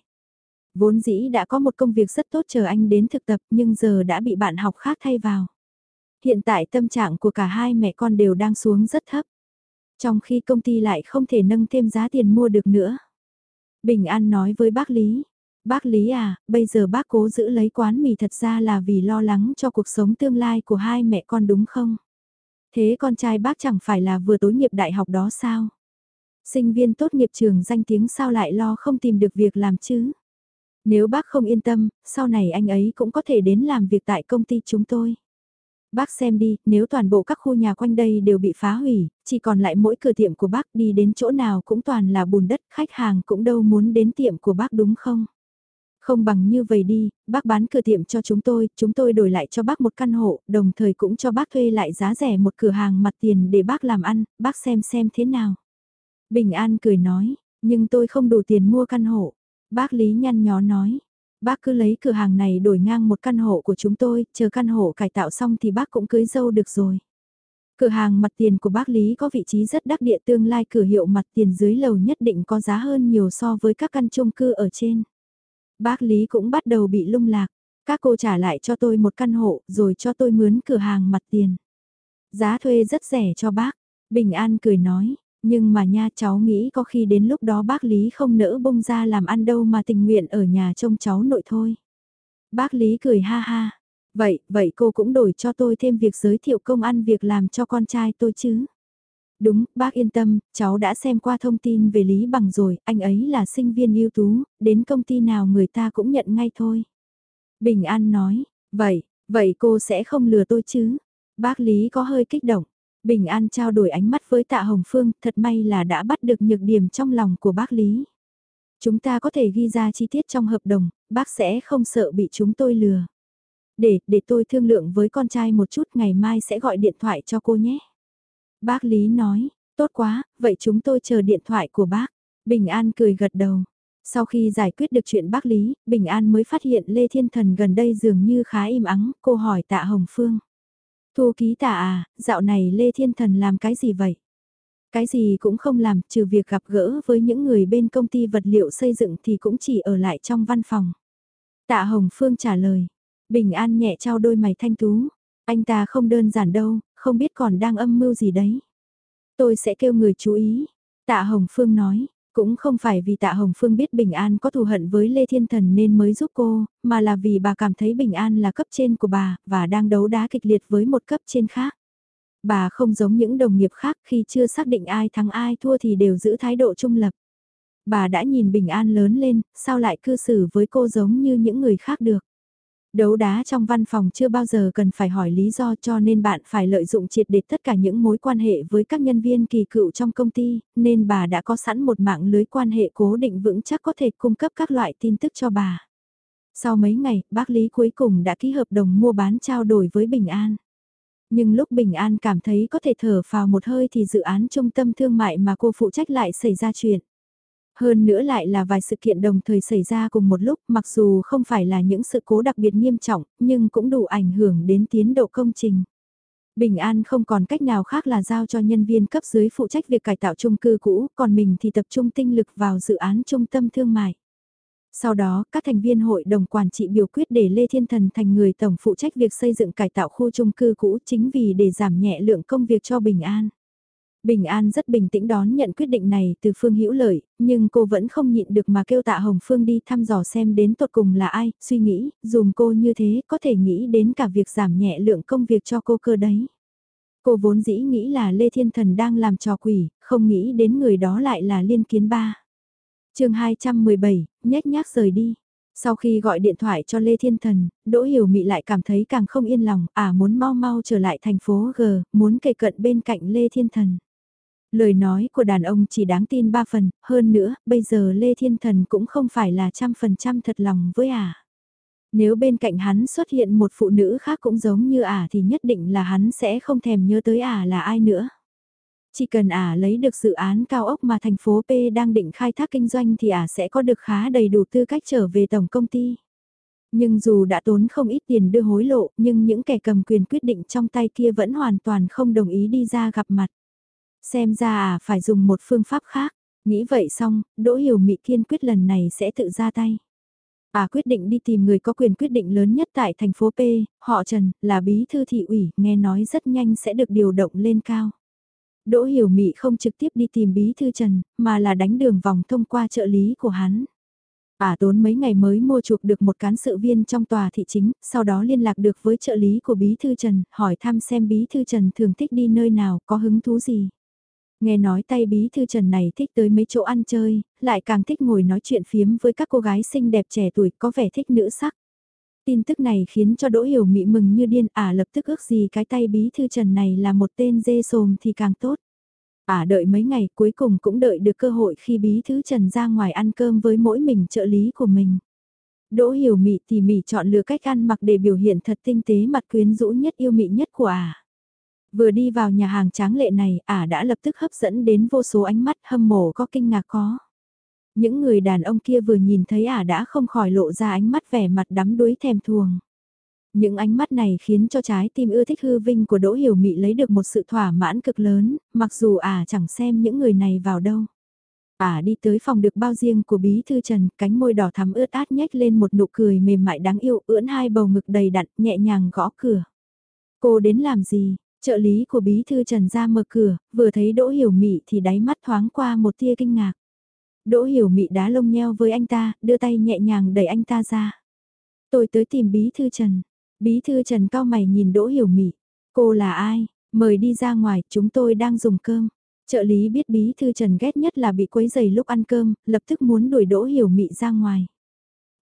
Vốn dĩ đã có một công việc rất tốt chờ anh đến thực tập nhưng giờ đã bị bạn học khác thay vào. Hiện tại tâm trạng của cả hai mẹ con đều đang xuống rất thấp. Trong khi công ty lại không thể nâng thêm giá tiền mua được nữa. Bình An nói với bác Lý. Bác Lý à, bây giờ bác cố giữ lấy quán mì thật ra là vì lo lắng cho cuộc sống tương lai của hai mẹ con đúng không? Thế con trai bác chẳng phải là vừa tối nghiệp đại học đó sao? Sinh viên tốt nghiệp trường danh tiếng sao lại lo không tìm được việc làm chứ? Nếu bác không yên tâm, sau này anh ấy cũng có thể đến làm việc tại công ty chúng tôi. Bác xem đi, nếu toàn bộ các khu nhà quanh đây đều bị phá hủy, chỉ còn lại mỗi cửa tiệm của bác đi đến chỗ nào cũng toàn là bùn đất, khách hàng cũng đâu muốn đến tiệm của bác đúng không? Không bằng như vậy đi, bác bán cửa tiệm cho chúng tôi, chúng tôi đổi lại cho bác một căn hộ, đồng thời cũng cho bác thuê lại giá rẻ một cửa hàng mặt tiền để bác làm ăn, bác xem xem thế nào. Bình An cười nói, nhưng tôi không đủ tiền mua căn hộ. Bác Lý nhăn nhó nói, bác cứ lấy cửa hàng này đổi ngang một căn hộ của chúng tôi, chờ căn hộ cải tạo xong thì bác cũng cưới dâu được rồi. Cửa hàng mặt tiền của bác Lý có vị trí rất đắc địa tương lai cửa hiệu mặt tiền dưới lầu nhất định có giá hơn nhiều so với các căn chung cư ở trên. Bác Lý cũng bắt đầu bị lung lạc, các cô trả lại cho tôi một căn hộ rồi cho tôi mướn cửa hàng mặt tiền. Giá thuê rất rẻ cho bác, Bình An cười nói, nhưng mà nha cháu nghĩ có khi đến lúc đó bác Lý không nỡ bông ra làm ăn đâu mà tình nguyện ở nhà trông cháu nội thôi. Bác Lý cười ha ha. Vậy, vậy cô cũng đổi cho tôi thêm việc giới thiệu công ăn việc làm cho con trai tôi chứ. Đúng, bác yên tâm, cháu đã xem qua thông tin về Lý Bằng rồi, anh ấy là sinh viên ưu tú, đến công ty nào người ta cũng nhận ngay thôi. Bình An nói, vậy, vậy cô sẽ không lừa tôi chứ? Bác Lý có hơi kích động. Bình An trao đổi ánh mắt với Tạ Hồng Phương, thật may là đã bắt được nhược điểm trong lòng của bác Lý. Chúng ta có thể ghi ra chi tiết trong hợp đồng, bác sẽ không sợ bị chúng tôi lừa. Để, để tôi thương lượng với con trai một chút ngày mai sẽ gọi điện thoại cho cô nhé. Bác Lý nói, Tốt quá, vậy chúng tôi chờ điện thoại của bác. Bình An cười gật đầu. Sau khi giải quyết được chuyện bác Lý, Bình An mới phát hiện Lê Thiên Thần gần đây dường như khá im ắng, cô hỏi tạ Hồng Phương. Thu ký tạ à, dạo này Lê Thiên Thần làm cái gì vậy? Cái gì cũng không làm, trừ việc gặp gỡ với những người bên công ty vật liệu xây dựng thì cũng chỉ ở lại trong văn phòng. Tạ Hồng Phương trả lời. Bình An nhẹ trao đôi mày thanh tú. Anh ta không đơn giản đâu, không biết còn đang âm mưu gì đấy. Tôi sẽ kêu người chú ý. Tạ Hồng Phương nói, cũng không phải vì Tạ Hồng Phương biết Bình An có thù hận với Lê Thiên Thần nên mới giúp cô, mà là vì bà cảm thấy Bình An là cấp trên của bà, và đang đấu đá kịch liệt với một cấp trên khác. Bà không giống những đồng nghiệp khác khi chưa xác định ai thắng ai thua thì đều giữ thái độ trung lập. Bà đã nhìn Bình An lớn lên, sao lại cư xử với cô giống như những người khác được. Đấu đá trong văn phòng chưa bao giờ cần phải hỏi lý do cho nên bạn phải lợi dụng triệt để tất cả những mối quan hệ với các nhân viên kỳ cựu trong công ty, nên bà đã có sẵn một mạng lưới quan hệ cố định vững chắc có thể cung cấp các loại tin tức cho bà. Sau mấy ngày, bác Lý cuối cùng đã ký hợp đồng mua bán trao đổi với Bình An. Nhưng lúc Bình An cảm thấy có thể thở vào một hơi thì dự án trung tâm thương mại mà cô phụ trách lại xảy ra chuyện. Hơn nữa lại là vài sự kiện đồng thời xảy ra cùng một lúc mặc dù không phải là những sự cố đặc biệt nghiêm trọng nhưng cũng đủ ảnh hưởng đến tiến độ công trình. Bình An không còn cách nào khác là giao cho nhân viên cấp dưới phụ trách việc cải tạo chung cư cũ, còn mình thì tập trung tinh lực vào dự án trung tâm thương mại. Sau đó, các thành viên hội đồng quản trị biểu quyết để Lê Thiên Thần thành người tổng phụ trách việc xây dựng cải tạo khu chung cư cũ chính vì để giảm nhẹ lượng công việc cho Bình An. Bình An rất bình tĩnh đón nhận quyết định này từ Phương Hữu Lợi, nhưng cô vẫn không nhịn được mà kêu Tạ Hồng Phương đi thăm dò xem đến tột cùng là ai, suy nghĩ, dùm cô như thế có thể nghĩ đến cả việc giảm nhẹ lượng công việc cho cô cơ đấy. Cô vốn dĩ nghĩ là Lê Thiên Thần đang làm trò quỷ, không nghĩ đến người đó lại là Liên Kiến Ba. chương 217, nhét nhác rời đi. Sau khi gọi điện thoại cho Lê Thiên Thần, Đỗ Hiểu Mị lại cảm thấy càng không yên lòng, à muốn mau mau trở lại thành phố G, muốn kề cận bên cạnh Lê Thiên Thần. Lời nói của đàn ông chỉ đáng tin ba phần, hơn nữa, bây giờ Lê Thiên Thần cũng không phải là trăm phần trăm thật lòng với ả. Nếu bên cạnh hắn xuất hiện một phụ nữ khác cũng giống như ả thì nhất định là hắn sẽ không thèm nhớ tới ả là ai nữa. Chỉ cần ả lấy được dự án cao ốc mà thành phố P đang định khai thác kinh doanh thì ả sẽ có được khá đầy đủ tư cách trở về tổng công ty. Nhưng dù đã tốn không ít tiền đưa hối lộ, nhưng những kẻ cầm quyền quyết định trong tay kia vẫn hoàn toàn không đồng ý đi ra gặp mặt. Xem ra à phải dùng một phương pháp khác. Nghĩ vậy xong, Đỗ Hiểu Mị kiên quyết lần này sẽ tự ra tay. À quyết định đi tìm người có quyền quyết định lớn nhất tại thành phố P, họ Trần, là bí thư thị ủy, nghe nói rất nhanh sẽ được điều động lên cao. Đỗ Hiểu Mị không trực tiếp đi tìm bí thư Trần, mà là đánh đường vòng thông qua trợ lý của hắn. À tốn mấy ngày mới mua chuộc được một cán sự viên trong tòa thị chính, sau đó liên lạc được với trợ lý của bí thư Trần, hỏi thăm xem bí thư Trần thường thích đi nơi nào, có hứng thú gì. Nghe nói tay bí thư Trần này thích tới mấy chỗ ăn chơi, lại càng thích ngồi nói chuyện phiếm với các cô gái xinh đẹp trẻ tuổi có vẻ thích nữ sắc. Tin tức này khiến cho Đỗ Hiểu Mị mừng như điên ả à, lập tức ước gì cái tay bí thư Trần này là một tên dê sồm thì càng tốt. Ả à, đợi mấy ngày cuối cùng cũng đợi được cơ hội khi bí thư Trần ra ngoài ăn cơm với mỗi mình trợ lý của mình. Đỗ Hiểu Mị tỉ mỉ chọn lựa cách ăn mặc để biểu hiện thật tinh tế mặt quyến rũ nhất yêu mị nhất của ả. À. Vừa đi vào nhà hàng tráng lệ này, ả đã lập tức hấp dẫn đến vô số ánh mắt hâm mộ có kinh ngạc có. Những người đàn ông kia vừa nhìn thấy ả đã không khỏi lộ ra ánh mắt vẻ mặt đắm đuối thèm thuồng. Những ánh mắt này khiến cho trái tim ưa thích hư vinh của Đỗ Hiểu Mị lấy được một sự thỏa mãn cực lớn, mặc dù ả chẳng xem những người này vào đâu. Ả đi tới phòng được bao riêng của bí thư Trần, cánh môi đỏ thắm ướt át nhếch lên một nụ cười mềm mại đáng yêu, ưỡn hai bầu ngực đầy đặn, nhẹ nhàng gõ cửa. Cô đến làm gì? Trợ lý của bí thư Trần ra mở cửa, vừa thấy Đỗ Hiểu Mị thì đáy mắt thoáng qua một tia kinh ngạc. Đỗ Hiểu Mị đá lông nheo với anh ta, đưa tay nhẹ nhàng đẩy anh ta ra. Tôi tới tìm bí thư Trần. Bí thư Trần cao mày nhìn Đỗ Hiểu Mị. Cô là ai? Mời đi ra ngoài, chúng tôi đang dùng cơm. Trợ lý biết bí thư Trần ghét nhất là bị quấy giày lúc ăn cơm, lập tức muốn đuổi Đỗ Hiểu Mị ra ngoài.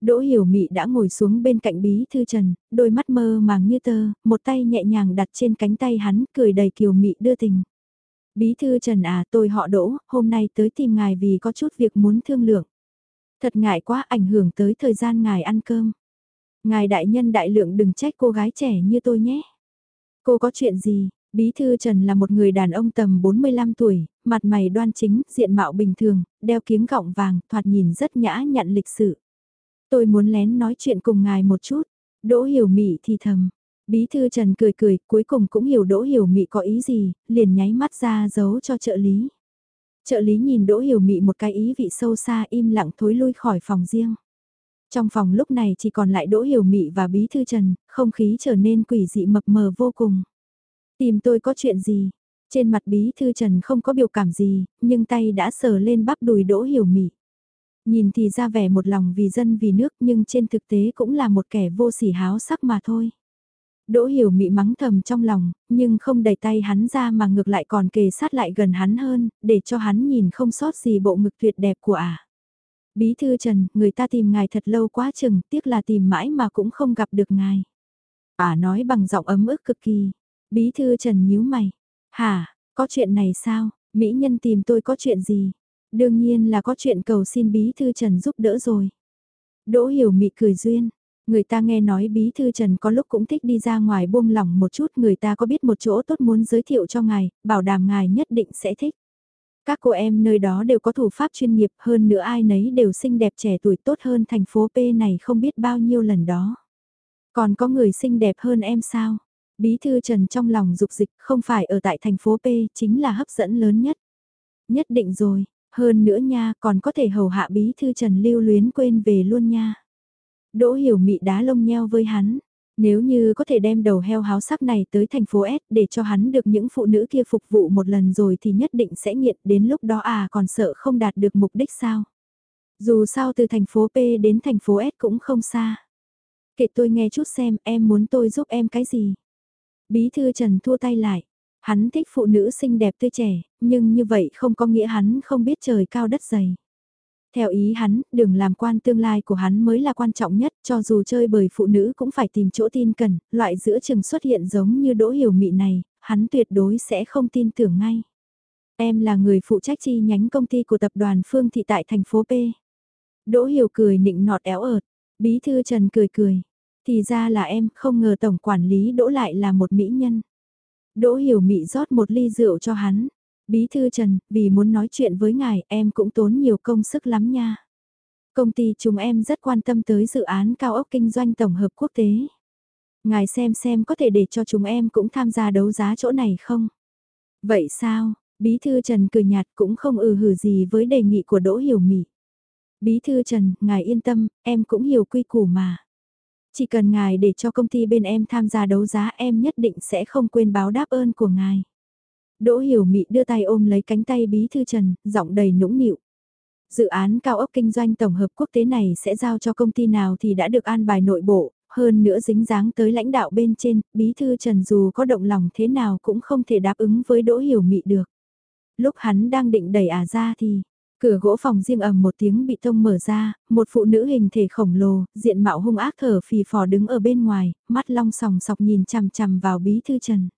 Đỗ Hiểu Mị đã ngồi xuống bên cạnh Bí Thư Trần, đôi mắt mơ màng như tơ, một tay nhẹ nhàng đặt trên cánh tay hắn, cười đầy kiều mị đưa tình. Bí Thư Trần à, tôi họ Đỗ, hôm nay tới tìm ngài vì có chút việc muốn thương lượng. Thật ngại quá ảnh hưởng tới thời gian ngài ăn cơm. Ngài đại nhân đại lượng đừng trách cô gái trẻ như tôi nhé. Cô có chuyện gì? Bí thư Trần là một người đàn ông tầm 45 tuổi, mặt mày đoan chính, diện mạo bình thường, đeo kiếng gọng vàng, thoạt nhìn rất nhã nhặn lịch sự. Tôi muốn lén nói chuyện cùng ngài một chút. Đỗ hiểu mị thì thầm. Bí thư Trần cười cười, cuối cùng cũng hiểu Đỗ hiểu mị có ý gì, liền nháy mắt ra giấu cho trợ lý. Trợ lý nhìn Đỗ hiểu mị một cái ý vị sâu xa im lặng thối lui khỏi phòng riêng. Trong phòng lúc này chỉ còn lại Đỗ Hiểu Mị và Bí Thư Trần, không khí trở nên quỷ dị mập mờ vô cùng. Tìm tôi có chuyện gì? Trên mặt Bí Thư Trần không có biểu cảm gì, nhưng tay đã sờ lên bắp đùi Đỗ Hiểu Mị. Nhìn thì ra vẻ một lòng vì dân vì nước nhưng trên thực tế cũng là một kẻ vô sỉ háo sắc mà thôi. Đỗ hiểu mị mắng thầm trong lòng, nhưng không đẩy tay hắn ra mà ngược lại còn kề sát lại gần hắn hơn, để cho hắn nhìn không sót gì bộ ngực tuyệt đẹp của ả. Bí thư Trần, người ta tìm ngài thật lâu quá chừng, tiếc là tìm mãi mà cũng không gặp được ngài. Ả nói bằng giọng ấm ức cực kỳ. Bí thư Trần nhíu mày. Hả, có chuyện này sao? Mỹ nhân tìm tôi có chuyện gì? Đương nhiên là có chuyện cầu xin bí thư Trần giúp đỡ rồi. Đỗ hiểu mị cười duyên. Người ta nghe nói bí thư Trần có lúc cũng thích đi ra ngoài buông lỏng một chút. Người ta có biết một chỗ tốt muốn giới thiệu cho ngài, bảo đảm ngài nhất định sẽ thích. Các cô em nơi đó đều có thủ pháp chuyên nghiệp hơn nữa ai nấy đều xinh đẹp trẻ tuổi tốt hơn thành phố P này không biết bao nhiêu lần đó. Còn có người xinh đẹp hơn em sao? Bí thư Trần trong lòng dục dịch không phải ở tại thành phố P chính là hấp dẫn lớn nhất. Nhất định rồi, hơn nữa nha còn có thể hầu hạ bí thư Trần lưu luyến quên về luôn nha. Đỗ hiểu mị đá lông nheo với hắn, nếu như có thể đem đầu heo háo sắc này tới thành phố S để cho hắn được những phụ nữ kia phục vụ một lần rồi thì nhất định sẽ nghiện đến lúc đó à còn sợ không đạt được mục đích sao. Dù sao từ thành phố P đến thành phố S cũng không xa. Kệ tôi nghe chút xem em muốn tôi giúp em cái gì. Bí thư Trần thua tay lại. Hắn thích phụ nữ xinh đẹp tươi trẻ, nhưng như vậy không có nghĩa hắn không biết trời cao đất dày. Theo ý hắn, đừng làm quan tương lai của hắn mới là quan trọng nhất, cho dù chơi bời phụ nữ cũng phải tìm chỗ tin cần, loại giữa chừng xuất hiện giống như đỗ hiểu mị này, hắn tuyệt đối sẽ không tin tưởng ngay. Em là người phụ trách chi nhánh công ty của tập đoàn Phương Thị tại thành phố P. Đỗ hiểu cười nịnh nọt éo ợt, bí thư Trần cười cười. Thì ra là em, không ngờ tổng quản lý đỗ lại là một mỹ nhân. Đỗ hiểu mị rót một ly rượu cho hắn. Bí thư Trần, vì muốn nói chuyện với ngài, em cũng tốn nhiều công sức lắm nha. Công ty chúng em rất quan tâm tới dự án cao ốc kinh doanh tổng hợp quốc tế. Ngài xem xem có thể để cho chúng em cũng tham gia đấu giá chỗ này không? Vậy sao? Bí thư Trần cười nhạt cũng không ừ hử gì với đề nghị của Đỗ Hiểu Mị. Bí thư Trần, ngài yên tâm, em cũng hiểu quy củ mà. Chỉ cần ngài để cho công ty bên em tham gia đấu giá em nhất định sẽ không quên báo đáp ơn của ngài. Đỗ Hiểu Mị đưa tay ôm lấy cánh tay Bí Thư Trần, giọng đầy nũng nịu. Dự án cao ốc kinh doanh tổng hợp quốc tế này sẽ giao cho công ty nào thì đã được an bài nội bộ, hơn nữa dính dáng tới lãnh đạo bên trên, Bí Thư Trần dù có động lòng thế nào cũng không thể đáp ứng với Đỗ Hiểu Mị được. Lúc hắn đang định đẩy ả ra thì, cửa gỗ phòng riêng ầm một tiếng bị thông mở ra, một phụ nữ hình thể khổng lồ, diện mạo hung ác thở phì phò đứng ở bên ngoài, mắt long sòng sọc nhìn chằm chằm vào Bí Thư Trần.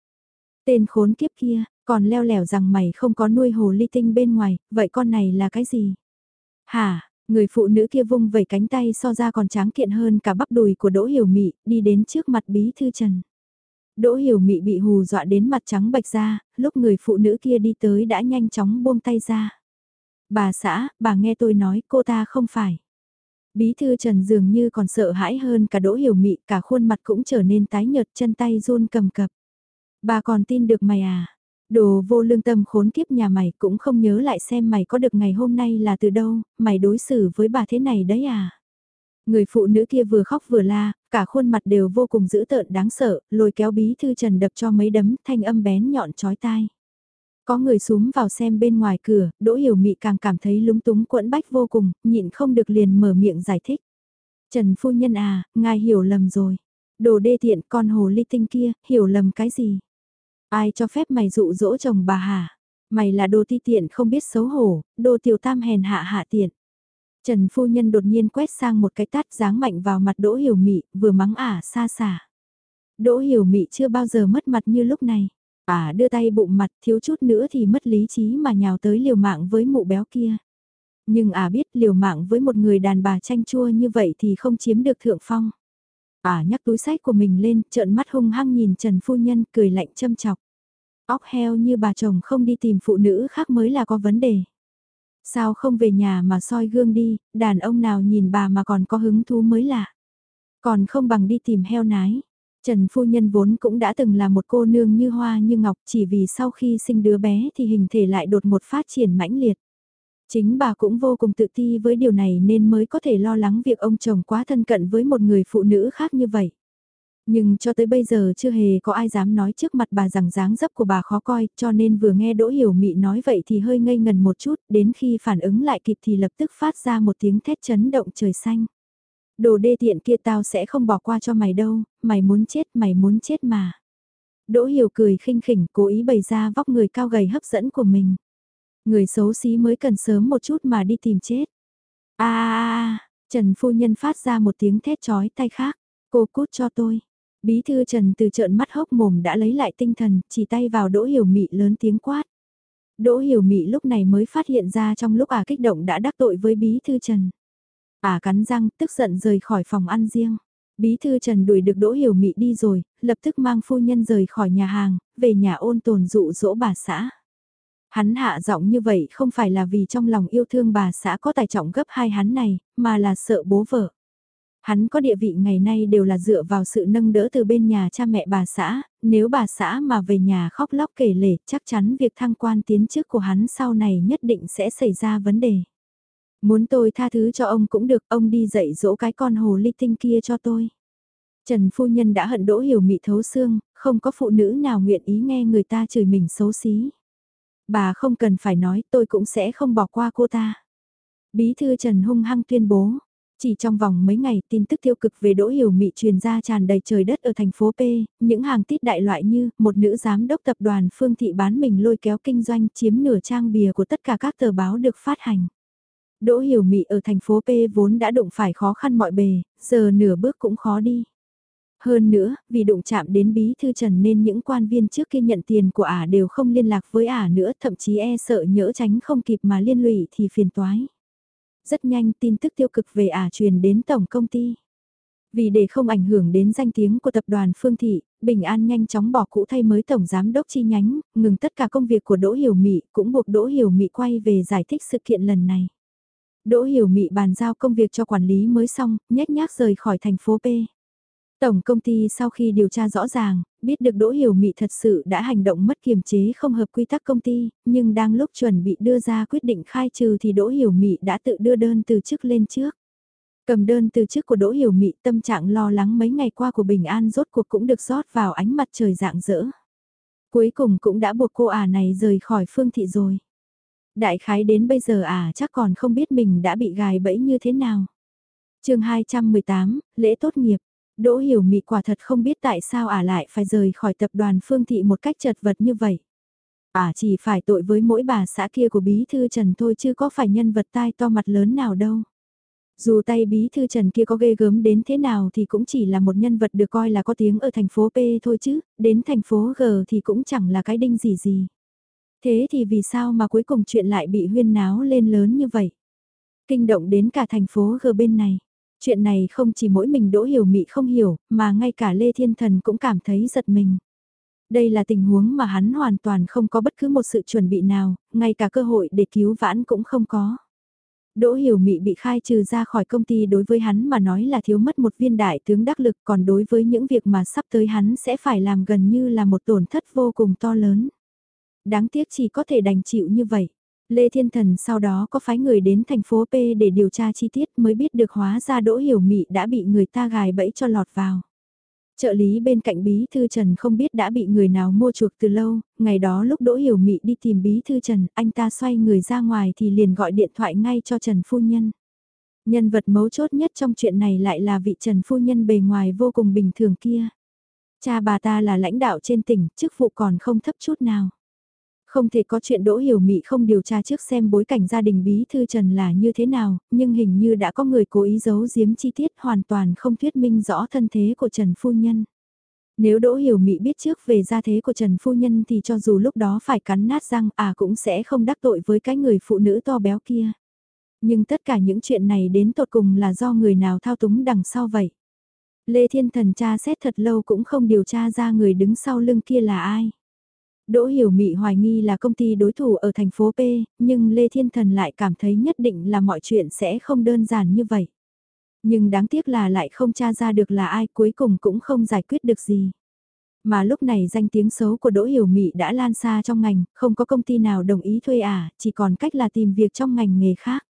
Tên khốn kiếp kia, còn leo lẻo rằng mày không có nuôi hồ ly tinh bên ngoài, vậy con này là cái gì? Hả, người phụ nữ kia vung vẩy cánh tay so ra còn tráng kiện hơn cả bắp đùi của Đỗ Hiểu Mị, đi đến trước mặt bí thư Trần. Đỗ Hiểu Mị bị hù dọa đến mặt trắng bạch ra, lúc người phụ nữ kia đi tới đã nhanh chóng buông tay ra. Bà xã, bà nghe tôi nói cô ta không phải. Bí thư Trần dường như còn sợ hãi hơn cả Đỗ Hiểu Mị, cả khuôn mặt cũng trở nên tái nhợt chân tay run cầm cập. Bà còn tin được mày à? Đồ vô lương tâm khốn kiếp nhà mày cũng không nhớ lại xem mày có được ngày hôm nay là từ đâu, mày đối xử với bà thế này đấy à? Người phụ nữ kia vừa khóc vừa la, cả khuôn mặt đều vô cùng dữ tợn đáng sợ, lôi kéo bí thư trần đập cho mấy đấm, thanh âm bén nhọn chói tai. Có người súm vào xem bên ngoài cửa, đỗ hiểu mị càng cảm thấy lúng túng quẫn bách vô cùng, nhịn không được liền mở miệng giải thích. Trần phu nhân à, ngài hiểu lầm rồi. Đồ đê tiện con hồ ly tinh kia, hiểu lầm cái gì? Ai cho phép mày dụ dỗ chồng bà hả? Mày là đồ ti tiện không biết xấu hổ, đồ tiểu tam hèn hạ hạ tiện. Trần phu nhân đột nhiên quét sang một cái tát giáng mạnh vào mặt Đỗ Hiểu Mị, vừa mắng ả xa xả. Đỗ Hiểu Mị chưa bao giờ mất mặt như lúc này. Ả đưa tay bụng mặt thiếu chút nữa thì mất lý trí mà nhào tới liều mạng với mụ béo kia. Nhưng ả biết liều mạng với một người đàn bà chanh chua như vậy thì không chiếm được thượng phong. Ả nhắc túi sách của mình lên, trợn mắt hung hăng nhìn Trần Phu Nhân cười lạnh châm chọc. Óc heo như bà chồng không đi tìm phụ nữ khác mới là có vấn đề. Sao không về nhà mà soi gương đi, đàn ông nào nhìn bà mà còn có hứng thú mới lạ. Còn không bằng đi tìm heo nái. Trần Phu Nhân vốn cũng đã từng là một cô nương như hoa như ngọc chỉ vì sau khi sinh đứa bé thì hình thể lại đột một phát triển mãnh liệt. Chính bà cũng vô cùng tự ti với điều này nên mới có thể lo lắng việc ông chồng quá thân cận với một người phụ nữ khác như vậy. Nhưng cho tới bây giờ chưa hề có ai dám nói trước mặt bà rằng dáng dấp của bà khó coi, cho nên vừa nghe Đỗ Hiểu Mị nói vậy thì hơi ngây ngần một chút, đến khi phản ứng lại kịp thì lập tức phát ra một tiếng thét chấn động trời xanh. Đồ đê tiện kia tao sẽ không bỏ qua cho mày đâu, mày muốn chết, mày muốn chết mà. Đỗ Hiểu cười khinh khỉnh cố ý bày ra vóc người cao gầy hấp dẫn của mình. Người xấu xí mới cần sớm một chút mà đi tìm chết. a Trần Phu Nhân phát ra một tiếng thét chói tay khác. Cô cút cho tôi. Bí thư Trần từ trợn mắt hốc mồm đã lấy lại tinh thần, chỉ tay vào Đỗ Hiểu Mị lớn tiếng quát. Đỗ Hiểu Mị lúc này mới phát hiện ra trong lúc ả kích động đã đắc tội với Bí thư Trần. Ả cắn răng, tức giận rời khỏi phòng ăn riêng. Bí thư Trần đuổi được Đỗ Hiểu Mị đi rồi, lập tức mang phu nhân rời khỏi nhà hàng, về nhà ôn tồn dụ dỗ bà xã. Hắn hạ giọng như vậy không phải là vì trong lòng yêu thương bà xã có tài trọng gấp hai hắn này, mà là sợ bố vợ. Hắn có địa vị ngày nay đều là dựa vào sự nâng đỡ từ bên nhà cha mẹ bà xã, nếu bà xã mà về nhà khóc lóc kể lể chắc chắn việc thăng quan tiến chức của hắn sau này nhất định sẽ xảy ra vấn đề. Muốn tôi tha thứ cho ông cũng được, ông đi dạy dỗ cái con hồ ly tinh kia cho tôi. Trần phu nhân đã hận đỗ hiểu mị thấu xương, không có phụ nữ nào nguyện ý nghe người ta chửi mình xấu xí. Bà không cần phải nói tôi cũng sẽ không bỏ qua cô ta. Bí thư Trần hung hăng tuyên bố. Chỉ trong vòng mấy ngày tin tức tiêu cực về Đỗ Hiểu Mị truyền ra tràn đầy trời đất ở thành phố P, những hàng tít đại loại như một nữ giám đốc tập đoàn Phương Thị bán mình lôi kéo kinh doanh chiếm nửa trang bìa của tất cả các tờ báo được phát hành. Đỗ Hiểu Mị ở thành phố P vốn đã đụng phải khó khăn mọi bề, giờ nửa bước cũng khó đi. Hơn nữa, vì đụng chạm đến bí thư trần nên những quan viên trước khi nhận tiền của ả đều không liên lạc với ả nữa, thậm chí e sợ nhỡ tránh không kịp mà liên lụy thì phiền toái. Rất nhanh tin tức tiêu cực về ả truyền đến tổng công ty. Vì để không ảnh hưởng đến danh tiếng của tập đoàn Phương Thị, Bình An nhanh chóng bỏ cũ thay mới tổng giám đốc chi nhánh, ngừng tất cả công việc của Đỗ Hiểu Mị, cũng buộc Đỗ Hiểu Mị quay về giải thích sự kiện lần này. Đỗ Hiểu Mị bàn giao công việc cho quản lý mới xong, nhét nhác rời khỏi thành phố P. Tổng công ty sau khi điều tra rõ ràng, biết được Đỗ Hiểu Mị thật sự đã hành động mất kiềm chế không hợp quy tắc công ty, nhưng đang lúc chuẩn bị đưa ra quyết định khai trừ thì Đỗ Hiểu Mị đã tự đưa đơn từ chức lên trước. Cầm đơn từ chức của Đỗ Hiểu Mị tâm trạng lo lắng mấy ngày qua của Bình An rốt cuộc cũng được rót vào ánh mặt trời dạng dỡ. Cuối cùng cũng đã buộc cô ả này rời khỏi phương thị rồi. Đại khái đến bây giờ à chắc còn không biết mình đã bị gài bẫy như thế nào. chương 218, lễ tốt nghiệp. Đỗ hiểu mị quả thật không biết tại sao ả lại phải rời khỏi tập đoàn phương thị một cách chật vật như vậy. Ả chỉ phải tội với mỗi bà xã kia của bí thư Trần thôi chứ có phải nhân vật tai to mặt lớn nào đâu. Dù tay bí thư Trần kia có ghê gớm đến thế nào thì cũng chỉ là một nhân vật được coi là có tiếng ở thành phố P thôi chứ, đến thành phố G thì cũng chẳng là cái đinh gì gì. Thế thì vì sao mà cuối cùng chuyện lại bị huyên náo lên lớn như vậy? Kinh động đến cả thành phố G bên này. Chuyện này không chỉ mỗi mình Đỗ Hiểu Mị không hiểu, mà ngay cả Lê Thiên Thần cũng cảm thấy giật mình. Đây là tình huống mà hắn hoàn toàn không có bất cứ một sự chuẩn bị nào, ngay cả cơ hội để cứu vãn cũng không có. Đỗ Hiểu Mị bị khai trừ ra khỏi công ty đối với hắn mà nói là thiếu mất một viên đại tướng đắc lực còn đối với những việc mà sắp tới hắn sẽ phải làm gần như là một tổn thất vô cùng to lớn. Đáng tiếc chỉ có thể đành chịu như vậy. Lê Thiên Thần sau đó có phái người đến thành phố P để điều tra chi tiết mới biết được hóa ra Đỗ Hiểu Mị đã bị người ta gài bẫy cho lọt vào. Trợ lý bên cạnh Bí Thư Trần không biết đã bị người nào mua chuộc từ lâu, ngày đó lúc Đỗ Hiểu Mị đi tìm Bí Thư Trần, anh ta xoay người ra ngoài thì liền gọi điện thoại ngay cho Trần Phu Nhân. Nhân vật mấu chốt nhất trong chuyện này lại là vị Trần Phu Nhân bề ngoài vô cùng bình thường kia. Cha bà ta là lãnh đạo trên tỉnh, chức vụ còn không thấp chút nào. Không thể có chuyện Đỗ Hiểu Mị không điều tra trước xem bối cảnh gia đình bí thư Trần là như thế nào, nhưng hình như đã có người cố ý giấu giếm chi tiết hoàn toàn không thuyết minh rõ thân thế của Trần Phu Nhân. Nếu Đỗ Hiểu Mị biết trước về gia thế của Trần Phu Nhân thì cho dù lúc đó phải cắn nát răng à cũng sẽ không đắc tội với cái người phụ nữ to béo kia. Nhưng tất cả những chuyện này đến tột cùng là do người nào thao túng đằng sau vậy. Lê Thiên Thần tra xét thật lâu cũng không điều tra ra người đứng sau lưng kia là ai. Đỗ Hiểu Mị hoài nghi là công ty đối thủ ở thành phố P, nhưng Lê Thiên Thần lại cảm thấy nhất định là mọi chuyện sẽ không đơn giản như vậy. Nhưng đáng tiếc là lại không tra ra được là ai cuối cùng cũng không giải quyết được gì. Mà lúc này danh tiếng xấu của Đỗ Hiểu Mị đã lan xa trong ngành, không có công ty nào đồng ý thuê à, chỉ còn cách là tìm việc trong ngành nghề khác.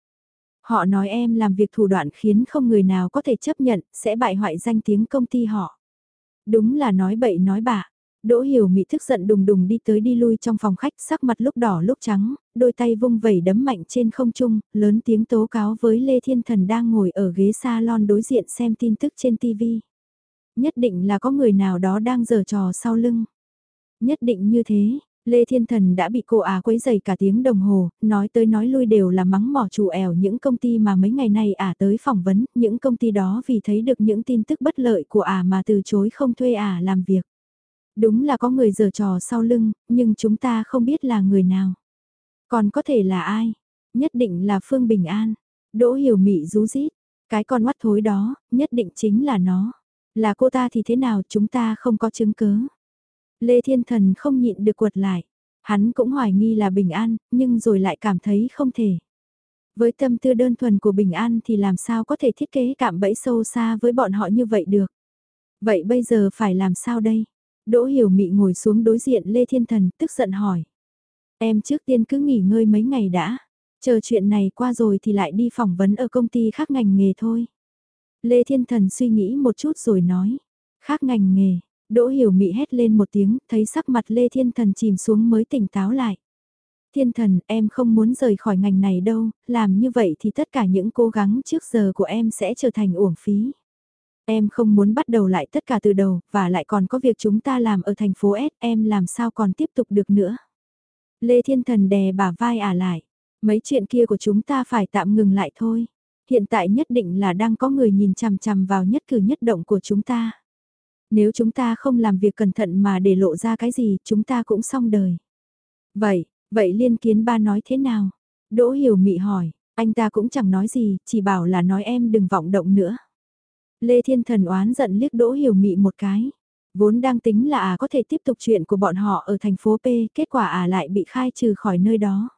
Họ nói em làm việc thủ đoạn khiến không người nào có thể chấp nhận, sẽ bại hoại danh tiếng công ty họ. Đúng là nói bậy nói bạ. Đỗ Hiểu Mị thức giận đùng đùng đi tới đi lui trong phòng khách sắc mặt lúc đỏ lúc trắng, đôi tay vung vẩy đấm mạnh trên không trung, lớn tiếng tố cáo với Lê Thiên Thần đang ngồi ở ghế salon đối diện xem tin tức trên TV. Nhất định là có người nào đó đang giở trò sau lưng. Nhất định như thế, Lê Thiên Thần đã bị cô Á quấy dày cả tiếng đồng hồ, nói tới nói lui đều là mắng mỏ chủ ẻo những công ty mà mấy ngày nay ả tới phỏng vấn, những công ty đó vì thấy được những tin tức bất lợi của ả mà từ chối không thuê ả làm việc. Đúng là có người giở trò sau lưng, nhưng chúng ta không biết là người nào. Còn có thể là ai? Nhất định là Phương Bình An. Đỗ Hiểu Mị rú rít, cái con mắt thối đó, nhất định chính là nó. Là cô ta thì thế nào chúng ta không có chứng cứ. Lê Thiên Thần không nhịn được quật lại. Hắn cũng hoài nghi là Bình An, nhưng rồi lại cảm thấy không thể. Với tâm tư đơn thuần của Bình An thì làm sao có thể thiết kế cạm bẫy sâu xa với bọn họ như vậy được. Vậy bây giờ phải làm sao đây? Đỗ Hiểu Mị ngồi xuống đối diện Lê Thiên Thần, tức giận hỏi. Em trước tiên cứ nghỉ ngơi mấy ngày đã, chờ chuyện này qua rồi thì lại đi phỏng vấn ở công ty khác ngành nghề thôi. Lê Thiên Thần suy nghĩ một chút rồi nói, khác ngành nghề, Đỗ Hiểu Mị hét lên một tiếng, thấy sắc mặt Lê Thiên Thần chìm xuống mới tỉnh táo lại. Thiên Thần, em không muốn rời khỏi ngành này đâu, làm như vậy thì tất cả những cố gắng trước giờ của em sẽ trở thành uổng phí. Em không muốn bắt đầu lại tất cả từ đầu, và lại còn có việc chúng ta làm ở thành phố S, em làm sao còn tiếp tục được nữa. Lê Thiên Thần đè bà vai ả lại, mấy chuyện kia của chúng ta phải tạm ngừng lại thôi. Hiện tại nhất định là đang có người nhìn chằm chằm vào nhất cử nhất động của chúng ta. Nếu chúng ta không làm việc cẩn thận mà để lộ ra cái gì, chúng ta cũng xong đời. Vậy, vậy liên kiến ba nói thế nào? Đỗ hiểu mị hỏi, anh ta cũng chẳng nói gì, chỉ bảo là nói em đừng vọng động nữa. Lê Thiên Thần oán giận liếc Đỗ Hiểu Mị một cái. Vốn đang tính là à có thể tiếp tục chuyện của bọn họ ở thành phố P, kết quả à lại bị khai trừ khỏi nơi đó.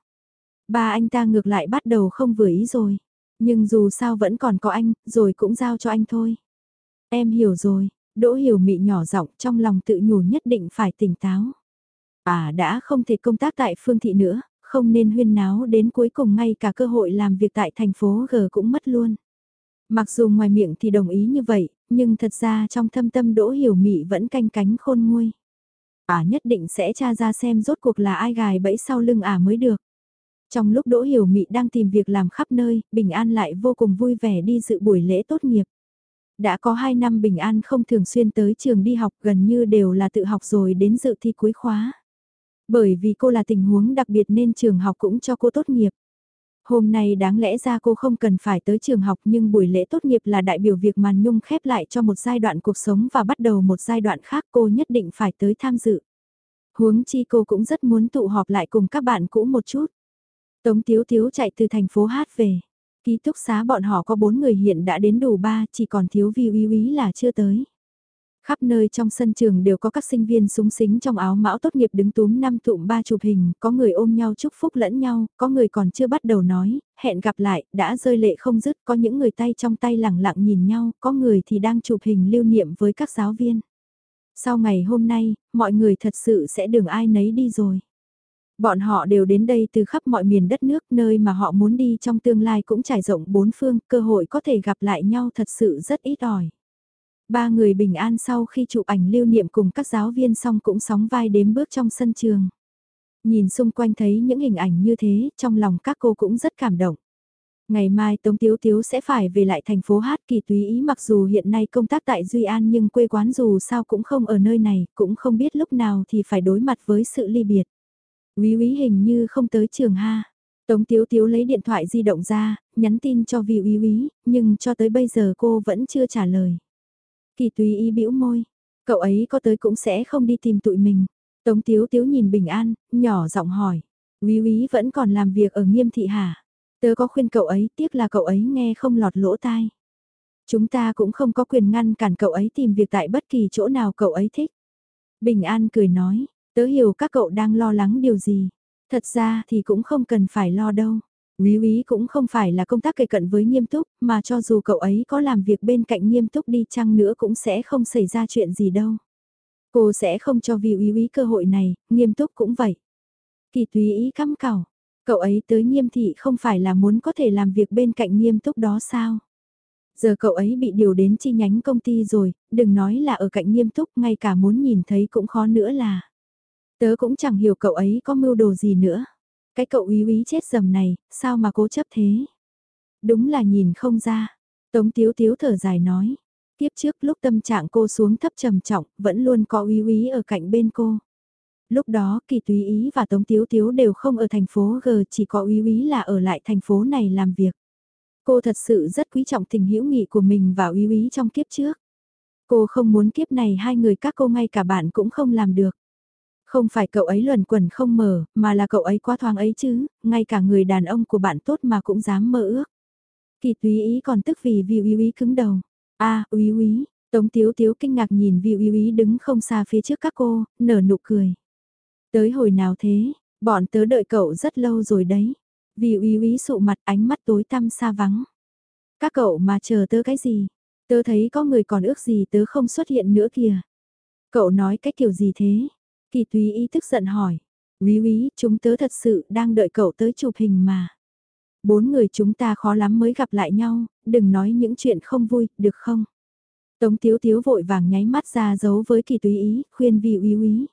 Ba anh ta ngược lại bắt đầu không vừa ý rồi. Nhưng dù sao vẫn còn có anh, rồi cũng giao cho anh thôi. Em hiểu rồi, Đỗ Hiểu Mị nhỏ giọng trong lòng tự nhủ nhất định phải tỉnh táo. À đã không thể công tác tại phương thị nữa, không nên huyên náo đến cuối cùng ngay cả cơ hội làm việc tại thành phố G cũng mất luôn. Mặc dù ngoài miệng thì đồng ý như vậy, nhưng thật ra trong thâm tâm Đỗ Hiểu Mị vẫn canh cánh khôn nguôi. Ả nhất định sẽ tra ra xem rốt cuộc là ai gài bẫy sau lưng Ả mới được. Trong lúc Đỗ Hiểu Mị đang tìm việc làm khắp nơi, Bình An lại vô cùng vui vẻ đi dự buổi lễ tốt nghiệp. Đã có 2 năm Bình An không thường xuyên tới trường đi học gần như đều là tự học rồi đến dự thi cuối khóa. Bởi vì cô là tình huống đặc biệt nên trường học cũng cho cô tốt nghiệp. Hôm nay đáng lẽ ra cô không cần phải tới trường học nhưng buổi lễ tốt nghiệp là đại biểu việc màn nhung khép lại cho một giai đoạn cuộc sống và bắt đầu một giai đoạn khác cô nhất định phải tới tham dự. Huống chi cô cũng rất muốn tụ họp lại cùng các bạn cũ một chút. Tống Tiếu Tiếu chạy từ thành phố hát về. Ký túc xá bọn họ có bốn người hiện đã đến đủ ba, chỉ còn thiếu vi uy uy là chưa tới. Khắp nơi trong sân trường đều có các sinh viên súng xính trong áo mão tốt nghiệp đứng túm năm tụm ba chụp hình, có người ôm nhau chúc phúc lẫn nhau, có người còn chưa bắt đầu nói, hẹn gặp lại, đã rơi lệ không dứt, có những người tay trong tay lẳng lặng nhìn nhau, có người thì đang chụp hình lưu niệm với các giáo viên. Sau ngày hôm nay, mọi người thật sự sẽ đường ai nấy đi rồi. Bọn họ đều đến đây từ khắp mọi miền đất nước nơi mà họ muốn đi trong tương lai cũng trải rộng bốn phương, cơ hội có thể gặp lại nhau thật sự rất ít ỏi. Ba người bình an sau khi chụp ảnh lưu niệm cùng các giáo viên xong cũng sóng vai đếm bước trong sân trường. Nhìn xung quanh thấy những hình ảnh như thế, trong lòng các cô cũng rất cảm động. Ngày mai Tống Tiếu Tiếu sẽ phải về lại thành phố Hát kỳ túy ý mặc dù hiện nay công tác tại Duy An nhưng quê quán dù sao cũng không ở nơi này, cũng không biết lúc nào thì phải đối mặt với sự ly biệt. Quý quý hình như không tới trường ha. Tống Tiếu Tiếu lấy điện thoại di động ra, nhắn tin cho Vi Quý Quý, nhưng cho tới bây giờ cô vẫn chưa trả lời. Kỳ tùy ý bĩu môi, cậu ấy có tới cũng sẽ không đi tìm tụi mình. Tống Tiếu Tiếu nhìn Bình An, nhỏ giọng hỏi, Quý Quý vẫn còn làm việc ở nghiêm thị hả? Tớ có khuyên cậu ấy, tiếc là cậu ấy nghe không lọt lỗ tai. Chúng ta cũng không có quyền ngăn cản cậu ấy tìm việc tại bất kỳ chỗ nào cậu ấy thích. Bình An cười nói, Tớ hiểu các cậu đang lo lắng điều gì. Thật ra thì cũng không cần phải lo đâu. Quý úy cũng không phải là công tác kề cận với nghiêm túc, mà cho dù cậu ấy có làm việc bên cạnh nghiêm túc đi chăng nữa cũng sẽ không xảy ra chuyện gì đâu. Cô sẽ không cho vì úy úy cơ hội này, nghiêm túc cũng vậy. Kỳ túy ý căm cào, cậu ấy tới nghiêm thị không phải là muốn có thể làm việc bên cạnh nghiêm túc đó sao? Giờ cậu ấy bị điều đến chi nhánh công ty rồi, đừng nói là ở cạnh nghiêm túc, ngay cả muốn nhìn thấy cũng khó nữa là. Tớ cũng chẳng hiểu cậu ấy có mưu đồ gì nữa. Cái cậu úy úy chết dầm này, sao mà cố chấp thế? Đúng là nhìn không ra. Tống Tiếu Tiếu thở dài nói. Tiếp trước lúc tâm trạng cô xuống thấp trầm trọng, vẫn luôn có úy úy ở cạnh bên cô. Lúc đó Kỳ Túy Ý và Tống Tiếu Tiếu đều không ở thành phố G, chỉ có úy úy là ở lại thành phố này làm việc. Cô thật sự rất quý trọng tình hữu nghị của mình và úy úy trong kiếp trước. Cô không muốn kiếp này hai người các cô ngay cả bạn cũng không làm được. Không phải cậu ấy luẩn quẩn không mở, mà là cậu ấy quá thoáng ấy chứ, ngay cả người đàn ông của bạn tốt mà cũng dám mơ ước. Kỳ túy ý còn tức vì vì uy uy cứng đầu. a à, uy uy, Tống Tiếu Tiếu kinh ngạc nhìn vì uy uy đứng không xa phía trước các cô, nở nụ cười. Tới hồi nào thế, bọn tớ đợi cậu rất lâu rồi đấy. Vì uy uy sụ mặt ánh mắt tối tăm xa vắng. Các cậu mà chờ tớ cái gì? Tớ thấy có người còn ước gì tớ không xuất hiện nữa kìa. Cậu nói cái kiểu gì thế? Kỳ túy ý tức giận hỏi. Quý quý, chúng tớ thật sự đang đợi cậu tới chụp hình mà. Bốn người chúng ta khó lắm mới gặp lại nhau, đừng nói những chuyện không vui, được không? Tống Tiếu Tiếu vội vàng nháy mắt ra giấu với kỳ túy ý, khuyên vì quý quý.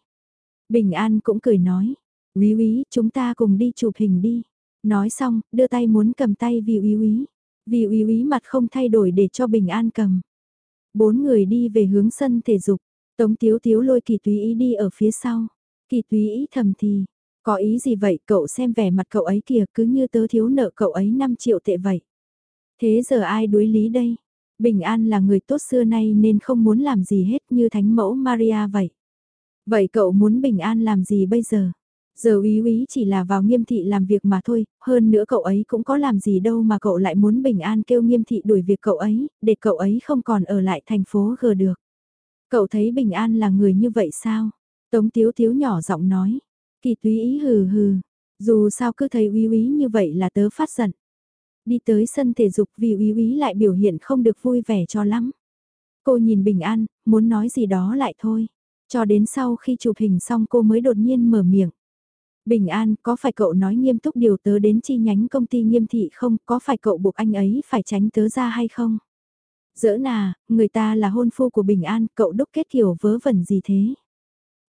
Bình An cũng cười nói, quý quý, chúng ta cùng đi chụp hình đi. Nói xong, đưa tay muốn cầm tay vì quý quý. Vì quý quý mặt không thay đổi để cho Bình An cầm. Bốn người đi về hướng sân thể dục. Tống Tiếu Tiếu lôi kỳ túy ý đi ở phía sau. Kỳ túy ý thầm thì, có ý gì vậy cậu xem vẻ mặt cậu ấy kìa cứ như tớ thiếu nợ cậu ấy 5 triệu tệ vậy. Thế giờ ai đối lý đây? Bình An là người tốt xưa nay nên không muốn làm gì hết như thánh mẫu Maria vậy. Vậy cậu muốn Bình An làm gì bây giờ? Giờ úy úy chỉ là vào nghiêm thị làm việc mà thôi, hơn nữa cậu ấy cũng có làm gì đâu mà cậu lại muốn Bình An kêu nghiêm thị đuổi việc cậu ấy, để cậu ấy không còn ở lại thành phố G được. Cậu thấy Bình An là người như vậy sao? Tống Tiếu Tiếu nhỏ giọng nói. Kỳ túy ý hừ hừ. Dù sao cứ thấy uy uy như vậy là tớ phát giận. Đi tới sân thể dục vì uy uy lại biểu hiện không được vui vẻ cho lắm. Cô nhìn Bình An, muốn nói gì đó lại thôi. Cho đến sau khi chụp hình xong cô mới đột nhiên mở miệng. Bình An, có phải cậu nói nghiêm túc điều tớ đến chi nhánh công ty nghiêm thị không? Có phải cậu buộc anh ấy phải tránh tớ ra hay không? Dỡ nà, người ta là hôn phu của Bình An, cậu đúc kết kiểu vớ vẩn gì thế?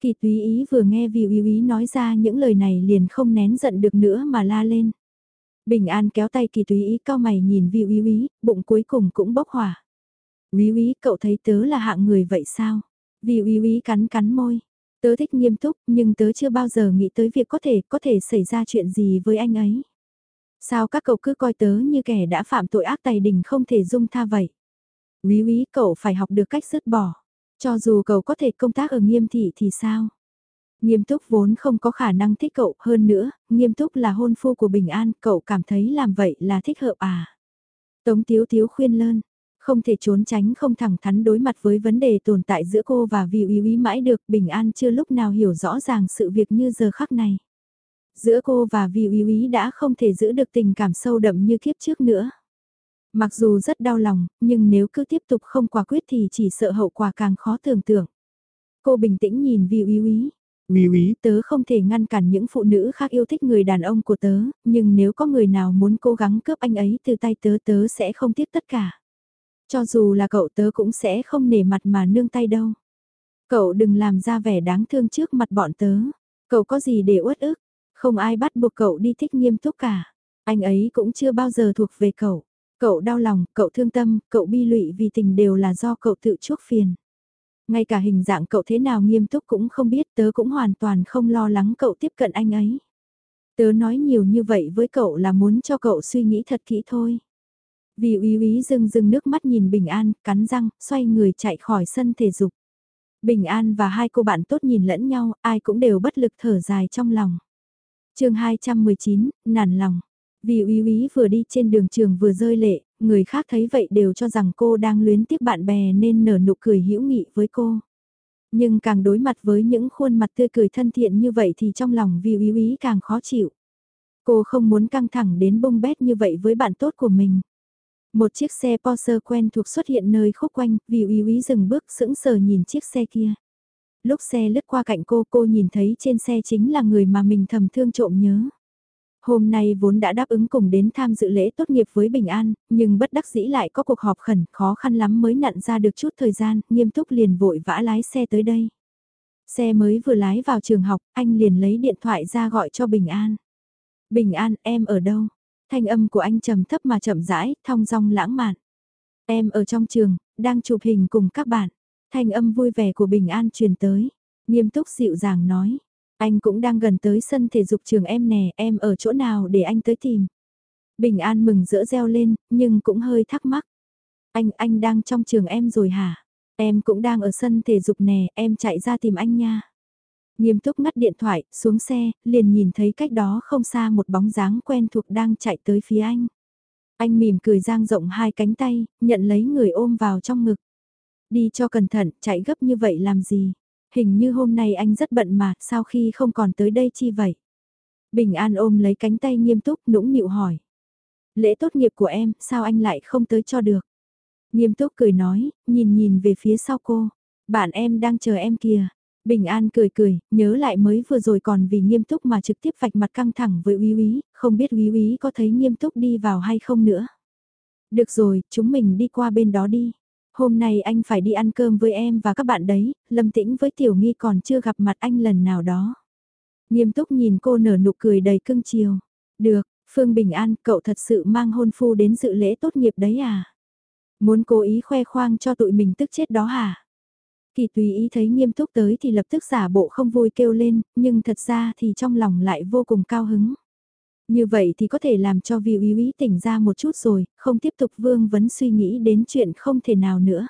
Kỳ túy ý vừa nghe vì uy ý nói ra những lời này liền không nén giận được nữa mà la lên. Bình An kéo tay kỳ túy ý cao mày nhìn vì uy uy, bụng cuối cùng cũng bốc hỏa. Uy uy, cậu thấy tớ là hạng người vậy sao? Vì uy uy cắn cắn môi. Tớ thích nghiêm túc, nhưng tớ chưa bao giờ nghĩ tới việc có thể, có thể xảy ra chuyện gì với anh ấy. Sao các cậu cứ coi tớ như kẻ đã phạm tội ác tài đình không thể dung tha vậy? Quý quý cậu phải học được cách dứt bỏ. Cho dù cậu có thể công tác ở nghiêm thị thì sao? Nghiêm túc vốn không có khả năng thích cậu hơn nữa, nghiêm túc là hôn phu của Bình An, cậu cảm thấy làm vậy là thích hợp à? Tống Tiếu Tiếu khuyên lơn, không thể trốn tránh không thẳng thắn đối mặt với vấn đề tồn tại giữa cô và vì uy uy mãi được Bình An chưa lúc nào hiểu rõ ràng sự việc như giờ khắc này. Giữa cô và vì uy uy đã không thể giữ được tình cảm sâu đậm như kiếp trước nữa. Mặc dù rất đau lòng, nhưng nếu cứ tiếp tục không quả quyết thì chỉ sợ hậu quả càng khó tưởng tượng. Cô bình tĩnh nhìn Vi Uy Uy. Uy Uy, tớ không thể ngăn cản những phụ nữ khác yêu thích người đàn ông của tớ, nhưng nếu có người nào muốn cố gắng cướp anh ấy từ tay tớ tớ sẽ không tiếc tất cả. Cho dù là cậu tớ cũng sẽ không nể mặt mà nương tay đâu. Cậu đừng làm ra vẻ đáng thương trước mặt bọn tớ. Cậu có gì để uất ức, không ai bắt buộc cậu đi thích nghiêm túc cả. Anh ấy cũng chưa bao giờ thuộc về cậu. Cậu đau lòng, cậu thương tâm, cậu bi lụy vì tình đều là do cậu tự chuốc phiền. Ngay cả hình dạng cậu thế nào nghiêm túc cũng không biết tớ cũng hoàn toàn không lo lắng cậu tiếp cận anh ấy. Tớ nói nhiều như vậy với cậu là muốn cho cậu suy nghĩ thật kỹ thôi. Vì uy uy dưng dưng nước mắt nhìn Bình An, cắn răng, xoay người chạy khỏi sân thể dục. Bình An và hai cô bạn tốt nhìn lẫn nhau, ai cũng đều bất lực thở dài trong lòng. chương 219, nản lòng. Vì uy uy vừa đi trên đường trường vừa rơi lệ, người khác thấy vậy đều cho rằng cô đang luyến tiếc bạn bè nên nở nụ cười hữu nghị với cô. Nhưng càng đối mặt với những khuôn mặt tươi cười thân thiện như vậy thì trong lòng vì Uy Uy càng khó chịu. Cô không muốn căng thẳng đến bông bét như vậy với bạn tốt của mình. Một chiếc xe Porsche quen thuộc xuất hiện nơi khúc quanh, vì Uy Uy dừng bước sững sờ nhìn chiếc xe kia. Lúc xe lướt qua cạnh cô, cô nhìn thấy trên xe chính là người mà mình thầm thương trộm nhớ. Hôm nay vốn đã đáp ứng cùng đến tham dự lễ tốt nghiệp với Bình An, nhưng bất đắc dĩ lại có cuộc họp khẩn, khó khăn lắm mới nặn ra được chút thời gian, nghiêm túc liền vội vã lái xe tới đây. Xe mới vừa lái vào trường học, anh liền lấy điện thoại ra gọi cho Bình An. Bình An, em ở đâu? Thanh âm của anh trầm thấp mà chậm rãi, thong dong lãng mạn. Em ở trong trường, đang chụp hình cùng các bạn. Thanh âm vui vẻ của Bình An truyền tới. Nghiêm túc dịu dàng nói. Anh cũng đang gần tới sân thể dục trường em nè, em ở chỗ nào để anh tới tìm. Bình An mừng rỡ reo lên, nhưng cũng hơi thắc mắc. Anh, anh đang trong trường em rồi hả? Em cũng đang ở sân thể dục nè, em chạy ra tìm anh nha. Nghiêm túc ngắt điện thoại, xuống xe, liền nhìn thấy cách đó không xa một bóng dáng quen thuộc đang chạy tới phía anh. Anh mỉm cười giang rộng hai cánh tay, nhận lấy người ôm vào trong ngực. Đi cho cẩn thận, chạy gấp như vậy làm gì? Hình như hôm nay anh rất bận mà, sao khi không còn tới đây chi vậy? Bình An ôm lấy cánh tay nghiêm túc, nũng nịu hỏi. Lễ tốt nghiệp của em, sao anh lại không tới cho được? Nghiêm túc cười nói, nhìn nhìn về phía sau cô. Bạn em đang chờ em kìa. Bình An cười cười, nhớ lại mới vừa rồi còn vì nghiêm túc mà trực tiếp vạch mặt căng thẳng với Uy Uy, không biết Uy Uy có thấy nghiêm túc đi vào hay không nữa. Được rồi, chúng mình đi qua bên đó đi. Hôm nay anh phải đi ăn cơm với em và các bạn đấy, Lâm Tĩnh với Tiểu Nghi còn chưa gặp mặt anh lần nào đó. Nghiêm túc nhìn cô nở nụ cười đầy cưng chiều. Được, Phương Bình An, cậu thật sự mang hôn phu đến dự lễ tốt nghiệp đấy à? Muốn cố ý khoe khoang cho tụi mình tức chết đó hả? Kỳ tùy ý thấy nghiêm túc tới thì lập tức giả bộ không vui kêu lên, nhưng thật ra thì trong lòng lại vô cùng cao hứng. Như vậy thì có thể làm cho Vi Uy Uy tỉnh ra một chút rồi, không tiếp tục vương vấn suy nghĩ đến chuyện không thể nào nữa.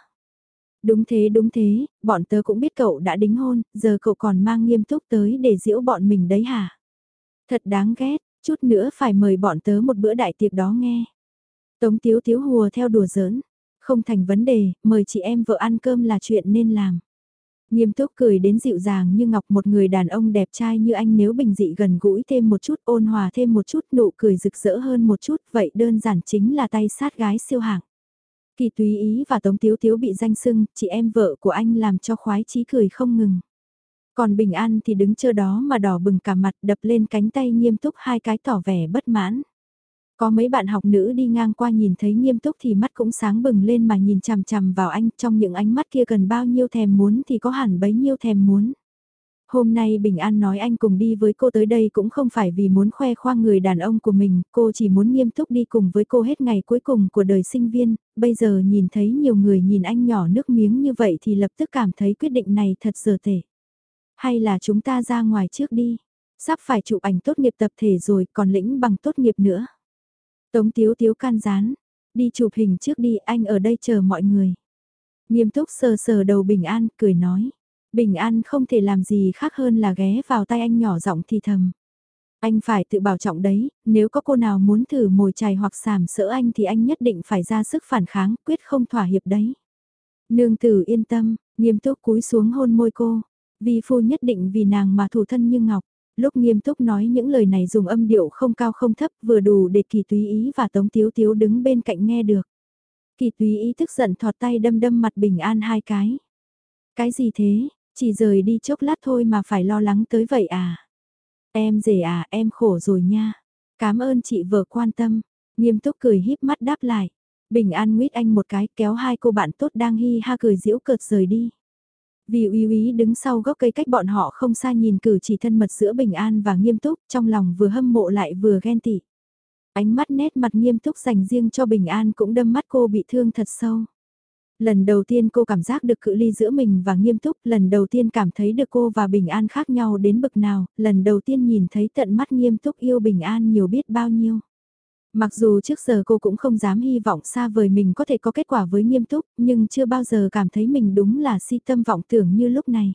Đúng thế đúng thế, bọn tớ cũng biết cậu đã đính hôn, giờ cậu còn mang nghiêm túc tới để giễu bọn mình đấy hả? Thật đáng ghét, chút nữa phải mời bọn tớ một bữa đại tiệc đó nghe. Tống tiếu tiếu hùa theo đùa giỡn, không thành vấn đề, mời chị em vợ ăn cơm là chuyện nên làm. Nghiêm túc cười đến dịu dàng như ngọc một người đàn ông đẹp trai như anh nếu bình dị gần gũi thêm một chút ôn hòa thêm một chút nụ cười rực rỡ hơn một chút vậy đơn giản chính là tay sát gái siêu hạng. Kỳ túy ý và Tống Tiếu Tiếu bị danh sưng, chị em vợ của anh làm cho khoái chí cười không ngừng. Còn Bình An thì đứng chờ đó mà đỏ bừng cả mặt đập lên cánh tay nghiêm túc hai cái tỏ vẻ bất mãn. Có mấy bạn học nữ đi ngang qua nhìn thấy nghiêm túc thì mắt cũng sáng bừng lên mà nhìn chằm chằm vào anh trong những ánh mắt kia cần bao nhiêu thèm muốn thì có hẳn bấy nhiêu thèm muốn. Hôm nay Bình An nói anh cùng đi với cô tới đây cũng không phải vì muốn khoe khoang người đàn ông của mình, cô chỉ muốn nghiêm túc đi cùng với cô hết ngày cuối cùng của đời sinh viên, bây giờ nhìn thấy nhiều người nhìn anh nhỏ nước miếng như vậy thì lập tức cảm thấy quyết định này thật dở tệ. Hay là chúng ta ra ngoài trước đi, sắp phải chụp ảnh tốt nghiệp tập thể rồi còn lĩnh bằng tốt nghiệp nữa. Tống Tiếu Tiếu can gián, đi chụp hình trước đi anh ở đây chờ mọi người. Nghiêm túc sờ sờ đầu Bình An, cười nói. Bình An không thể làm gì khác hơn là ghé vào tay anh nhỏ giọng thì thầm. Anh phải tự bảo trọng đấy, nếu có cô nào muốn thử mồi chài hoặc sàm sỡ anh thì anh nhất định phải ra sức phản kháng, quyết không thỏa hiệp đấy. Nương tử yên tâm, nghiêm túc cúi xuống hôn môi cô, vì phu nhất định vì nàng mà thủ thân như ngọc. Lúc nghiêm túc nói những lời này dùng âm điệu không cao không thấp vừa đủ để kỳ túy ý và tống tiếu tiếu đứng bên cạnh nghe được. Kỳ túy ý tức giận thọt tay đâm đâm mặt bình an hai cái. Cái gì thế, chỉ rời đi chốc lát thôi mà phải lo lắng tới vậy à? Em rể à, em khổ rồi nha. Cảm ơn chị vợ quan tâm. Nghiêm túc cười híp mắt đáp lại. Bình an nguyết anh một cái kéo hai cô bạn tốt đang hi ha cười giễu cợt rời đi. Vì uy uy đứng sau gốc cây cách bọn họ không xa nhìn cử chỉ thân mật giữa bình an và nghiêm túc, trong lòng vừa hâm mộ lại vừa ghen tị. Ánh mắt nét mặt nghiêm túc dành riêng cho bình an cũng đâm mắt cô bị thương thật sâu. Lần đầu tiên cô cảm giác được cự ly giữa mình và nghiêm túc, lần đầu tiên cảm thấy được cô và bình an khác nhau đến bực nào, lần đầu tiên nhìn thấy tận mắt nghiêm túc yêu bình an nhiều biết bao nhiêu. Mặc dù trước giờ cô cũng không dám hy vọng xa vời mình có thể có kết quả với nghiêm túc, nhưng chưa bao giờ cảm thấy mình đúng là si tâm vọng tưởng như lúc này.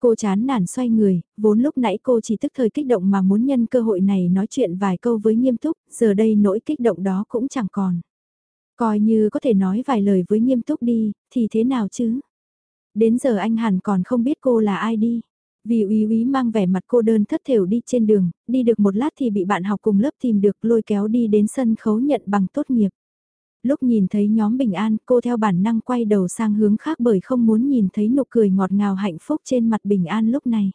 Cô chán nản xoay người, vốn lúc nãy cô chỉ tức thời kích động mà muốn nhân cơ hội này nói chuyện vài câu với nghiêm túc, giờ đây nỗi kích động đó cũng chẳng còn. Coi như có thể nói vài lời với nghiêm túc đi, thì thế nào chứ? Đến giờ anh hẳn còn không biết cô là ai đi. Vì úy úy mang vẻ mặt cô đơn thất thểu đi trên đường, đi được một lát thì bị bạn học cùng lớp tìm được lôi kéo đi đến sân khấu nhận bằng tốt nghiệp. Lúc nhìn thấy nhóm Bình An, cô theo bản năng quay đầu sang hướng khác bởi không muốn nhìn thấy nụ cười ngọt ngào hạnh phúc trên mặt Bình An lúc này.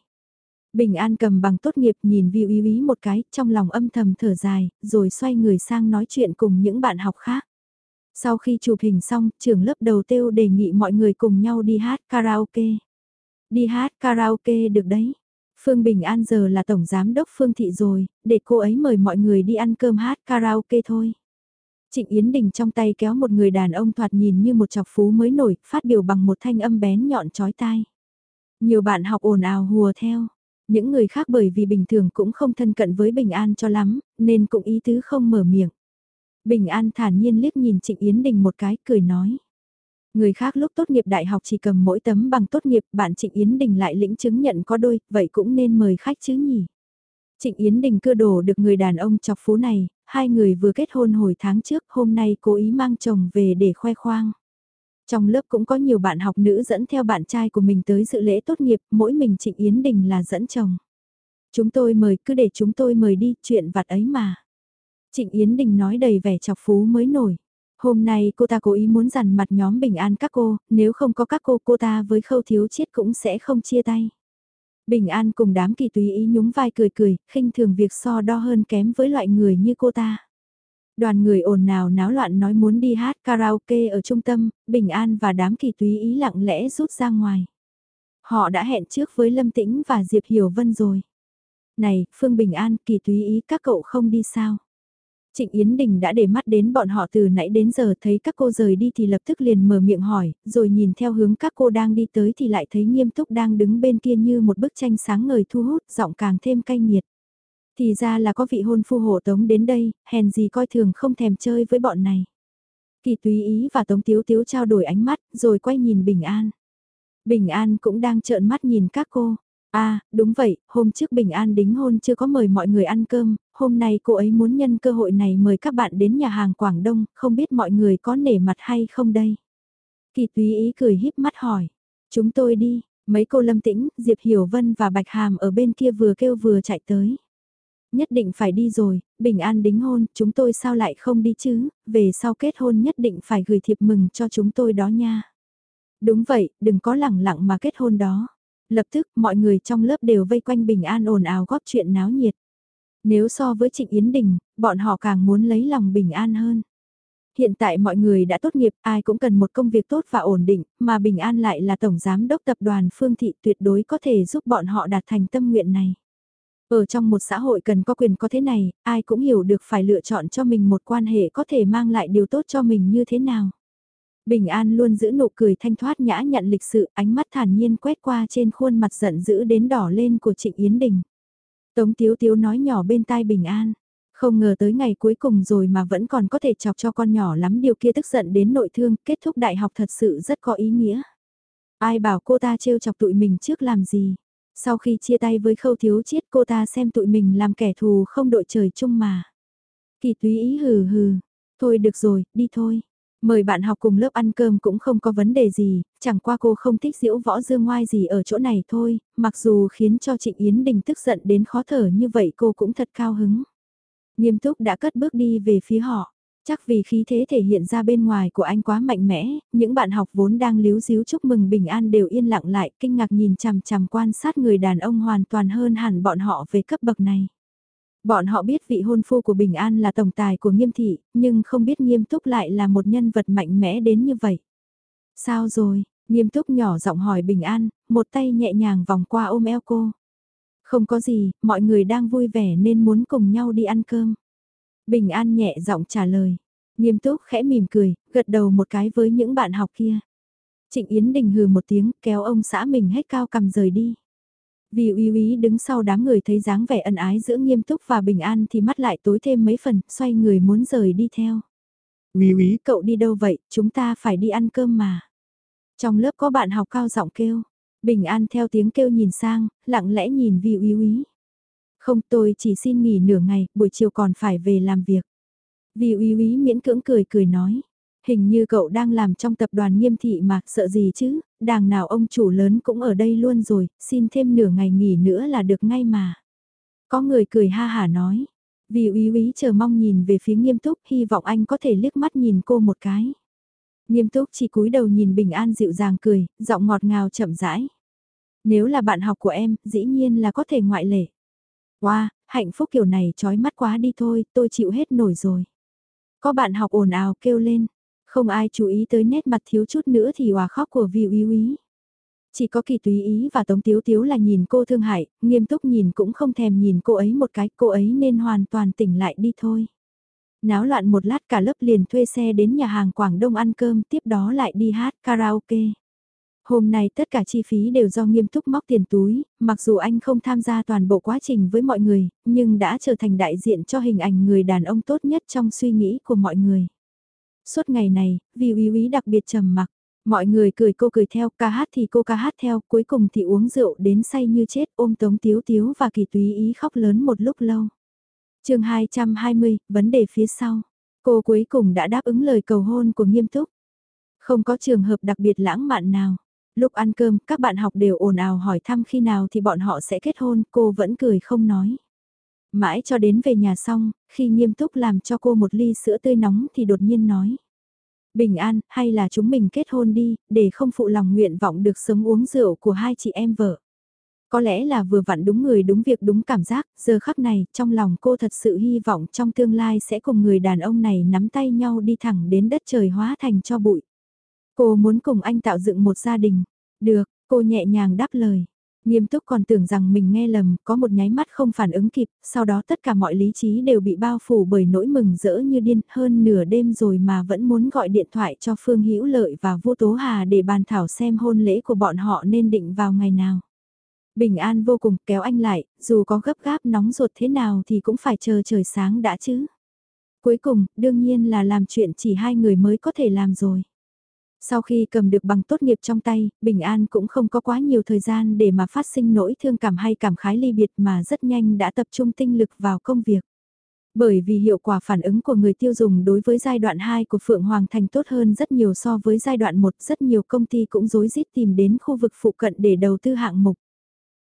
Bình An cầm bằng tốt nghiệp nhìn vì Uy Uy một cái, trong lòng âm thầm thở dài, rồi xoay người sang nói chuyện cùng những bạn học khác. Sau khi chụp hình xong, trưởng lớp đầu tiêu đề nghị mọi người cùng nhau đi hát karaoke. Đi hát karaoke được đấy. Phương Bình An giờ là tổng giám đốc Phương Thị rồi, để cô ấy mời mọi người đi ăn cơm hát karaoke thôi. Trịnh Yến Đình trong tay kéo một người đàn ông thoạt nhìn như một chọc phú mới nổi, phát biểu bằng một thanh âm bén nhọn chói tai. Nhiều bạn học ồn ào hùa theo. Những người khác bởi vì bình thường cũng không thân cận với Bình An cho lắm, nên cũng ý tứ không mở miệng. Bình An thản nhiên liếc nhìn Trịnh Yến Đình một cái, cười nói. Người khác lúc tốt nghiệp đại học chỉ cầm mỗi tấm bằng tốt nghiệp, bạn Trịnh Yến Đình lại lĩnh chứng nhận có đôi, vậy cũng nên mời khách chứ nhỉ. Trịnh Yến Đình cưa đổ được người đàn ông chọc phú này, hai người vừa kết hôn hồi tháng trước, hôm nay cố ý mang chồng về để khoe khoang. Trong lớp cũng có nhiều bạn học nữ dẫn theo bạn trai của mình tới dự lễ tốt nghiệp, mỗi mình Trịnh Yến Đình là dẫn chồng. Chúng tôi mời, cứ để chúng tôi mời đi, chuyện vặt ấy mà. Trịnh Yến Đình nói đầy vẻ chọc phú mới nổi. Hôm nay cô ta cố ý muốn dằn mặt nhóm bình an các cô, nếu không có các cô cô ta với khâu thiếu chiết cũng sẽ không chia tay. Bình an cùng đám kỳ tùy ý nhúng vai cười cười, khinh thường việc so đo hơn kém với loại người như cô ta. Đoàn người ồn nào náo loạn nói muốn đi hát karaoke ở trung tâm, Bình An và đám kỳ túy ý lặng lẽ rút ra ngoài. Họ đã hẹn trước với Lâm Tĩnh và Diệp Hiểu Vân rồi. Này, Phương Bình An, kỳ túy ý các cậu không đi sao? Trịnh Yến Đình đã để mắt đến bọn họ từ nãy đến giờ thấy các cô rời đi thì lập tức liền mở miệng hỏi, rồi nhìn theo hướng các cô đang đi tới thì lại thấy nghiêm túc đang đứng bên kia như một bức tranh sáng ngời thu hút, giọng càng thêm cay nghiệt. Thì ra là có vị hôn phu hộ tống đến đây, hèn gì coi thường không thèm chơi với bọn này. Kỳ túy ý và tống tiếu tiếu trao đổi ánh mắt, rồi quay nhìn Bình An. Bình An cũng đang trợn mắt nhìn các cô. À, đúng vậy, hôm trước Bình An đính hôn chưa có mời mọi người ăn cơm, hôm nay cô ấy muốn nhân cơ hội này mời các bạn đến nhà hàng Quảng Đông, không biết mọi người có nể mặt hay không đây? Kỳ túy ý cười híp mắt hỏi. Chúng tôi đi, mấy cô Lâm Tĩnh, Diệp Hiểu Vân và Bạch Hàm ở bên kia vừa kêu vừa chạy tới. Nhất định phải đi rồi, Bình An đính hôn, chúng tôi sao lại không đi chứ, về sau kết hôn nhất định phải gửi thiệp mừng cho chúng tôi đó nha. Đúng vậy, đừng có lẳng lặng mà kết hôn đó. Lập tức mọi người trong lớp đều vây quanh Bình An ồn ào góp chuyện náo nhiệt. Nếu so với Trịnh Yến Đình, bọn họ càng muốn lấy lòng Bình An hơn. Hiện tại mọi người đã tốt nghiệp, ai cũng cần một công việc tốt và ổn định, mà Bình An lại là Tổng Giám đốc Tập đoàn Phương Thị tuyệt đối có thể giúp bọn họ đạt thành tâm nguyện này. Ở trong một xã hội cần có quyền có thế này, ai cũng hiểu được phải lựa chọn cho mình một quan hệ có thể mang lại điều tốt cho mình như thế nào. Bình An luôn giữ nụ cười thanh thoát nhã nhận lịch sự, ánh mắt thản nhiên quét qua trên khuôn mặt giận dữ đến đỏ lên của Trịnh Yến Đình. Tống Tiếu Tiếu nói nhỏ bên tai Bình An. Không ngờ tới ngày cuối cùng rồi mà vẫn còn có thể chọc cho con nhỏ lắm điều kia tức giận đến nội thương, kết thúc đại học thật sự rất có ý nghĩa. Ai bảo cô ta trêu chọc tụi mình trước làm gì. Sau khi chia tay với khâu thiếu chiết cô ta xem tụi mình làm kẻ thù không đội trời chung mà. Kỳ túy ý hừ hừ. Thôi được rồi, đi thôi. Mời bạn học cùng lớp ăn cơm cũng không có vấn đề gì, chẳng qua cô không thích diễu võ dương ngoai gì ở chỗ này thôi, mặc dù khiến cho Trịnh Yến Đình tức giận đến khó thở như vậy cô cũng thật cao hứng. Nghiêm túc đã cất bước đi về phía họ. Chắc vì khí thế thể hiện ra bên ngoài của anh quá mạnh mẽ, những bạn học vốn đang líu díu chúc mừng bình an đều yên lặng lại, kinh ngạc nhìn chằm chằm quan sát người đàn ông hoàn toàn hơn hẳn bọn họ về cấp bậc này. Bọn họ biết vị hôn phu của Bình An là tổng tài của nghiêm thị, nhưng không biết nghiêm túc lại là một nhân vật mạnh mẽ đến như vậy. Sao rồi, nghiêm túc nhỏ giọng hỏi Bình An, một tay nhẹ nhàng vòng qua ôm eo cô. Không có gì, mọi người đang vui vẻ nên muốn cùng nhau đi ăn cơm. Bình An nhẹ giọng trả lời. Nghiêm túc khẽ mỉm cười, gật đầu một cái với những bạn học kia. Trịnh Yến Đình hừ một tiếng, kéo ông xã mình hết cao cầm rời đi. Vì uy uy đứng sau đám người thấy dáng vẻ ân ái giữa nghiêm túc và bình an thì mắt lại tối thêm mấy phần, xoay người muốn rời đi theo. Uy uy, cậu đi đâu vậy, chúng ta phải đi ăn cơm mà. Trong lớp có bạn học cao giọng kêu, bình an theo tiếng kêu nhìn sang, lặng lẽ nhìn vì uy uy. Không tôi chỉ xin nghỉ nửa ngày, buổi chiều còn phải về làm việc. Vì uy uy miễn cưỡng cười cười nói. Hình như cậu đang làm trong tập đoàn nghiêm thị mà, sợ gì chứ, đàng nào ông chủ lớn cũng ở đây luôn rồi, xin thêm nửa ngày nghỉ nữa là được ngay mà. Có người cười ha hả nói, vì úy úy chờ mong nhìn về phía nghiêm túc, hy vọng anh có thể liếc mắt nhìn cô một cái. Nghiêm túc chỉ cúi đầu nhìn bình an dịu dàng cười, giọng ngọt ngào chậm rãi. Nếu là bạn học của em, dĩ nhiên là có thể ngoại lệ. Wow, hạnh phúc kiểu này trói mắt quá đi thôi, tôi chịu hết nổi rồi. Có bạn học ồn ào kêu lên, không ai chú ý tới nét mặt thiếu chút nữa thì hòa khóc của Vi Uy Uy. Chỉ có kỳ túy ý và Tống Tiếu Tiếu là nhìn cô thương hại, nghiêm túc nhìn cũng không thèm nhìn cô ấy một cái, cô ấy nên hoàn toàn tỉnh lại đi thôi. Náo loạn một lát cả lớp liền thuê xe đến nhà hàng Quảng Đông ăn cơm, tiếp đó lại đi hát karaoke. Hôm nay tất cả chi phí đều do nghiêm túc móc tiền túi, mặc dù anh không tham gia toàn bộ quá trình với mọi người, nhưng đã trở thành đại diện cho hình ảnh người đàn ông tốt nhất trong suy nghĩ của mọi người. Suốt ngày này, vì uy úy đặc biệt trầm mặc, mọi người cười cô cười theo, ca hát thì cô ca hát theo, cuối cùng thì uống rượu đến say như chết ôm tống tiếu tiếu và kỳ túy ý khóc lớn một lúc lâu. chương 220, vấn đề phía sau. Cô cuối cùng đã đáp ứng lời cầu hôn của nghiêm túc. Không có trường hợp đặc biệt lãng mạn nào. Lúc ăn cơm, các bạn học đều ồn ào hỏi thăm khi nào thì bọn họ sẽ kết hôn, cô vẫn cười không nói. Mãi cho đến về nhà xong, khi nghiêm túc làm cho cô một ly sữa tươi nóng thì đột nhiên nói. Bình an, hay là chúng mình kết hôn đi, để không phụ lòng nguyện vọng được sớm uống rượu của hai chị em vợ. Có lẽ là vừa vặn đúng người đúng việc đúng cảm giác, giờ khắc này, trong lòng cô thật sự hy vọng trong tương lai sẽ cùng người đàn ông này nắm tay nhau đi thẳng đến đất trời hóa thành cho bụi. Cô muốn cùng anh tạo dựng một gia đình. Được, cô nhẹ nhàng đáp lời. Nghiêm túc còn tưởng rằng mình nghe lầm, có một nháy mắt không phản ứng kịp, sau đó tất cả mọi lý trí đều bị bao phủ bởi nỗi mừng rỡ như điên hơn nửa đêm rồi mà vẫn muốn gọi điện thoại cho Phương Hữu Lợi và Vu Tố Hà để bàn thảo xem hôn lễ của bọn họ nên định vào ngày nào. Bình an vô cùng kéo anh lại, dù có gấp gáp nóng ruột thế nào thì cũng phải chờ trời sáng đã chứ. Cuối cùng, đương nhiên là làm chuyện chỉ hai người mới có thể làm rồi. Sau khi cầm được bằng tốt nghiệp trong tay, Bình An cũng không có quá nhiều thời gian để mà phát sinh nỗi thương cảm hay cảm khái ly biệt mà rất nhanh đã tập trung tinh lực vào công việc. Bởi vì hiệu quả phản ứng của người tiêu dùng đối với giai đoạn 2 của Phượng Hoàng Thành tốt hơn rất nhiều so với giai đoạn 1, rất nhiều công ty cũng rối rít tìm đến khu vực phụ cận để đầu tư hạng mục.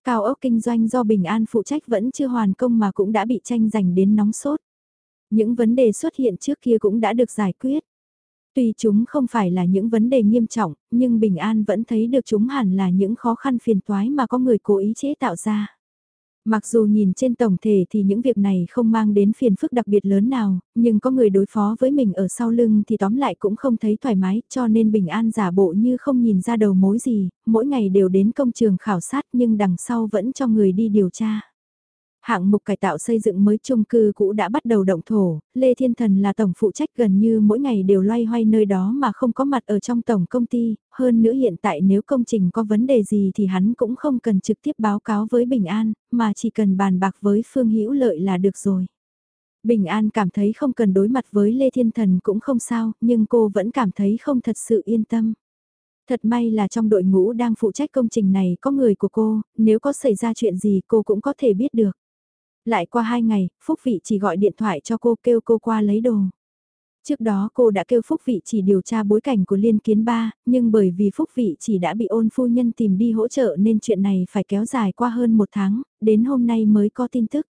Cao ốc kinh doanh do Bình An phụ trách vẫn chưa hoàn công mà cũng đã bị tranh giành đến nóng sốt. Những vấn đề xuất hiện trước kia cũng đã được giải quyết. Tuy chúng không phải là những vấn đề nghiêm trọng, nhưng Bình An vẫn thấy được chúng hẳn là những khó khăn phiền toái mà có người cố ý chế tạo ra. Mặc dù nhìn trên tổng thể thì những việc này không mang đến phiền phức đặc biệt lớn nào, nhưng có người đối phó với mình ở sau lưng thì tóm lại cũng không thấy thoải mái, cho nên bình an giả bộ như không nhìn ra đầu mối gì, mỗi ngày đều đến công trường khảo sát nhưng đằng sau vẫn cho người đi điều tra. Hạng mục cải tạo xây dựng mới chung cư cũ đã bắt đầu động thổ, Lê Thiên Thần là tổng phụ trách gần như mỗi ngày đều loay hoay nơi đó mà không có mặt ở trong tổng công ty, hơn nữa hiện tại nếu công trình có vấn đề gì thì hắn cũng không cần trực tiếp báo cáo với Bình An, mà chỉ cần bàn bạc với Phương Hữu Lợi là được rồi. Bình An cảm thấy không cần đối mặt với Lê Thiên Thần cũng không sao, nhưng cô vẫn cảm thấy không thật sự yên tâm. Thật may là trong đội ngũ đang phụ trách công trình này có người của cô, nếu có xảy ra chuyện gì cô cũng có thể biết được. Lại qua hai ngày, Phúc Vị chỉ gọi điện thoại cho cô kêu cô qua lấy đồ. Trước đó cô đã kêu Phúc Vị chỉ điều tra bối cảnh của Liên Kiến Ba, nhưng bởi vì Phúc Vị chỉ đã bị ôn phu nhân tìm đi hỗ trợ nên chuyện này phải kéo dài qua hơn một tháng, đến hôm nay mới có tin tức.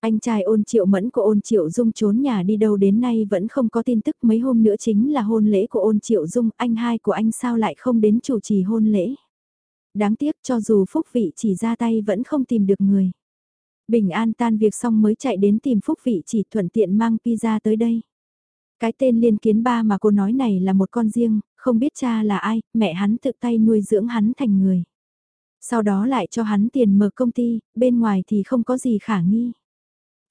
Anh trai ôn triệu mẫn của ôn triệu dung trốn nhà đi đâu đến nay vẫn không có tin tức mấy hôm nữa chính là hôn lễ của ôn triệu dung, anh hai của anh sao lại không đến chủ trì hôn lễ. Đáng tiếc cho dù Phúc Vị chỉ ra tay vẫn không tìm được người. Bình An tan việc xong mới chạy đến tìm Phúc Vị chỉ thuận tiện mang pizza tới đây. Cái tên liên kiến ba mà cô nói này là một con riêng, không biết cha là ai, mẹ hắn tự tay nuôi dưỡng hắn thành người. Sau đó lại cho hắn tiền mở công ty, bên ngoài thì không có gì khả nghi.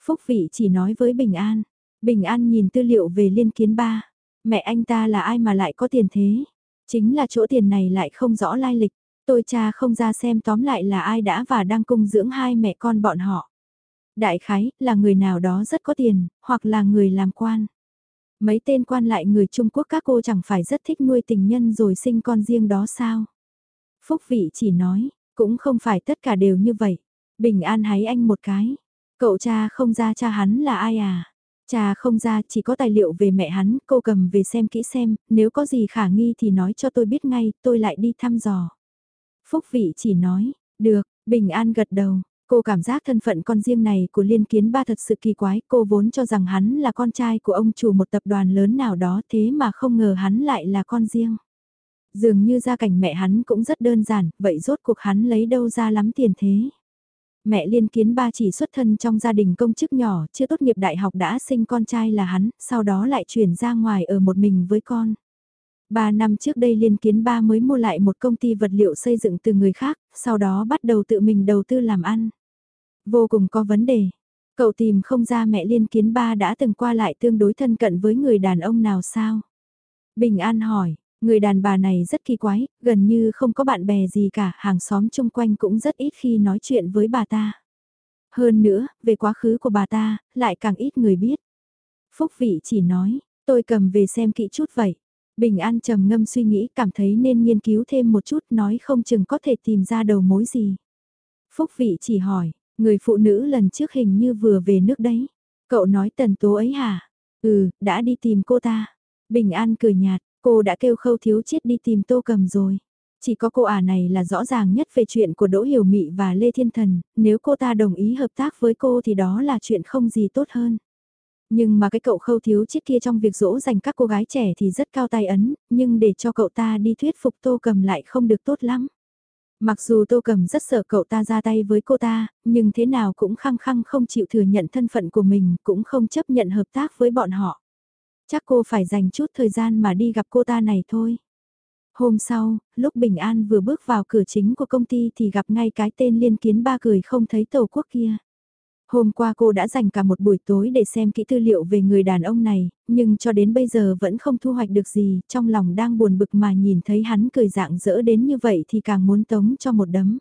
Phúc Vị chỉ nói với Bình An. Bình An nhìn tư liệu về liên kiến ba. Mẹ anh ta là ai mà lại có tiền thế? Chính là chỗ tiền này lại không rõ lai lịch. Tôi cha không ra xem tóm lại là ai đã và đang cung dưỡng hai mẹ con bọn họ. Đại khái, là người nào đó rất có tiền, hoặc là người làm quan. Mấy tên quan lại người Trung Quốc các cô chẳng phải rất thích nuôi tình nhân rồi sinh con riêng đó sao? Phúc vị chỉ nói, cũng không phải tất cả đều như vậy. Bình an hái anh một cái. Cậu cha không ra cha hắn là ai à? Cha không ra chỉ có tài liệu về mẹ hắn, cô cầm về xem kỹ xem, nếu có gì khả nghi thì nói cho tôi biết ngay, tôi lại đi thăm dò. Phúc vị chỉ nói, được, bình an gật đầu, cô cảm giác thân phận con riêng này của liên kiến ba thật sự kỳ quái, cô vốn cho rằng hắn là con trai của ông chủ một tập đoàn lớn nào đó thế mà không ngờ hắn lại là con riêng. Dường như gia cảnh mẹ hắn cũng rất đơn giản, vậy rốt cuộc hắn lấy đâu ra lắm tiền thế. Mẹ liên kiến ba chỉ xuất thân trong gia đình công chức nhỏ, chưa tốt nghiệp đại học đã sinh con trai là hắn, sau đó lại chuyển ra ngoài ở một mình với con. Ba năm trước đây liên kiến ba mới mua lại một công ty vật liệu xây dựng từ người khác, sau đó bắt đầu tự mình đầu tư làm ăn. Vô cùng có vấn đề. Cậu tìm không ra mẹ liên kiến ba đã từng qua lại tương đối thân cận với người đàn ông nào sao? Bình An hỏi, người đàn bà này rất kỳ quái, gần như không có bạn bè gì cả, hàng xóm chung quanh cũng rất ít khi nói chuyện với bà ta. Hơn nữa, về quá khứ của bà ta, lại càng ít người biết. Phúc vị chỉ nói, tôi cầm về xem kỹ chút vậy. Bình An trầm ngâm suy nghĩ cảm thấy nên nghiên cứu thêm một chút nói không chừng có thể tìm ra đầu mối gì. Phúc vị chỉ hỏi, người phụ nữ lần trước hình như vừa về nước đấy. Cậu nói tần tố ấy hả? Ừ, đã đi tìm cô ta. Bình An cười nhạt, cô đã kêu khâu thiếu chiết đi tìm tô cầm rồi. Chỉ có cô ả này là rõ ràng nhất về chuyện của Đỗ Hiểu Mị và Lê Thiên Thần, nếu cô ta đồng ý hợp tác với cô thì đó là chuyện không gì tốt hơn. Nhưng mà cái cậu khâu thiếu chết kia trong việc dỗ dành các cô gái trẻ thì rất cao tay ấn, nhưng để cho cậu ta đi thuyết phục tô cầm lại không được tốt lắm. Mặc dù tô cầm rất sợ cậu ta ra tay với cô ta, nhưng thế nào cũng khăng khăng không chịu thừa nhận thân phận của mình, cũng không chấp nhận hợp tác với bọn họ. Chắc cô phải dành chút thời gian mà đi gặp cô ta này thôi. Hôm sau, lúc Bình An vừa bước vào cửa chính của công ty thì gặp ngay cái tên liên kiến ba cười không thấy tàu quốc kia. Hôm qua cô đã dành cả một buổi tối để xem kỹ tư liệu về người đàn ông này, nhưng cho đến bây giờ vẫn không thu hoạch được gì, trong lòng đang buồn bực mà nhìn thấy hắn cười dạng dỡ đến như vậy thì càng muốn tống cho một đấm.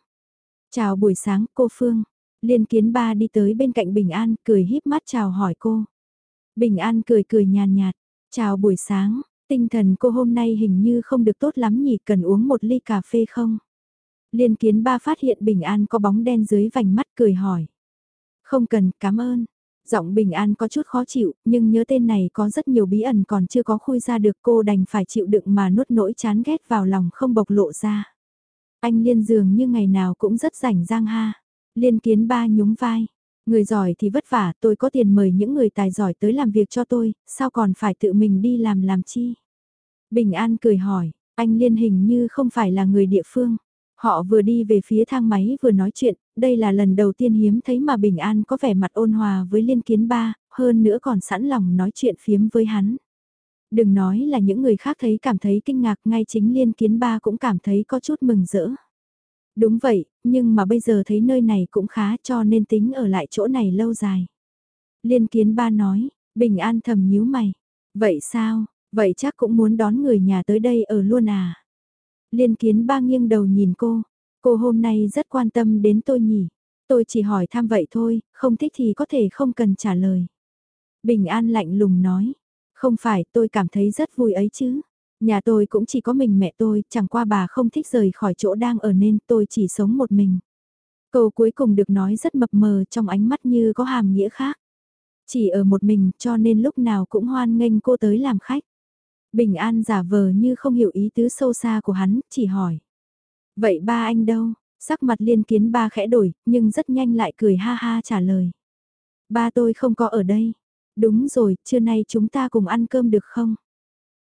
Chào buổi sáng, cô Phương. Liên kiến ba đi tới bên cạnh Bình An, cười híp mắt chào hỏi cô. Bình An cười cười nhàn nhạt, chào buổi sáng, tinh thần cô hôm nay hình như không được tốt lắm nhỉ, cần uống một ly cà phê không? Liên kiến ba phát hiện Bình An có bóng đen dưới vành mắt cười hỏi. Không cần, cảm ơn. Giọng bình an có chút khó chịu, nhưng nhớ tên này có rất nhiều bí ẩn còn chưa có khui ra được cô đành phải chịu đựng mà nuốt nỗi chán ghét vào lòng không bộc lộ ra. Anh Liên dường như ngày nào cũng rất rảnh rang ha. Liên kiến ba nhúng vai. Người giỏi thì vất vả, tôi có tiền mời những người tài giỏi tới làm việc cho tôi, sao còn phải tự mình đi làm làm chi? Bình An cười hỏi, anh Liên hình như không phải là người địa phương. Họ vừa đi về phía thang máy vừa nói chuyện, đây là lần đầu tiên hiếm thấy mà Bình An có vẻ mặt ôn hòa với Liên Kiến Ba, hơn nữa còn sẵn lòng nói chuyện phiếm với hắn. Đừng nói là những người khác thấy cảm thấy kinh ngạc, ngay chính Liên Kiến Ba cũng cảm thấy có chút mừng rỡ. Đúng vậy, nhưng mà bây giờ thấy nơi này cũng khá cho nên tính ở lại chỗ này lâu dài. Liên Kiến Ba nói, Bình An thầm nhíu mày. Vậy sao, vậy chắc cũng muốn đón người nhà tới đây ở luôn à? Liên kiến ba nghiêng đầu nhìn cô, cô hôm nay rất quan tâm đến tôi nhỉ. Tôi chỉ hỏi thăm vậy thôi, không thích thì có thể không cần trả lời. Bình An lạnh lùng nói, không phải tôi cảm thấy rất vui ấy chứ. Nhà tôi cũng chỉ có mình mẹ tôi, chẳng qua bà không thích rời khỏi chỗ đang ở nên tôi chỉ sống một mình. Câu cuối cùng được nói rất mập mờ trong ánh mắt như có hàm nghĩa khác. Chỉ ở một mình cho nên lúc nào cũng hoan nghênh cô tới làm khách. Bình An giả vờ như không hiểu ý tứ sâu xa của hắn, chỉ hỏi. Vậy ba anh đâu? Sắc mặt liên kiến ba khẽ đổi, nhưng rất nhanh lại cười ha ha trả lời. Ba tôi không có ở đây. Đúng rồi, trưa nay chúng ta cùng ăn cơm được không?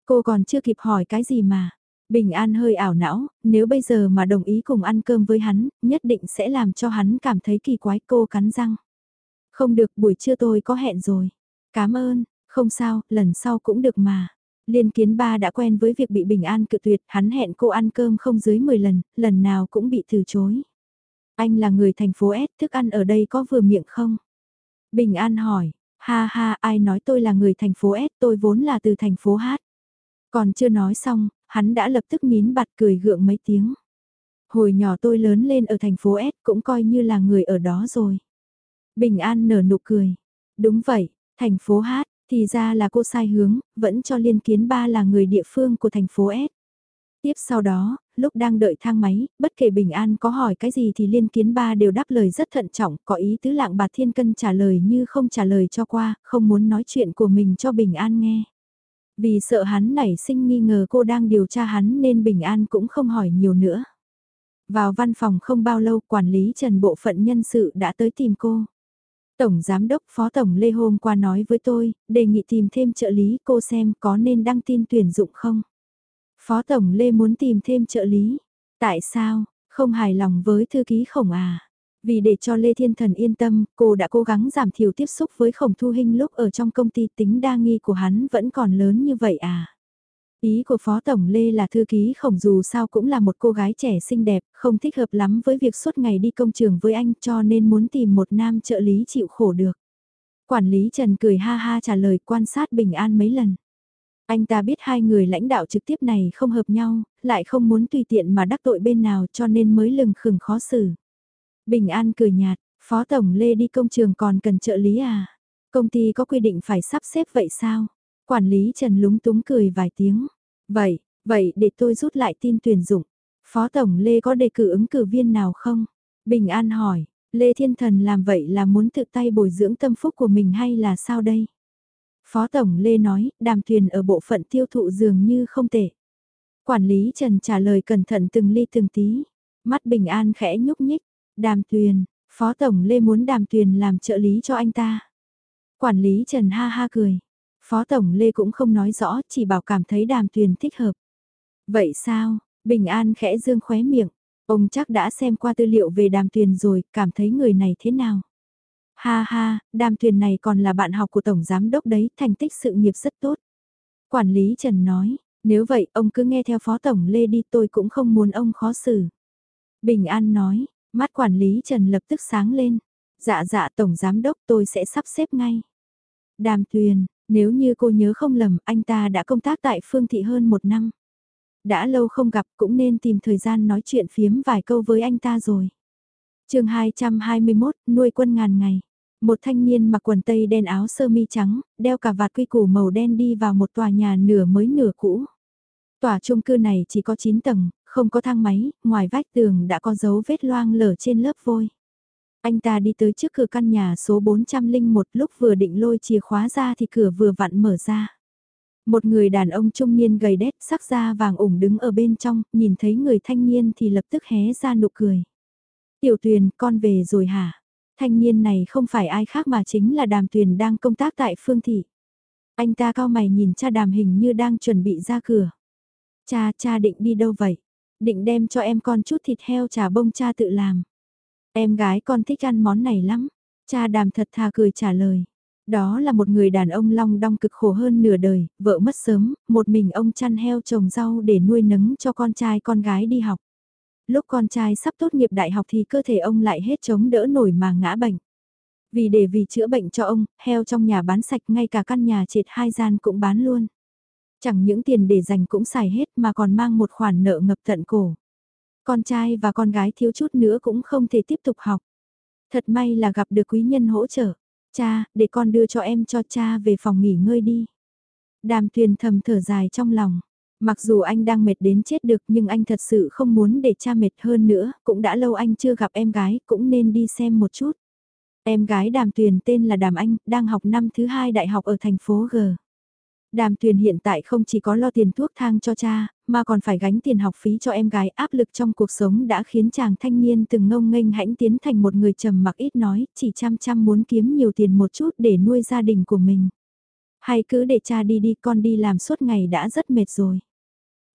Cô còn chưa kịp hỏi cái gì mà. Bình An hơi ảo não, nếu bây giờ mà đồng ý cùng ăn cơm với hắn, nhất định sẽ làm cho hắn cảm thấy kỳ quái cô cắn răng. Không được, buổi trưa tôi có hẹn rồi. Cảm ơn, không sao, lần sau cũng được mà. Liên kiến ba đã quen với việc bị bình an cự tuyệt, hắn hẹn cô ăn cơm không dưới 10 lần, lần nào cũng bị từ chối. Anh là người thành phố S, thức ăn ở đây có vừa miệng không? Bình an hỏi, ha ha ai nói tôi là người thành phố S, tôi vốn là từ thành phố H. Còn chưa nói xong, hắn đã lập tức nín bặt cười gượng mấy tiếng. Hồi nhỏ tôi lớn lên ở thành phố S cũng coi như là người ở đó rồi. Bình an nở nụ cười. Đúng vậy, thành phố H, thì ra là cô sai hướng, vẫn cho liên kiến ba là người địa phương của thành phố S. Tiếp sau đó, lúc đang đợi thang máy, bất kể Bình An có hỏi cái gì thì Liên Kiến Ba đều đáp lời rất thận trọng, có ý tứ lạng bà thiên cân trả lời như không trả lời cho qua, không muốn nói chuyện của mình cho Bình An nghe. Vì sợ hắn nảy sinh nghi ngờ cô đang điều tra hắn nên Bình An cũng không hỏi nhiều nữa. Vào văn phòng không bao lâu quản lý Trần Bộ phận nhân sự đã tới tìm cô. Tổng Giám đốc Phó Tổng Lê hôm qua nói với tôi, đề nghị tìm thêm trợ lý cô xem có nên đăng tin tuyển dụng không. Phó Tổng Lê muốn tìm thêm trợ lý. Tại sao, không hài lòng với thư ký khổng à? Vì để cho Lê Thiên Thần yên tâm, cô đã cố gắng giảm thiểu tiếp xúc với khổng thu hình lúc ở trong công ty tính đa nghi của hắn vẫn còn lớn như vậy à? Ý của Phó Tổng Lê là thư ký khổng dù sao cũng là một cô gái trẻ xinh đẹp, không thích hợp lắm với việc suốt ngày đi công trường với anh cho nên muốn tìm một nam trợ lý chịu khổ được. Quản lý Trần cười ha ha trả lời quan sát bình an mấy lần. Anh ta biết hai người lãnh đạo trực tiếp này không hợp nhau, lại không muốn tùy tiện mà đắc tội bên nào cho nên mới lừng khừng khó xử. Bình An cười nhạt, Phó Tổng Lê đi công trường còn cần trợ lý à? Công ty có quy định phải sắp xếp vậy sao? Quản lý Trần lúng túng cười vài tiếng. Vậy, vậy để tôi rút lại tin tuyển dụng. Phó Tổng Lê có đề cử ứng cử viên nào không? Bình An hỏi, Lê Thiên Thần làm vậy là muốn tự tay bồi dưỡng tâm phúc của mình hay là sao đây? Phó Tổng Lê nói, đàm thuyền ở bộ phận tiêu thụ dường như không tệ. Quản lý Trần trả lời cẩn thận từng ly từng tí. Mắt Bình An khẽ nhúc nhích. Đàm tuyền, Phó Tổng Lê muốn đàm tuyền làm trợ lý cho anh ta. Quản lý Trần ha ha cười. Phó Tổng Lê cũng không nói rõ, chỉ bảo cảm thấy đàm tuyền thích hợp. Vậy sao, Bình An khẽ dương khóe miệng. Ông chắc đã xem qua tư liệu về đàm tuyền rồi, cảm thấy người này thế nào? Ha ha, đàm tuyền này còn là bạn học của Tổng Giám Đốc đấy, thành tích sự nghiệp rất tốt. Quản lý Trần nói, nếu vậy ông cứ nghe theo Phó Tổng Lê đi tôi cũng không muốn ông khó xử. Bình An nói, mắt quản lý Trần lập tức sáng lên. Dạ dạ Tổng Giám Đốc tôi sẽ sắp xếp ngay. Đàm tuyền, nếu như cô nhớ không lầm anh ta đã công tác tại Phương Thị hơn một năm. Đã lâu không gặp cũng nên tìm thời gian nói chuyện phiếm vài câu với anh ta rồi. chương 221, nuôi quân ngàn ngày. Một thanh niên mặc quần tây đen áo sơ mi trắng, đeo cả vạt quy củ màu đen đi vào một tòa nhà nửa mới nửa cũ. Tòa chung cư này chỉ có 9 tầng, không có thang máy, ngoài vách tường đã có dấu vết loang lở trên lớp vôi. Anh ta đi tới trước cửa căn nhà số 401 lúc vừa định lôi chìa khóa ra thì cửa vừa vặn mở ra. Một người đàn ông trung niên gầy đét sắc da vàng ủng đứng ở bên trong, nhìn thấy người thanh niên thì lập tức hé ra nụ cười. Tiểu tuyền, con về rồi hả? Thanh niên này không phải ai khác mà chính là đàm tuyền đang công tác tại phương thị. Anh ta cao mày nhìn cha đàm hình như đang chuẩn bị ra cửa. Cha, cha định đi đâu vậy? Định đem cho em con chút thịt heo trà bông cha tự làm. Em gái con thích ăn món này lắm. Cha đàm thật thà cười trả lời. Đó là một người đàn ông long đong cực khổ hơn nửa đời, vợ mất sớm, một mình ông chăn heo trồng rau để nuôi nấng cho con trai con gái đi học. Lúc con trai sắp tốt nghiệp đại học thì cơ thể ông lại hết chống đỡ nổi mà ngã bệnh. Vì để vì chữa bệnh cho ông, heo trong nhà bán sạch ngay cả căn nhà triệt hai gian cũng bán luôn. Chẳng những tiền để dành cũng xài hết mà còn mang một khoản nợ ngập tận cổ. Con trai và con gái thiếu chút nữa cũng không thể tiếp tục học. Thật may là gặp được quý nhân hỗ trợ. Cha, để con đưa cho em cho cha về phòng nghỉ ngơi đi. Đàm tuyền thầm thở dài trong lòng. Mặc dù anh đang mệt đến chết được nhưng anh thật sự không muốn để cha mệt hơn nữa, cũng đã lâu anh chưa gặp em gái, cũng nên đi xem một chút. Em gái đàm tuyền tên là Đàm Anh, đang học năm thứ hai đại học ở thành phố G. Đàm tuyền hiện tại không chỉ có lo tiền thuốc thang cho cha, mà còn phải gánh tiền học phí cho em gái áp lực trong cuộc sống đã khiến chàng thanh niên từng ngông nghênh hãnh tiến thành một người trầm mặc ít nói, chỉ chăm chăm muốn kiếm nhiều tiền một chút để nuôi gia đình của mình. Hay cứ để cha đi đi con đi làm suốt ngày đã rất mệt rồi.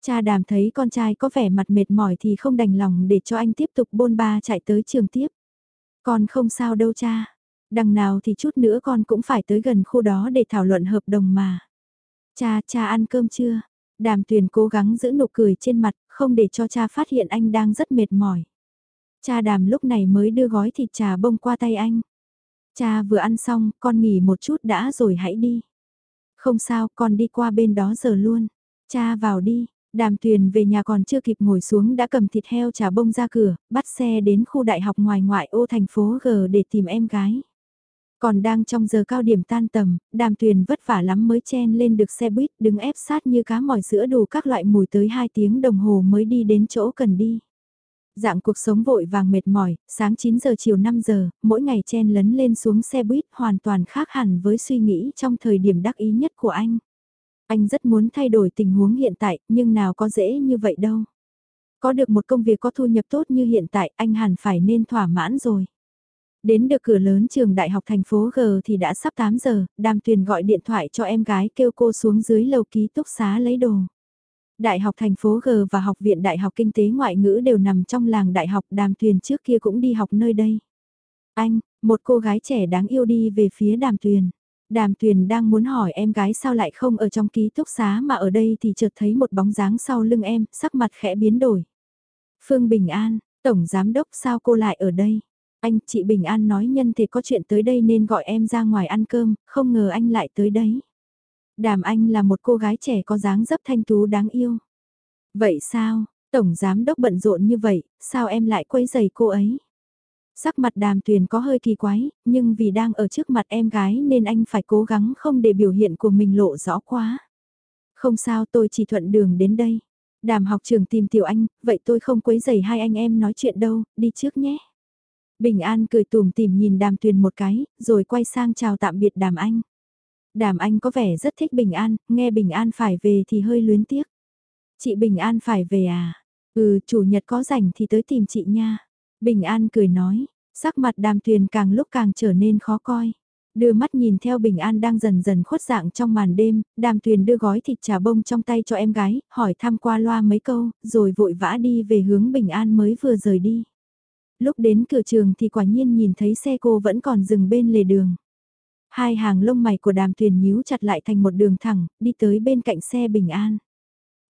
Cha đàm thấy con trai có vẻ mặt mệt mỏi thì không đành lòng để cho anh tiếp tục bôn ba chạy tới trường tiếp. Con không sao đâu cha. Đằng nào thì chút nữa con cũng phải tới gần khu đó để thảo luận hợp đồng mà. Cha, cha ăn cơm chưa? Đàm tuyền cố gắng giữ nụ cười trên mặt, không để cho cha phát hiện anh đang rất mệt mỏi. Cha đàm lúc này mới đưa gói thịt trà bông qua tay anh. Cha vừa ăn xong, con nghỉ một chút đã rồi hãy đi. Không sao, con đi qua bên đó giờ luôn. Cha vào đi, Đàm Tuyền về nhà còn chưa kịp ngồi xuống đã cầm thịt heo trà bông ra cửa, bắt xe đến khu đại học ngoài ngoại ô thành phố G để tìm em gái. Còn đang trong giờ cao điểm tan tầm, đàm tuyền vất vả lắm mới chen lên được xe buýt đứng ép sát như cá mỏi giữa đủ các loại mùi tới 2 tiếng đồng hồ mới đi đến chỗ cần đi. Dạng cuộc sống vội vàng mệt mỏi, sáng 9 giờ chiều 5 giờ, mỗi ngày chen lấn lên xuống xe buýt hoàn toàn khác hẳn với suy nghĩ trong thời điểm đắc ý nhất của anh. Anh rất muốn thay đổi tình huống hiện tại, nhưng nào có dễ như vậy đâu. Có được một công việc có thu nhập tốt như hiện tại, anh hẳn phải nên thỏa mãn rồi. Đến được cửa lớn trường đại học thành phố G thì đã sắp 8 giờ, đàm tuyền gọi điện thoại cho em gái kêu cô xuống dưới lầu ký túc xá lấy đồ. Đại học thành phố G và Học viện Đại học Kinh tế Ngoại ngữ đều nằm trong làng đại học đàm tuyền trước kia cũng đi học nơi đây. Anh, một cô gái trẻ đáng yêu đi về phía đàm tuyền. Đàm tuyền đang muốn hỏi em gái sao lại không ở trong ký túc xá mà ở đây thì chợt thấy một bóng dáng sau lưng em, sắc mặt khẽ biến đổi. Phương Bình An, Tổng Giám Đốc sao cô lại ở đây? Anh, chị Bình An nói nhân thể có chuyện tới đây nên gọi em ra ngoài ăn cơm, không ngờ anh lại tới đấy. Đàm Anh là một cô gái trẻ có dáng dấp thanh tú đáng yêu. Vậy sao, Tổng Giám Đốc bận rộn như vậy, sao em lại quấy giày cô ấy? Sắc mặt đàm tuyền có hơi kỳ quái, nhưng vì đang ở trước mặt em gái nên anh phải cố gắng không để biểu hiện của mình lộ rõ quá. Không sao tôi chỉ thuận đường đến đây. Đàm học trường tìm tiểu anh, vậy tôi không quấy giày hai anh em nói chuyện đâu, đi trước nhé. Bình An cười tùm tìm nhìn đàm tuyền một cái, rồi quay sang chào tạm biệt đàm anh. Đàm anh có vẻ rất thích Bình An, nghe Bình An phải về thì hơi luyến tiếc. Chị Bình An phải về à? Ừ, chủ nhật có rảnh thì tới tìm chị nha. Bình An cười nói, sắc mặt đàm tuyền càng lúc càng trở nên khó coi. Đưa mắt nhìn theo Bình An đang dần dần khuất dạng trong màn đêm, đàm tuyền đưa gói thịt trà bông trong tay cho em gái, hỏi thăm qua loa mấy câu, rồi vội vã đi về hướng Bình An mới vừa rời đi. Lúc đến cửa trường thì quả nhiên nhìn thấy xe cô vẫn còn dừng bên lề đường. Hai hàng lông mày của đàm tuyền nhíu chặt lại thành một đường thẳng, đi tới bên cạnh xe Bình An.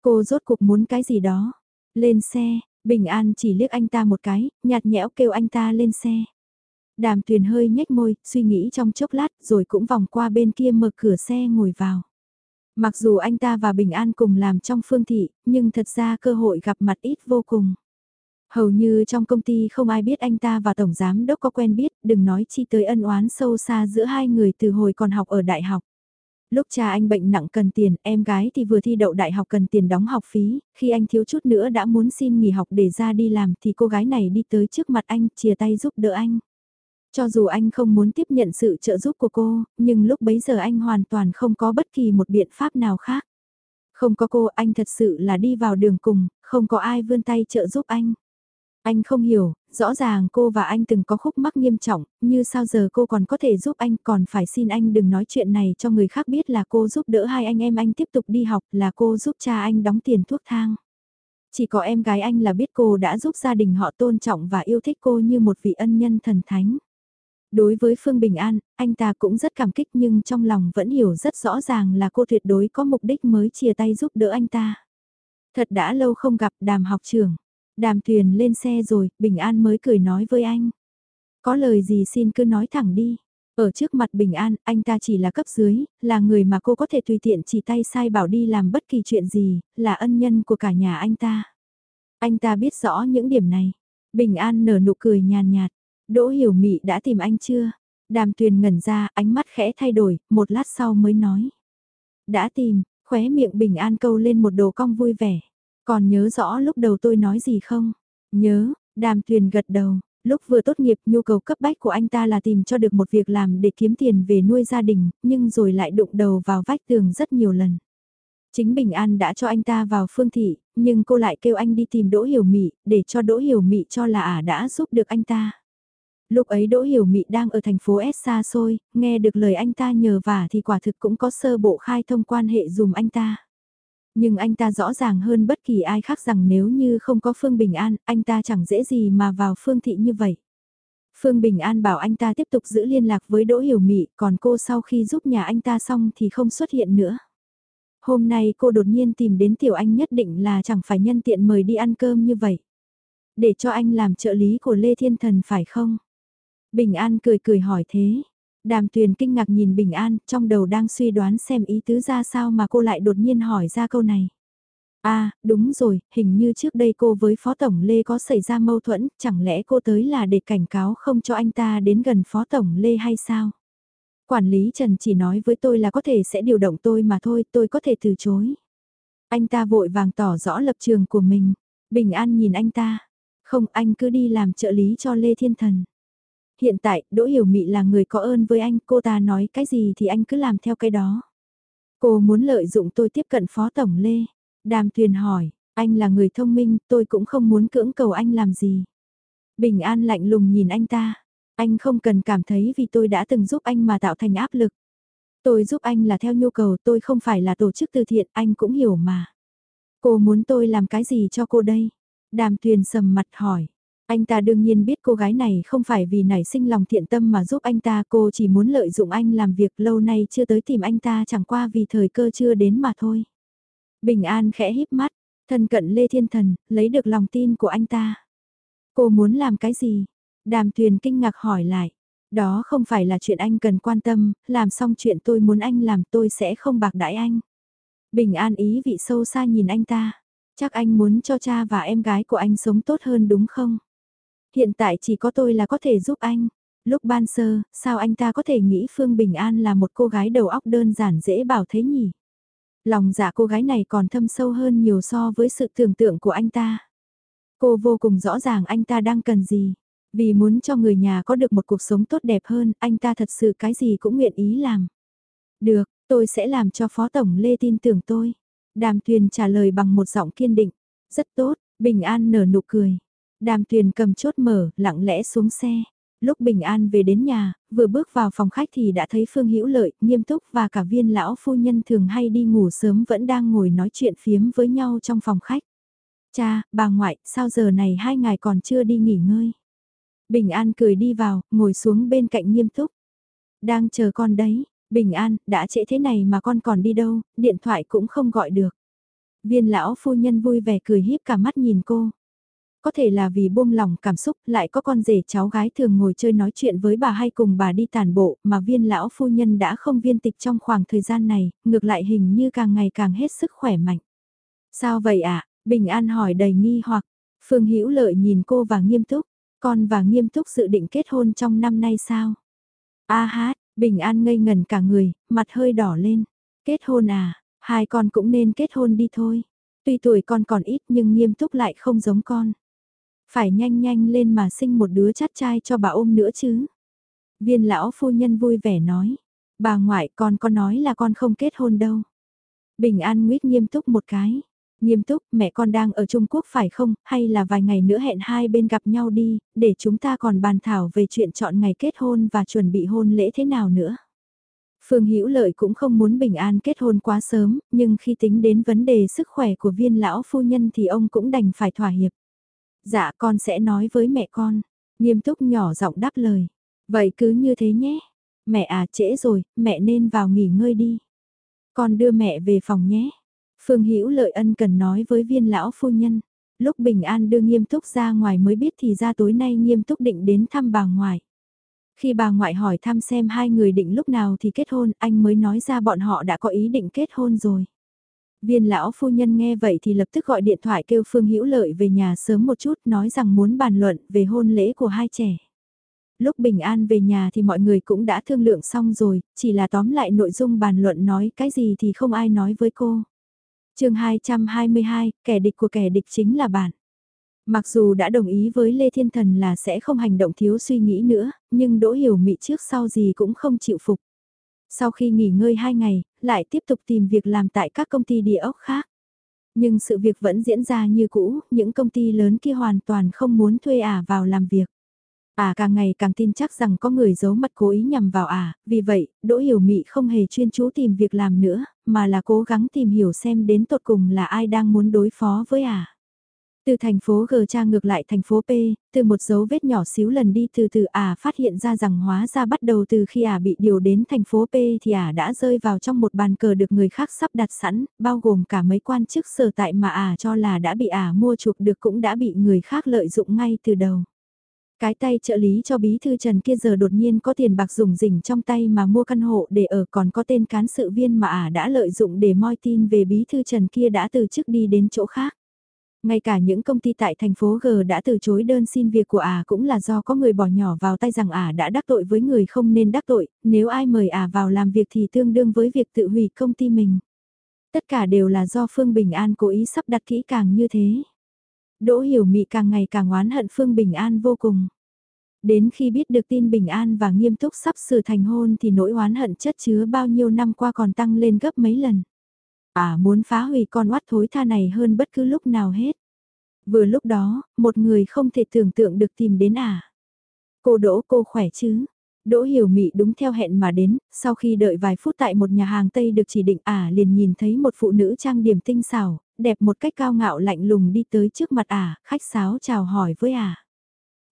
Cô rốt cuộc muốn cái gì đó. Lên xe, Bình An chỉ liếc anh ta một cái, nhạt nhẽo kêu anh ta lên xe. Đàm tuyền hơi nhếch môi, suy nghĩ trong chốc lát rồi cũng vòng qua bên kia mở cửa xe ngồi vào. Mặc dù anh ta và Bình An cùng làm trong phương thị, nhưng thật ra cơ hội gặp mặt ít vô cùng. Hầu như trong công ty không ai biết anh ta và Tổng Giám Đốc có quen biết, đừng nói chi tới ân oán sâu xa giữa hai người từ hồi còn học ở đại học. Lúc cha anh bệnh nặng cần tiền, em gái thì vừa thi đậu đại học cần tiền đóng học phí, khi anh thiếu chút nữa đã muốn xin nghỉ học để ra đi làm thì cô gái này đi tới trước mặt anh, chia tay giúp đỡ anh. Cho dù anh không muốn tiếp nhận sự trợ giúp của cô, nhưng lúc bấy giờ anh hoàn toàn không có bất kỳ một biện pháp nào khác. Không có cô anh thật sự là đi vào đường cùng, không có ai vươn tay trợ giúp anh. Anh không hiểu, rõ ràng cô và anh từng có khúc mắc nghiêm trọng, như sao giờ cô còn có thể giúp anh còn phải xin anh đừng nói chuyện này cho người khác biết là cô giúp đỡ hai anh em anh tiếp tục đi học là cô giúp cha anh đóng tiền thuốc thang. Chỉ có em gái anh là biết cô đã giúp gia đình họ tôn trọng và yêu thích cô như một vị ân nhân thần thánh. Đối với Phương Bình An, anh ta cũng rất cảm kích nhưng trong lòng vẫn hiểu rất rõ ràng là cô tuyệt đối có mục đích mới chia tay giúp đỡ anh ta. Thật đã lâu không gặp đàm học trưởng. Đàm thuyền lên xe rồi, Bình An mới cười nói với anh. Có lời gì xin cứ nói thẳng đi. Ở trước mặt Bình An, anh ta chỉ là cấp dưới, là người mà cô có thể tùy tiện chỉ tay sai bảo đi làm bất kỳ chuyện gì, là ân nhân của cả nhà anh ta. Anh ta biết rõ những điểm này. Bình An nở nụ cười nhàn nhạt. Đỗ hiểu mị đã tìm anh chưa? Đàm tuyền ngẩn ra, ánh mắt khẽ thay đổi, một lát sau mới nói. Đã tìm, khóe miệng Bình An câu lên một đồ cong vui vẻ. Còn nhớ rõ lúc đầu tôi nói gì không? Nhớ, đàm tuyền gật đầu, lúc vừa tốt nghiệp nhu cầu cấp bách của anh ta là tìm cho được một việc làm để kiếm tiền về nuôi gia đình, nhưng rồi lại đụng đầu vào vách tường rất nhiều lần. Chính Bình An đã cho anh ta vào phương thị, nhưng cô lại kêu anh đi tìm Đỗ Hiểu Mị, để cho Đỗ Hiểu Mị cho là ả đã giúp được anh ta. Lúc ấy Đỗ Hiểu Mị đang ở thành phố S xa xôi, nghe được lời anh ta nhờ vả thì quả thực cũng có sơ bộ khai thông quan hệ dùm anh ta. Nhưng anh ta rõ ràng hơn bất kỳ ai khác rằng nếu như không có Phương Bình An, anh ta chẳng dễ gì mà vào Phương Thị như vậy. Phương Bình An bảo anh ta tiếp tục giữ liên lạc với Đỗ Hiểu Mị, còn cô sau khi giúp nhà anh ta xong thì không xuất hiện nữa. Hôm nay cô đột nhiên tìm đến Tiểu Anh nhất định là chẳng phải nhân tiện mời đi ăn cơm như vậy. Để cho anh làm trợ lý của Lê Thiên Thần phải không? Bình An cười cười hỏi thế. Đàm tuyền kinh ngạc nhìn Bình An, trong đầu đang suy đoán xem ý tứ ra sao mà cô lại đột nhiên hỏi ra câu này. À, đúng rồi, hình như trước đây cô với Phó Tổng Lê có xảy ra mâu thuẫn, chẳng lẽ cô tới là để cảnh cáo không cho anh ta đến gần Phó Tổng Lê hay sao? Quản lý Trần chỉ nói với tôi là có thể sẽ điều động tôi mà thôi, tôi có thể từ chối. Anh ta vội vàng tỏ rõ lập trường của mình. Bình an nhìn anh ta. Không, anh cứ đi làm trợ lý cho Lê Thiên Thần. Hiện tại, Đỗ Hiểu Mị là người có ơn với anh, cô ta nói cái gì thì anh cứ làm theo cái đó. Cô muốn lợi dụng tôi tiếp cận Phó Tổng Lê. Đàm Tuyền hỏi, anh là người thông minh, tôi cũng không muốn cưỡng cầu anh làm gì. Bình An lạnh lùng nhìn anh ta. Anh không cần cảm thấy vì tôi đã từng giúp anh mà tạo thành áp lực. Tôi giúp anh là theo nhu cầu, tôi không phải là tổ chức từ thiện, anh cũng hiểu mà. Cô muốn tôi làm cái gì cho cô đây? Đàm Tuyền sầm mặt hỏi. Anh ta đương nhiên biết cô gái này không phải vì nảy sinh lòng thiện tâm mà giúp anh ta cô chỉ muốn lợi dụng anh làm việc lâu nay chưa tới tìm anh ta chẳng qua vì thời cơ chưa đến mà thôi. Bình An khẽ híp mắt, thân cận Lê Thiên Thần, lấy được lòng tin của anh ta. Cô muốn làm cái gì? Đàm Tuyền kinh ngạc hỏi lại. Đó không phải là chuyện anh cần quan tâm, làm xong chuyện tôi muốn anh làm tôi sẽ không bạc đãi anh. Bình An ý vị sâu xa nhìn anh ta. Chắc anh muốn cho cha và em gái của anh sống tốt hơn đúng không? Hiện tại chỉ có tôi là có thể giúp anh. Lúc ban sơ, sao anh ta có thể nghĩ Phương Bình An là một cô gái đầu óc đơn giản dễ bảo thế nhỉ? Lòng dạ cô gái này còn thâm sâu hơn nhiều so với sự tưởng tượng của anh ta. Cô vô cùng rõ ràng anh ta đang cần gì. Vì muốn cho người nhà có được một cuộc sống tốt đẹp hơn, anh ta thật sự cái gì cũng nguyện ý làm. Được, tôi sẽ làm cho Phó Tổng Lê tin tưởng tôi. Đàm Tuyền trả lời bằng một giọng kiên định. Rất tốt, Bình An nở nụ cười. Đàm Tuyền cầm chốt mở, lặng lẽ xuống xe. Lúc Bình An về đến nhà, vừa bước vào phòng khách thì đã thấy Phương Hữu Lợi, Nghiêm Túc và cả viên lão phu nhân thường hay đi ngủ sớm vẫn đang ngồi nói chuyện phiếm với nhau trong phòng khách. Cha, bà ngoại, sao giờ này hai ngày còn chưa đi nghỉ ngơi? Bình An cười đi vào, ngồi xuống bên cạnh Nghiêm Túc. Đang chờ con đấy, Bình An, đã trễ thế này mà con còn đi đâu, điện thoại cũng không gọi được. Viên lão phu nhân vui vẻ cười híp cả mắt nhìn cô. Có thể là vì buông lòng cảm xúc lại có con rể cháu gái thường ngồi chơi nói chuyện với bà hay cùng bà đi tàn bộ mà viên lão phu nhân đã không viên tịch trong khoảng thời gian này, ngược lại hình như càng ngày càng hết sức khỏe mạnh. Sao vậy ạ? À? Bình An hỏi đầy nghi hoặc, Phương Hữu Lợi nhìn cô và nghiêm túc, con và nghiêm túc dự định kết hôn trong năm nay sao? A hát, Bình An ngây ngần cả người, mặt hơi đỏ lên. Kết hôn à, hai con cũng nên kết hôn đi thôi. Tuy tuổi con còn ít nhưng nghiêm túc lại không giống con. Phải nhanh nhanh lên mà sinh một đứa chắt trai cho bà ôm nữa chứ. Viên lão phu nhân vui vẻ nói. Bà ngoại con có nói là con không kết hôn đâu. Bình An nguyết nghiêm túc một cái. Nghiêm túc, mẹ con đang ở Trung Quốc phải không, hay là vài ngày nữa hẹn hai bên gặp nhau đi, để chúng ta còn bàn thảo về chuyện chọn ngày kết hôn và chuẩn bị hôn lễ thế nào nữa. Phương Hữu Lợi cũng không muốn Bình An kết hôn quá sớm, nhưng khi tính đến vấn đề sức khỏe của viên lão phu nhân thì ông cũng đành phải thỏa hiệp. Dạ con sẽ nói với mẹ con. Nghiêm túc nhỏ giọng đáp lời. Vậy cứ như thế nhé. Mẹ à trễ rồi, mẹ nên vào nghỉ ngơi đi. Con đưa mẹ về phòng nhé. Phương Hữu Lợi ân cần nói với viên lão phu nhân. Lúc Bình An đưa nghiêm túc ra ngoài mới biết thì ra tối nay nghiêm túc định đến thăm bà ngoại. Khi bà ngoại hỏi thăm xem hai người định lúc nào thì kết hôn, anh mới nói ra bọn họ đã có ý định kết hôn rồi. Viên lão phu nhân nghe vậy thì lập tức gọi điện thoại kêu Phương Hữu Lợi về nhà sớm một chút nói rằng muốn bàn luận về hôn lễ của hai trẻ. Lúc Bình An về nhà thì mọi người cũng đã thương lượng xong rồi, chỉ là tóm lại nội dung bàn luận nói cái gì thì không ai nói với cô. chương 222, kẻ địch của kẻ địch chính là bạn. Mặc dù đã đồng ý với Lê Thiên Thần là sẽ không hành động thiếu suy nghĩ nữa, nhưng Đỗ Hiểu Mị trước sau gì cũng không chịu phục. Sau khi nghỉ ngơi 2 ngày, lại tiếp tục tìm việc làm tại các công ty địa ốc khác. Nhưng sự việc vẫn diễn ra như cũ, những công ty lớn kia hoàn toàn không muốn thuê ả vào làm việc. Ả càng ngày càng tin chắc rằng có người giấu mặt cố ý nhằm vào ả, vì vậy, Đỗ Hiểu Mị không hề chuyên chú tìm việc làm nữa, mà là cố gắng tìm hiểu xem đến tột cùng là ai đang muốn đối phó với ả. Từ thành phố G tra ngược lại thành phố P, từ một dấu vết nhỏ xíu lần đi từ từ ả phát hiện ra rằng hóa ra bắt đầu từ khi ả bị điều đến thành phố P thì ả đã rơi vào trong một bàn cờ được người khác sắp đặt sẵn, bao gồm cả mấy quan chức sở tại mà ả cho là đã bị ả mua chuộc được cũng đã bị người khác lợi dụng ngay từ đầu. Cái tay trợ lý cho bí thư Trần kia giờ đột nhiên có tiền bạc dùng rỉnh trong tay mà mua căn hộ để ở còn có tên cán sự viên mà ả đã lợi dụng để moi tin về bí thư Trần kia đã từ chức đi đến chỗ khác. Ngay cả những công ty tại thành phố G đã từ chối đơn xin việc của ả cũng là do có người bỏ nhỏ vào tay rằng ả đã đắc tội với người không nên đắc tội, nếu ai mời ả vào làm việc thì tương đương với việc tự hủy công ty mình. Tất cả đều là do Phương Bình An cố ý sắp đặt kỹ càng như thế. Đỗ Hiểu Mị càng ngày càng oán hận Phương Bình An vô cùng. Đến khi biết được tin Bình An và nghiêm túc sắp sửa thành hôn thì nỗi oán hận chất chứa bao nhiêu năm qua còn tăng lên gấp mấy lần. À muốn phá hủy con oát thối tha này hơn bất cứ lúc nào hết. Vừa lúc đó, một người không thể tưởng tượng được tìm đến à. Cô Đỗ cô khỏe chứ? Đỗ Hiểu Mị đúng theo hẹn mà đến, sau khi đợi vài phút tại một nhà hàng Tây được chỉ định à liền nhìn thấy một phụ nữ trang điểm tinh xảo, đẹp một cách cao ngạo lạnh lùng đi tới trước mặt à, khách sáo chào hỏi với à.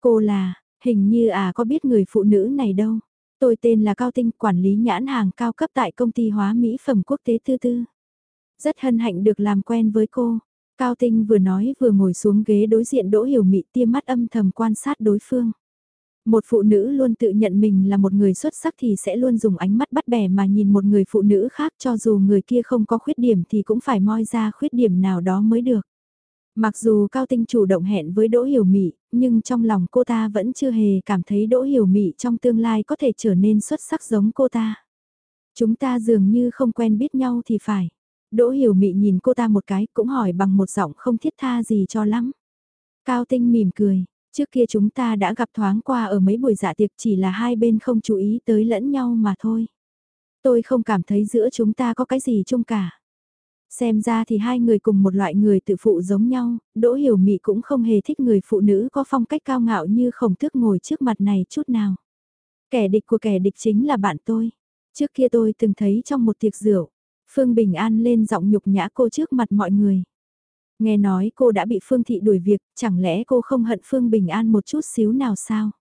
Cô là, hình như à có biết người phụ nữ này đâu. Tôi tên là Cao Tinh, quản lý nhãn hàng cao cấp tại công ty hóa mỹ phẩm quốc tế tư tư. Rất hân hạnh được làm quen với cô. Cao Tinh vừa nói vừa ngồi xuống ghế đối diện Đỗ Hiểu Mị tiêm mắt âm thầm quan sát đối phương. Một phụ nữ luôn tự nhận mình là một người xuất sắc thì sẽ luôn dùng ánh mắt bắt bẻ mà nhìn một người phụ nữ khác cho dù người kia không có khuyết điểm thì cũng phải moi ra khuyết điểm nào đó mới được. Mặc dù Cao Tinh chủ động hẹn với Đỗ Hiểu Mị, nhưng trong lòng cô ta vẫn chưa hề cảm thấy Đỗ Hiểu Mị trong tương lai có thể trở nên xuất sắc giống cô ta. Chúng ta dường như không quen biết nhau thì phải. Đỗ Hiểu Mị nhìn cô ta một cái cũng hỏi bằng một giọng không thiết tha gì cho lắm. Cao Tinh mỉm cười, trước kia chúng ta đã gặp thoáng qua ở mấy buổi dạ tiệc chỉ là hai bên không chú ý tới lẫn nhau mà thôi. Tôi không cảm thấy giữa chúng ta có cái gì chung cả. Xem ra thì hai người cùng một loại người tự phụ giống nhau, Đỗ Hiểu Mị cũng không hề thích người phụ nữ có phong cách cao ngạo như khổng thức ngồi trước mặt này chút nào. Kẻ địch của kẻ địch chính là bạn tôi. Trước kia tôi từng thấy trong một tiệc rượu, Phương Bình An lên giọng nhục nhã cô trước mặt mọi người. Nghe nói cô đã bị Phương Thị đuổi việc, chẳng lẽ cô không hận Phương Bình An một chút xíu nào sao?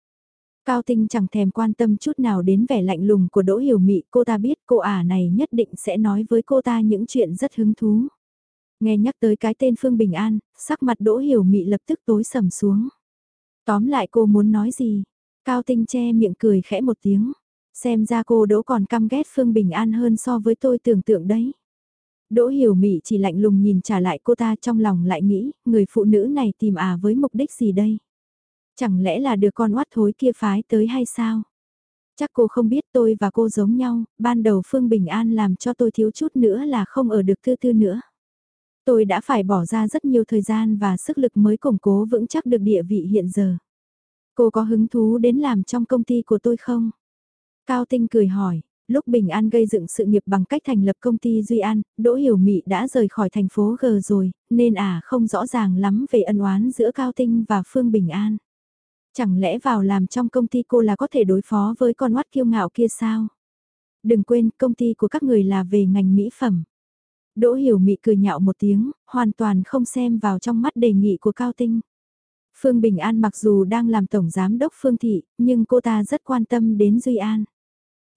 Cao Tinh chẳng thèm quan tâm chút nào đến vẻ lạnh lùng của Đỗ Hiểu Mị, cô ta biết cô ả này nhất định sẽ nói với cô ta những chuyện rất hứng thú. Nghe nhắc tới cái tên Phương Bình An, sắc mặt Đỗ Hiểu Mị lập tức tối sầm xuống. Tóm lại cô muốn nói gì? Cao Tinh che miệng cười khẽ một tiếng. Xem ra cô Đỗ còn căm ghét Phương Bình An hơn so với tôi tưởng tượng đấy. Đỗ Hiểu Mị chỉ lạnh lùng nhìn trả lại cô ta trong lòng lại nghĩ, người phụ nữ này tìm à với mục đích gì đây? Chẳng lẽ là được con oát thối kia phái tới hay sao? Chắc cô không biết tôi và cô giống nhau, ban đầu Phương Bình An làm cho tôi thiếu chút nữa là không ở được thư tư nữa. Tôi đã phải bỏ ra rất nhiều thời gian và sức lực mới củng cố vững chắc được địa vị hiện giờ. Cô có hứng thú đến làm trong công ty của tôi không? Cao Tinh cười hỏi, lúc Bình An gây dựng sự nghiệp bằng cách thành lập công ty Duy An, Đỗ Hiểu Mị đã rời khỏi thành phố G rồi, nên à không rõ ràng lắm về ân oán giữa Cao Tinh và Phương Bình An. Chẳng lẽ vào làm trong công ty cô là có thể đối phó với con oát kiêu ngạo kia sao? Đừng quên, công ty của các người là về ngành mỹ phẩm. Đỗ Hiểu Mị cười nhạo một tiếng, hoàn toàn không xem vào trong mắt đề nghị của Cao Tinh. Phương Bình An mặc dù đang làm tổng giám đốc Phương Thị, nhưng cô ta rất quan tâm đến Duy An.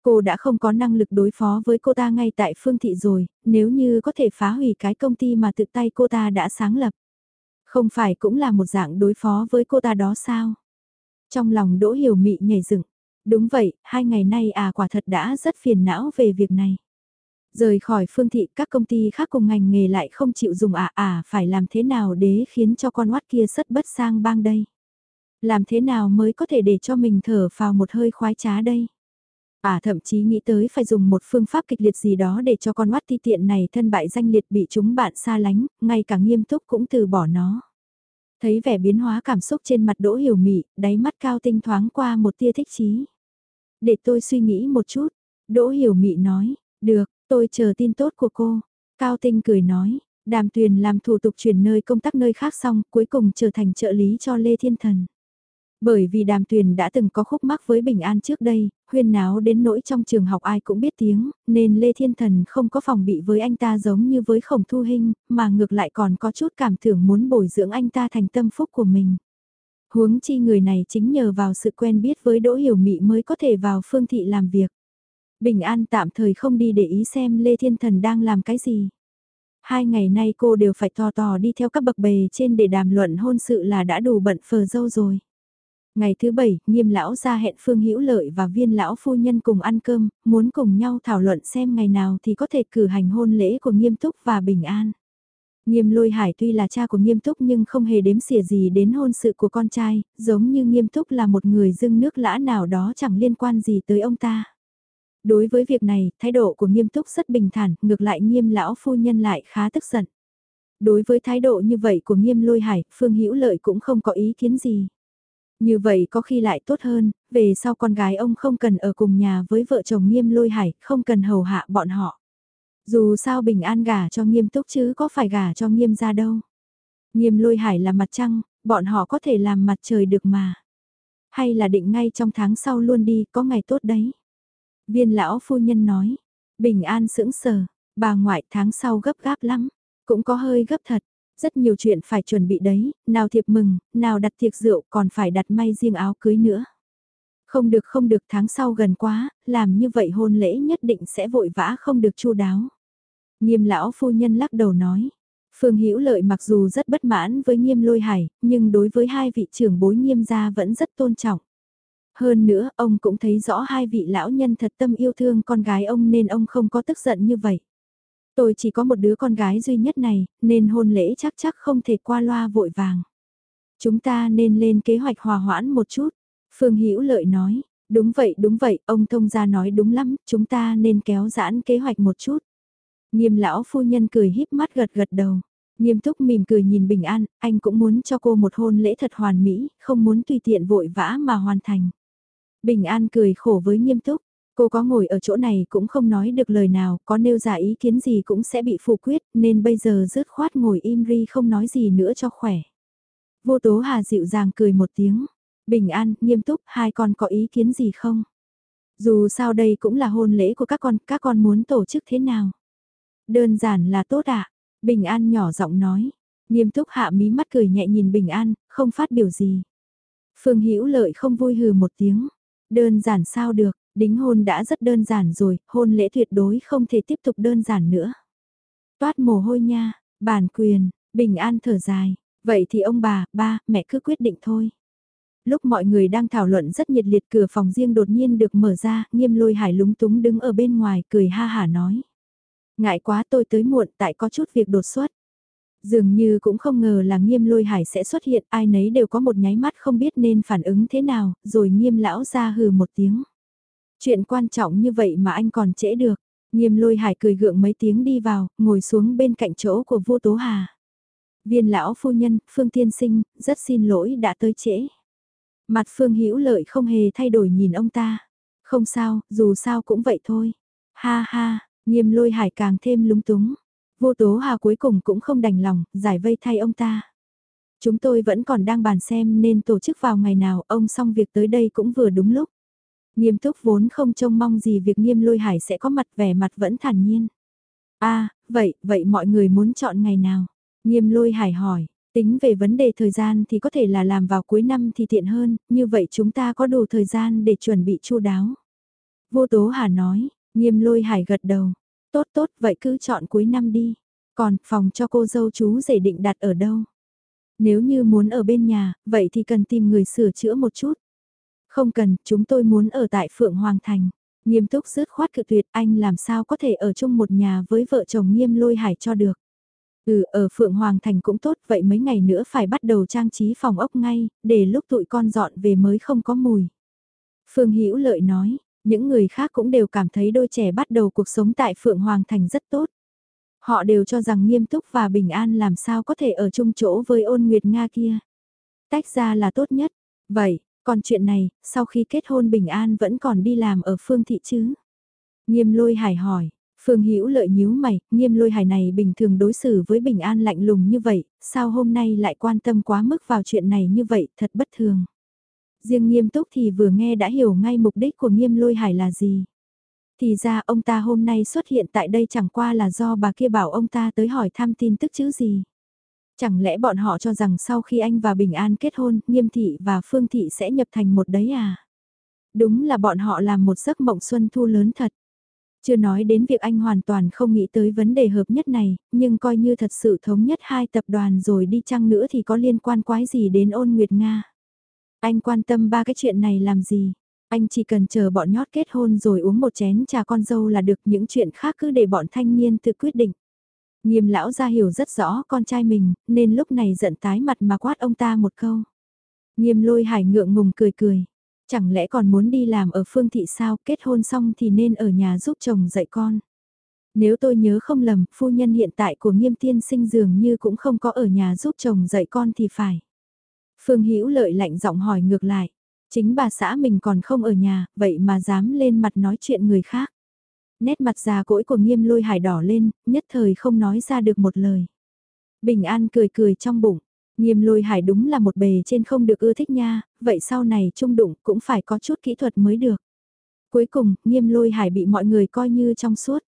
Cô đã không có năng lực đối phó với cô ta ngay tại Phương Thị rồi, nếu như có thể phá hủy cái công ty mà tự tay cô ta đã sáng lập. Không phải cũng là một dạng đối phó với cô ta đó sao? Trong lòng Đỗ Hiểu Mị nhảy dựng. Đúng vậy, hai ngày nay à quả thật đã rất phiền não về việc này. Rời khỏi phương thị các công ty khác cùng ngành nghề lại không chịu dùng à à phải làm thế nào để khiến cho con oát kia sất bất sang bang đây. Làm thế nào mới có thể để cho mình thở vào một hơi khoái trá đây. À thậm chí nghĩ tới phải dùng một phương pháp kịch liệt gì đó để cho con oát ti tiện này thân bại danh liệt bị chúng bạn xa lánh, ngay cả nghiêm túc cũng từ bỏ nó. Thấy vẻ biến hóa cảm xúc trên mặt Đỗ Hiểu Mị, đáy mắt cao tinh thoáng qua một tia thích chí. Để tôi suy nghĩ một chút, Đỗ Hiểu Mị nói, được, tôi chờ tin tốt của cô. Cao tinh cười nói, đàm tuyền làm thủ tục chuyển nơi công tác nơi khác xong, cuối cùng trở thành trợ lý cho Lê Thiên Thần. Bởi vì đàm tuyền đã từng có khúc mắc với Bình An trước đây, huyên náo đến nỗi trong trường học ai cũng biết tiếng, nên Lê Thiên Thần không có phòng bị với anh ta giống như với khổng thu hình, mà ngược lại còn có chút cảm tưởng muốn bồi dưỡng anh ta thành tâm phúc của mình. Huống chi người này chính nhờ vào sự quen biết với Đỗ Hiểu Mị mới có thể vào phương thị làm việc. Bình An tạm thời không đi để ý xem Lê Thiên Thần đang làm cái gì. Hai ngày nay cô đều phải to tò đi theo các bậc bề trên để đàm luận hôn sự là đã đủ bận phờ dâu rồi. Ngày thứ bảy, nghiêm lão ra hẹn Phương Hữu Lợi và viên lão phu nhân cùng ăn cơm, muốn cùng nhau thảo luận xem ngày nào thì có thể cử hành hôn lễ của nghiêm túc và bình an. Nghiêm lôi hải tuy là cha của nghiêm túc nhưng không hề đếm xỉa gì đến hôn sự của con trai, giống như nghiêm túc là một người dưng nước lã nào đó chẳng liên quan gì tới ông ta. Đối với việc này, thái độ của nghiêm túc rất bình thản, ngược lại nghiêm lão phu nhân lại khá tức giận. Đối với thái độ như vậy của nghiêm lôi hải, Phương Hữu Lợi cũng không có ý kiến gì. Như vậy có khi lại tốt hơn, về sau con gái ông không cần ở cùng nhà với vợ chồng nghiêm lôi hải, không cần hầu hạ bọn họ. Dù sao bình an gả cho nghiêm túc chứ có phải gả cho nghiêm ra đâu. Nghiêm lôi hải là mặt trăng, bọn họ có thể làm mặt trời được mà. Hay là định ngay trong tháng sau luôn đi, có ngày tốt đấy. Viên lão phu nhân nói, bình an sững sờ, bà ngoại tháng sau gấp gáp lắm, cũng có hơi gấp thật. Rất nhiều chuyện phải chuẩn bị đấy, nào thiệp mừng, nào đặt tiệc rượu còn phải đặt may riêng áo cưới nữa. Không được không được tháng sau gần quá, làm như vậy hôn lễ nhất định sẽ vội vã không được chu đáo. Nghiêm lão phu nhân lắc đầu nói. Phương Hữu Lợi mặc dù rất bất mãn với Nghiêm Lôi Hải, nhưng đối với hai vị trưởng bối Nghiêm gia vẫn rất tôn trọng. Hơn nữa, ông cũng thấy rõ hai vị lão nhân thật tâm yêu thương con gái ông nên ông không có tức giận như vậy. Tôi chỉ có một đứa con gái duy nhất này, nên hôn lễ chắc chắc không thể qua loa vội vàng. Chúng ta nên lên kế hoạch hòa hoãn một chút. Phương Hữu Lợi nói, đúng vậy đúng vậy, ông thông gia nói đúng lắm, chúng ta nên kéo giãn kế hoạch một chút. Nghiêm lão phu nhân cười híp mắt gật gật đầu. Nghiêm túc mỉm cười nhìn Bình An, anh cũng muốn cho cô một hôn lễ thật hoàn mỹ, không muốn tùy tiện vội vã mà hoàn thành. Bình An cười khổ với nghiêm túc, cô có ngồi ở chỗ này cũng không nói được lời nào, có nêu ra ý kiến gì cũng sẽ bị phủ quyết, nên bây giờ rớt khoát ngồi im ri không nói gì nữa cho khỏe. Vô Tố Hà dịu dàng cười một tiếng, Bình An, nghiêm túc, hai con có ý kiến gì không? Dù sao đây cũng là hôn lễ của các con, các con muốn tổ chức thế nào? Đơn giản là tốt ạ. Bình An nhỏ giọng nói. Nghiêm túc hạ mí mắt cười nhẹ nhìn Bình An, không phát biểu gì. Phương Hữu Lợi không vui hừ một tiếng. Đơn giản sao được, đính hôn đã rất đơn giản rồi, hôn lễ tuyệt đối không thể tiếp tục đơn giản nữa. Toát mồ hôi nha, bản quyền, Bình An thở dài. Vậy thì ông bà, ba, mẹ cứ quyết định thôi. Lúc mọi người đang thảo luận rất nhiệt liệt cửa phòng riêng đột nhiên được mở ra, nghiêm lôi hải lúng túng đứng ở bên ngoài cười ha hả nói. Ngại quá tôi tới muộn tại có chút việc đột xuất. Dường như cũng không ngờ là nghiêm lôi hải sẽ xuất hiện, ai nấy đều có một nháy mắt không biết nên phản ứng thế nào, rồi nghiêm lão ra hừ một tiếng. Chuyện quan trọng như vậy mà anh còn trễ được. Nghiêm lôi hải cười gượng mấy tiếng đi vào, ngồi xuống bên cạnh chỗ của vô Tố Hà. Viên lão phu nhân, Phương Tiên Sinh, rất xin lỗi đã tới trễ. Mặt Phương Hữu Lợi không hề thay đổi nhìn ông ta. Không sao, dù sao cũng vậy thôi. Ha ha, Nghiêm lôi hải càng thêm lúng túng. Vô tố hà cuối cùng cũng không đành lòng, giải vây thay ông ta. Chúng tôi vẫn còn đang bàn xem nên tổ chức vào ngày nào ông xong việc tới đây cũng vừa đúng lúc. Nghiêm túc vốn không trông mong gì việc nghiêm lôi hải sẽ có mặt vẻ mặt vẫn thản nhiên. a à, vậy, vậy mọi người muốn chọn ngày nào? Nghiêm lôi hải hỏi, tính về vấn đề thời gian thì có thể là làm vào cuối năm thì tiện hơn, như vậy chúng ta có đủ thời gian để chuẩn bị chu đáo. Vô tố hà nói, Nghiêm lôi hải gật đầu. Tốt tốt vậy cứ chọn cuối năm đi. Còn phòng cho cô dâu chú rể định đặt ở đâu? Nếu như muốn ở bên nhà, vậy thì cần tìm người sửa chữa một chút. Không cần, chúng tôi muốn ở tại Phượng Hoàng Thành. Nghiêm túc rứt khoát cự tuyệt anh làm sao có thể ở chung một nhà với vợ chồng nghiêm lôi hải cho được. Ừ, ở Phượng Hoàng Thành cũng tốt, vậy mấy ngày nữa phải bắt đầu trang trí phòng ốc ngay, để lúc tụi con dọn về mới không có mùi. Phương Hữu Lợi nói, những người khác cũng đều cảm thấy đôi trẻ bắt đầu cuộc sống tại Phượng Hoàng Thành rất tốt. Họ đều cho rằng nghiêm túc và bình an làm sao có thể ở chung chỗ với ôn nguyệt Nga kia. Tách ra là tốt nhất. Vậy, còn chuyện này, sau khi kết hôn bình an vẫn còn đi làm ở phương thị chứ? Nghiêm lôi hải hỏi, Phương Hữu lợi nhíu mày, nghiêm lôi hải này bình thường đối xử với bình an lạnh lùng như vậy, sao hôm nay lại quan tâm quá mức vào chuyện này như vậy, thật bất thường riêng nghiêm túc thì vừa nghe đã hiểu ngay mục đích của nghiêm lôi hải là gì. Thì ra ông ta hôm nay xuất hiện tại đây chẳng qua là do bà kia bảo ông ta tới hỏi thăm tin tức chứ gì. Chẳng lẽ bọn họ cho rằng sau khi anh và Bình An kết hôn, nghiêm thị và phương thị sẽ nhập thành một đấy à? Đúng là bọn họ làm một giấc mộng xuân thu lớn thật. Chưa nói đến việc anh hoàn toàn không nghĩ tới vấn đề hợp nhất này, nhưng coi như thật sự thống nhất hai tập đoàn rồi đi chăng nữa thì có liên quan quái gì đến ôn Nguyệt Nga. Anh quan tâm ba cái chuyện này làm gì? Anh chỉ cần chờ bọn nhót kết hôn rồi uống một chén trà con dâu là được những chuyện khác cứ để bọn thanh niên tự quyết định. Nghiêm lão ra hiểu rất rõ con trai mình, nên lúc này giận tái mặt mà quát ông ta một câu. Nghiêm lôi hải ngượng ngùng cười cười. Chẳng lẽ còn muốn đi làm ở phương thị sao, kết hôn xong thì nên ở nhà giúp chồng dạy con. Nếu tôi nhớ không lầm, phu nhân hiện tại của nghiêm tiên sinh dường như cũng không có ở nhà giúp chồng dạy con thì phải. Phương Hữu lợi lạnh giọng hỏi ngược lại. Chính bà xã mình còn không ở nhà, vậy mà dám lên mặt nói chuyện người khác. Nét mặt già cỗi của nghiêm lôi hải đỏ lên, nhất thời không nói ra được một lời. Bình an cười cười trong bụng. Nghiêm lôi hải đúng là một bề trên không được ưa thích nha, vậy sau này trung đụng cũng phải có chút kỹ thuật mới được. Cuối cùng, nghiêm lôi hải bị mọi người coi như trong suốt.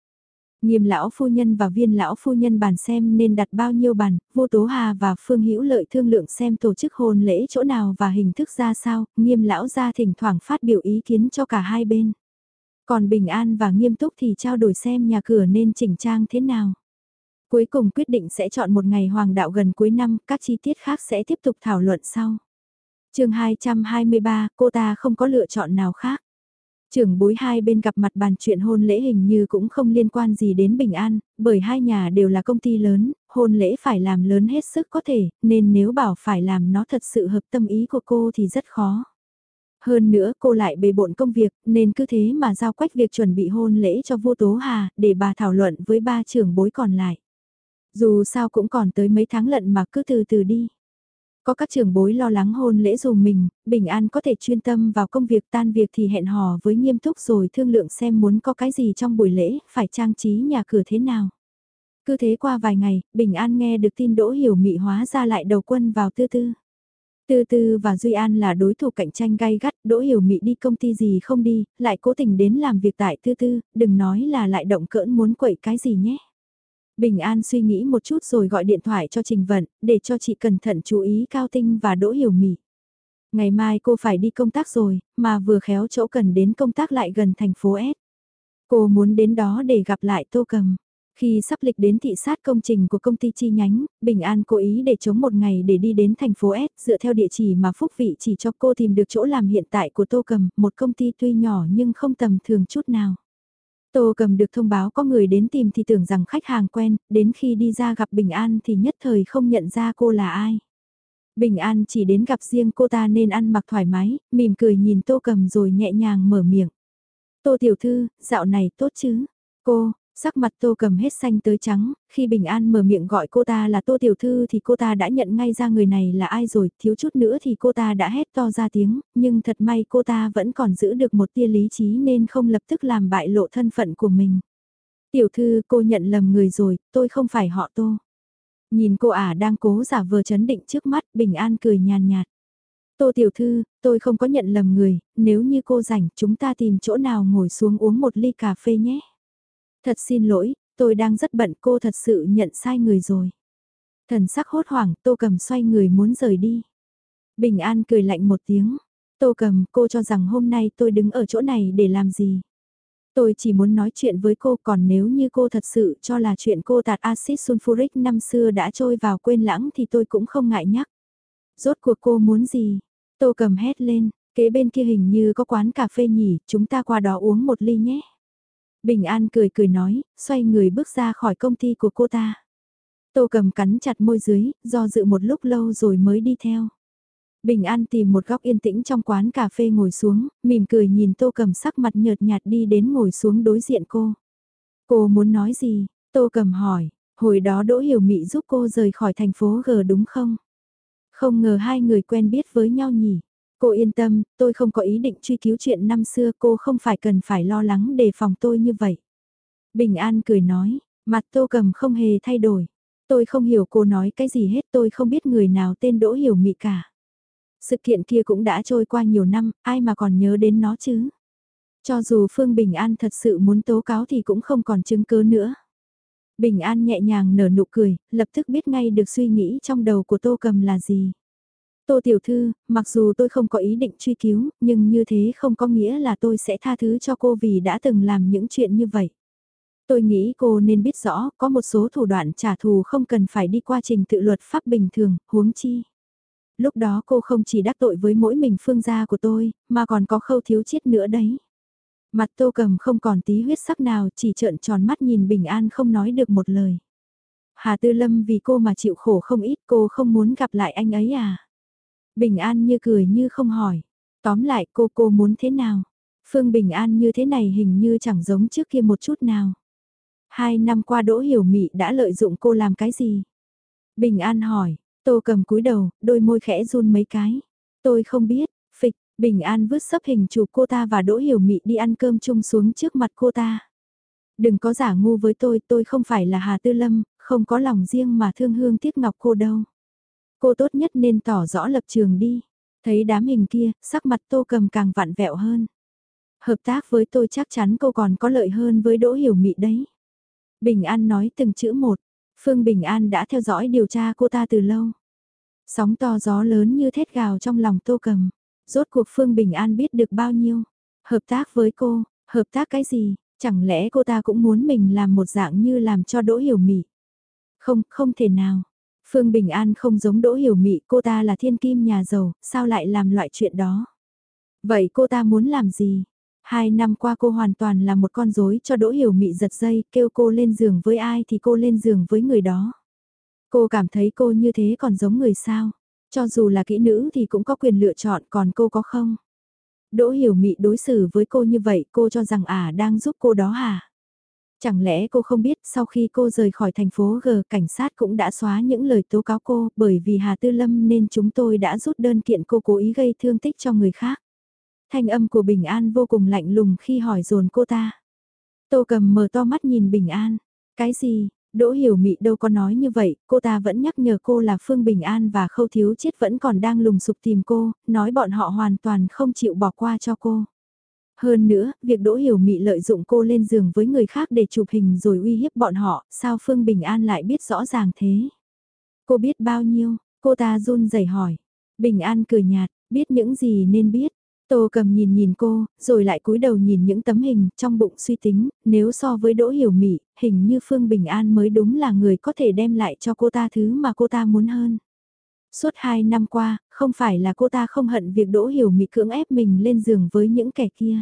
Nghiêm lão phu nhân và viên lão phu nhân bàn xem nên đặt bao nhiêu bàn, vô tố hà và phương hữu lợi thương lượng xem tổ chức hôn lễ chỗ nào và hình thức ra sao, nghiêm lão ra thỉnh thoảng phát biểu ý kiến cho cả hai bên. Còn bình an và nghiêm túc thì trao đổi xem nhà cửa nên chỉnh trang thế nào. Cuối cùng quyết định sẽ chọn một ngày hoàng đạo gần cuối năm, các chi tiết khác sẽ tiếp tục thảo luận sau. chương 223, cô ta không có lựa chọn nào khác. Trưởng bối hai bên gặp mặt bàn chuyện hôn lễ hình như cũng không liên quan gì đến Bình An, bởi hai nhà đều là công ty lớn, hôn lễ phải làm lớn hết sức có thể, nên nếu bảo phải làm nó thật sự hợp tâm ý của cô thì rất khó. Hơn nữa cô lại bề bộn công việc, nên cứ thế mà giao quách việc chuẩn bị hôn lễ cho vua tố hà, để bà thảo luận với ba trưởng bối còn lại. Dù sao cũng còn tới mấy tháng lận mà cứ từ từ đi. Có các trưởng bối lo lắng hôn lễ dù mình, bình an có thể chuyên tâm vào công việc tan việc thì hẹn hò với nghiêm túc rồi thương lượng xem muốn có cái gì trong buổi lễ, phải trang trí nhà cửa thế nào. Cứ thế qua vài ngày, Bình An nghe được tin Đỗ Hiểu Mị hóa ra lại đầu quân vào tư tư. Tư Tư và Duy An là đối thủ cạnh tranh gay gắt, Đỗ Hiểu Mị đi công ty gì không đi, lại cố tình đến làm việc tại Tư Tư, đừng nói là lại động cỡn muốn quậy cái gì nhé. Bình An suy nghĩ một chút rồi gọi điện thoại cho Trình Vận, để cho chị cẩn thận chú ý Cao Tinh và Đỗ Hiểu Mị. Ngày mai cô phải đi công tác rồi, mà vừa khéo chỗ cần đến công tác lại gần thành phố S. Cô muốn đến đó để gặp lại Tô Cầm. Khi sắp lịch đến thị sát công trình của công ty chi nhánh, Bình An cố ý để chống một ngày để đi đến thành phố S dựa theo địa chỉ mà Phúc Vị chỉ cho cô tìm được chỗ làm hiện tại của Tô Cầm, một công ty tuy nhỏ nhưng không tầm thường chút nào. Tô Cầm được thông báo có người đến tìm thì tưởng rằng khách hàng quen, đến khi đi ra gặp Bình An thì nhất thời không nhận ra cô là ai. Bình An chỉ đến gặp riêng cô ta nên ăn mặc thoải mái, mỉm cười nhìn Tô Cầm rồi nhẹ nhàng mở miệng. Tô Tiểu Thư, dạo này tốt chứ? Cô, Sắc mặt tô cầm hết xanh tới trắng, khi Bình An mở miệng gọi cô ta là tô tiểu thư thì cô ta đã nhận ngay ra người này là ai rồi, thiếu chút nữa thì cô ta đã hét to ra tiếng, nhưng thật may cô ta vẫn còn giữ được một tia lý trí nên không lập tức làm bại lộ thân phận của mình. Tiểu thư cô nhận lầm người rồi, tôi không phải họ tô. Nhìn cô ả đang cố giả vờ chấn định trước mắt, Bình An cười nhàn nhạt. Tô tiểu thư, tôi không có nhận lầm người, nếu như cô rảnh chúng ta tìm chỗ nào ngồi xuống uống một ly cà phê nhé. Thật xin lỗi, tôi đang rất bận cô thật sự nhận sai người rồi. Thần sắc hốt hoảng, tô cầm xoay người muốn rời đi. Bình an cười lạnh một tiếng. Tô cầm, cô cho rằng hôm nay tôi đứng ở chỗ này để làm gì? Tôi chỉ muốn nói chuyện với cô còn nếu như cô thật sự cho là chuyện cô tạt axit sulfuric năm xưa đã trôi vào quên lãng thì tôi cũng không ngại nhắc. Rốt cuộc cô muốn gì? Tô cầm hét lên, kế bên kia hình như có quán cà phê nhỉ, chúng ta qua đó uống một ly nhé. Bình An cười cười nói, xoay người bước ra khỏi công ty của cô ta. Tô cầm cắn chặt môi dưới, do dự một lúc lâu rồi mới đi theo. Bình An tìm một góc yên tĩnh trong quán cà phê ngồi xuống, mỉm cười nhìn Tô cầm sắc mặt nhợt nhạt đi đến ngồi xuống đối diện cô. Cô muốn nói gì? Tô cầm hỏi, hồi đó Đỗ Hiểu Mị giúp cô rời khỏi thành phố G đúng không? Không ngờ hai người quen biết với nhau nhỉ? Cô yên tâm, tôi không có ý định truy cứu chuyện năm xưa cô không phải cần phải lo lắng đề phòng tôi như vậy. Bình An cười nói, mặt tô cầm không hề thay đổi. Tôi không hiểu cô nói cái gì hết tôi không biết người nào tên Đỗ Hiểu Mị cả. Sự kiện kia cũng đã trôi qua nhiều năm, ai mà còn nhớ đến nó chứ. Cho dù Phương Bình An thật sự muốn tố cáo thì cũng không còn chứng cứ nữa. Bình An nhẹ nhàng nở nụ cười, lập tức biết ngay được suy nghĩ trong đầu của Tô Cầm là gì. Tô Tiểu Thư, mặc dù tôi không có ý định truy cứu, nhưng như thế không có nghĩa là tôi sẽ tha thứ cho cô vì đã từng làm những chuyện như vậy. Tôi nghĩ cô nên biết rõ, có một số thủ đoạn trả thù không cần phải đi qua trình tự luật pháp bình thường, huống chi. Lúc đó cô không chỉ đắc tội với mỗi mình phương gia của tôi, mà còn có khâu thiếu chiết nữa đấy. Mặt tô cầm không còn tí huyết sắc nào, chỉ trợn tròn mắt nhìn bình an không nói được một lời. Hà Tư Lâm vì cô mà chịu khổ không ít cô không muốn gặp lại anh ấy à? Bình An như cười như không hỏi. Tóm lại cô cô muốn thế nào? Phương Bình An như thế này hình như chẳng giống trước kia một chút nào. Hai năm qua Đỗ Hiểu Mị đã lợi dụng cô làm cái gì? Bình An hỏi, Tô cầm cúi đầu, đôi môi khẽ run mấy cái. Tôi không biết, phịch, Bình An vứt sấp hình chụp cô ta và Đỗ Hiểu Mị đi ăn cơm chung xuống trước mặt cô ta. Đừng có giả ngu với tôi, tôi không phải là Hà Tư Lâm, không có lòng riêng mà thương hương tiếc ngọc cô đâu. Cô tốt nhất nên tỏ rõ lập trường đi. Thấy đám hình kia, sắc mặt tô cầm càng vặn vẹo hơn. Hợp tác với tôi chắc chắn cô còn có lợi hơn với Đỗ Hiểu Mị đấy. Bình An nói từng chữ một. Phương Bình An đã theo dõi điều tra cô ta từ lâu. Sóng to gió lớn như thét gào trong lòng tô cầm. Rốt cuộc Phương Bình An biết được bao nhiêu. Hợp tác với cô, hợp tác cái gì, chẳng lẽ cô ta cũng muốn mình làm một dạng như làm cho Đỗ Hiểu Mị. Không, không thể nào. Phương Bình An không giống Đỗ Hiểu Mị, cô ta là thiên kim nhà giàu, sao lại làm loại chuyện đó? Vậy cô ta muốn làm gì? Hai năm qua cô hoàn toàn là một con rối cho Đỗ Hiểu Mị giật dây, kêu cô lên giường với ai thì cô lên giường với người đó. Cô cảm thấy cô như thế còn giống người sao? Cho dù là kỹ nữ thì cũng có quyền lựa chọn còn cô có không? Đỗ Hiểu Mị đối xử với cô như vậy cô cho rằng à đang giúp cô đó hả? Chẳng lẽ cô không biết sau khi cô rời khỏi thành phố G cảnh sát cũng đã xóa những lời tố cáo cô bởi vì Hà Tư Lâm nên chúng tôi đã rút đơn kiện cô cố ý gây thương tích cho người khác. Thanh âm của Bình An vô cùng lạnh lùng khi hỏi dồn cô ta. Tô cầm mở to mắt nhìn Bình An. Cái gì, Đỗ Hiểu Mị đâu có nói như vậy, cô ta vẫn nhắc nhở cô là Phương Bình An và Khâu Thiếu Chết vẫn còn đang lùng sục tìm cô, nói bọn họ hoàn toàn không chịu bỏ qua cho cô. Hơn nữa, việc Đỗ Hiểu Mị lợi dụng cô lên giường với người khác để chụp hình rồi uy hiếp bọn họ, sao Phương Bình An lại biết rõ ràng thế? Cô biết bao nhiêu? Cô ta run rẩy hỏi. Bình An cười nhạt, biết những gì nên biết. Tô cầm nhìn nhìn cô, rồi lại cúi đầu nhìn những tấm hình, trong bụng suy tính, nếu so với Đỗ Hiểu Mị, hình như Phương Bình An mới đúng là người có thể đem lại cho cô ta thứ mà cô ta muốn hơn. Suốt hai năm qua, không phải là cô ta không hận việc Đỗ Hiểu Mị cưỡng ép mình lên giường với những kẻ kia.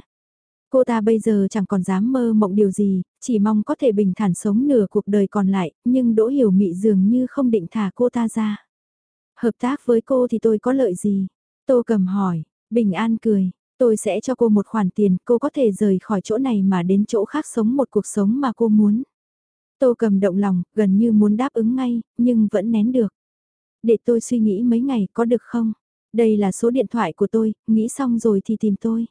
Cô ta bây giờ chẳng còn dám mơ mộng điều gì, chỉ mong có thể bình thản sống nửa cuộc đời còn lại, nhưng Đỗ Hiểu Mị dường như không định thả cô ta ra. Hợp tác với cô thì tôi có lợi gì? Tô cầm hỏi, Bình An cười, tôi sẽ cho cô một khoản tiền, cô có thể rời khỏi chỗ này mà đến chỗ khác sống một cuộc sống mà cô muốn. Tô cầm động lòng, gần như muốn đáp ứng ngay, nhưng vẫn nén được. Để tôi suy nghĩ mấy ngày có được không? Đây là số điện thoại của tôi, nghĩ xong rồi thì tìm tôi.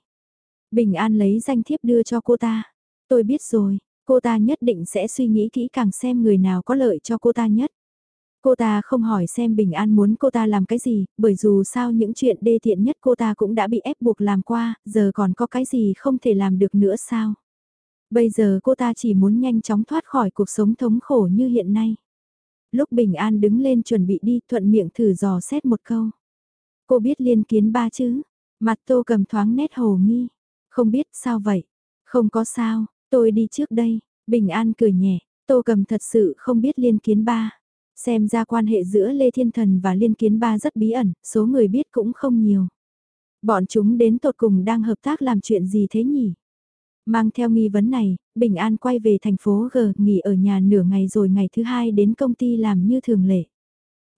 Bình An lấy danh thiếp đưa cho cô ta. Tôi biết rồi, cô ta nhất định sẽ suy nghĩ kỹ càng xem người nào có lợi cho cô ta nhất. Cô ta không hỏi xem Bình An muốn cô ta làm cái gì, bởi dù sao những chuyện đê tiện nhất cô ta cũng đã bị ép buộc làm qua, giờ còn có cái gì không thể làm được nữa sao. Bây giờ cô ta chỉ muốn nhanh chóng thoát khỏi cuộc sống thống khổ như hiện nay. Lúc Bình An đứng lên chuẩn bị đi thuận miệng thử dò xét một câu. Cô biết liên kiến ba chứ, mặt tô cầm thoáng nét hồ nghi. Không biết sao vậy? Không có sao, tôi đi trước đây. Bình An cười nhẹ, Tô Cầm thật sự không biết liên kiến ba. Xem ra quan hệ giữa Lê Thiên Thần và liên kiến ba rất bí ẩn, số người biết cũng không nhiều. Bọn chúng đến tột cùng đang hợp tác làm chuyện gì thế nhỉ? Mang theo nghi vấn này, Bình An quay về thành phố G nghỉ ở nhà nửa ngày rồi ngày thứ hai đến công ty làm như thường lệ.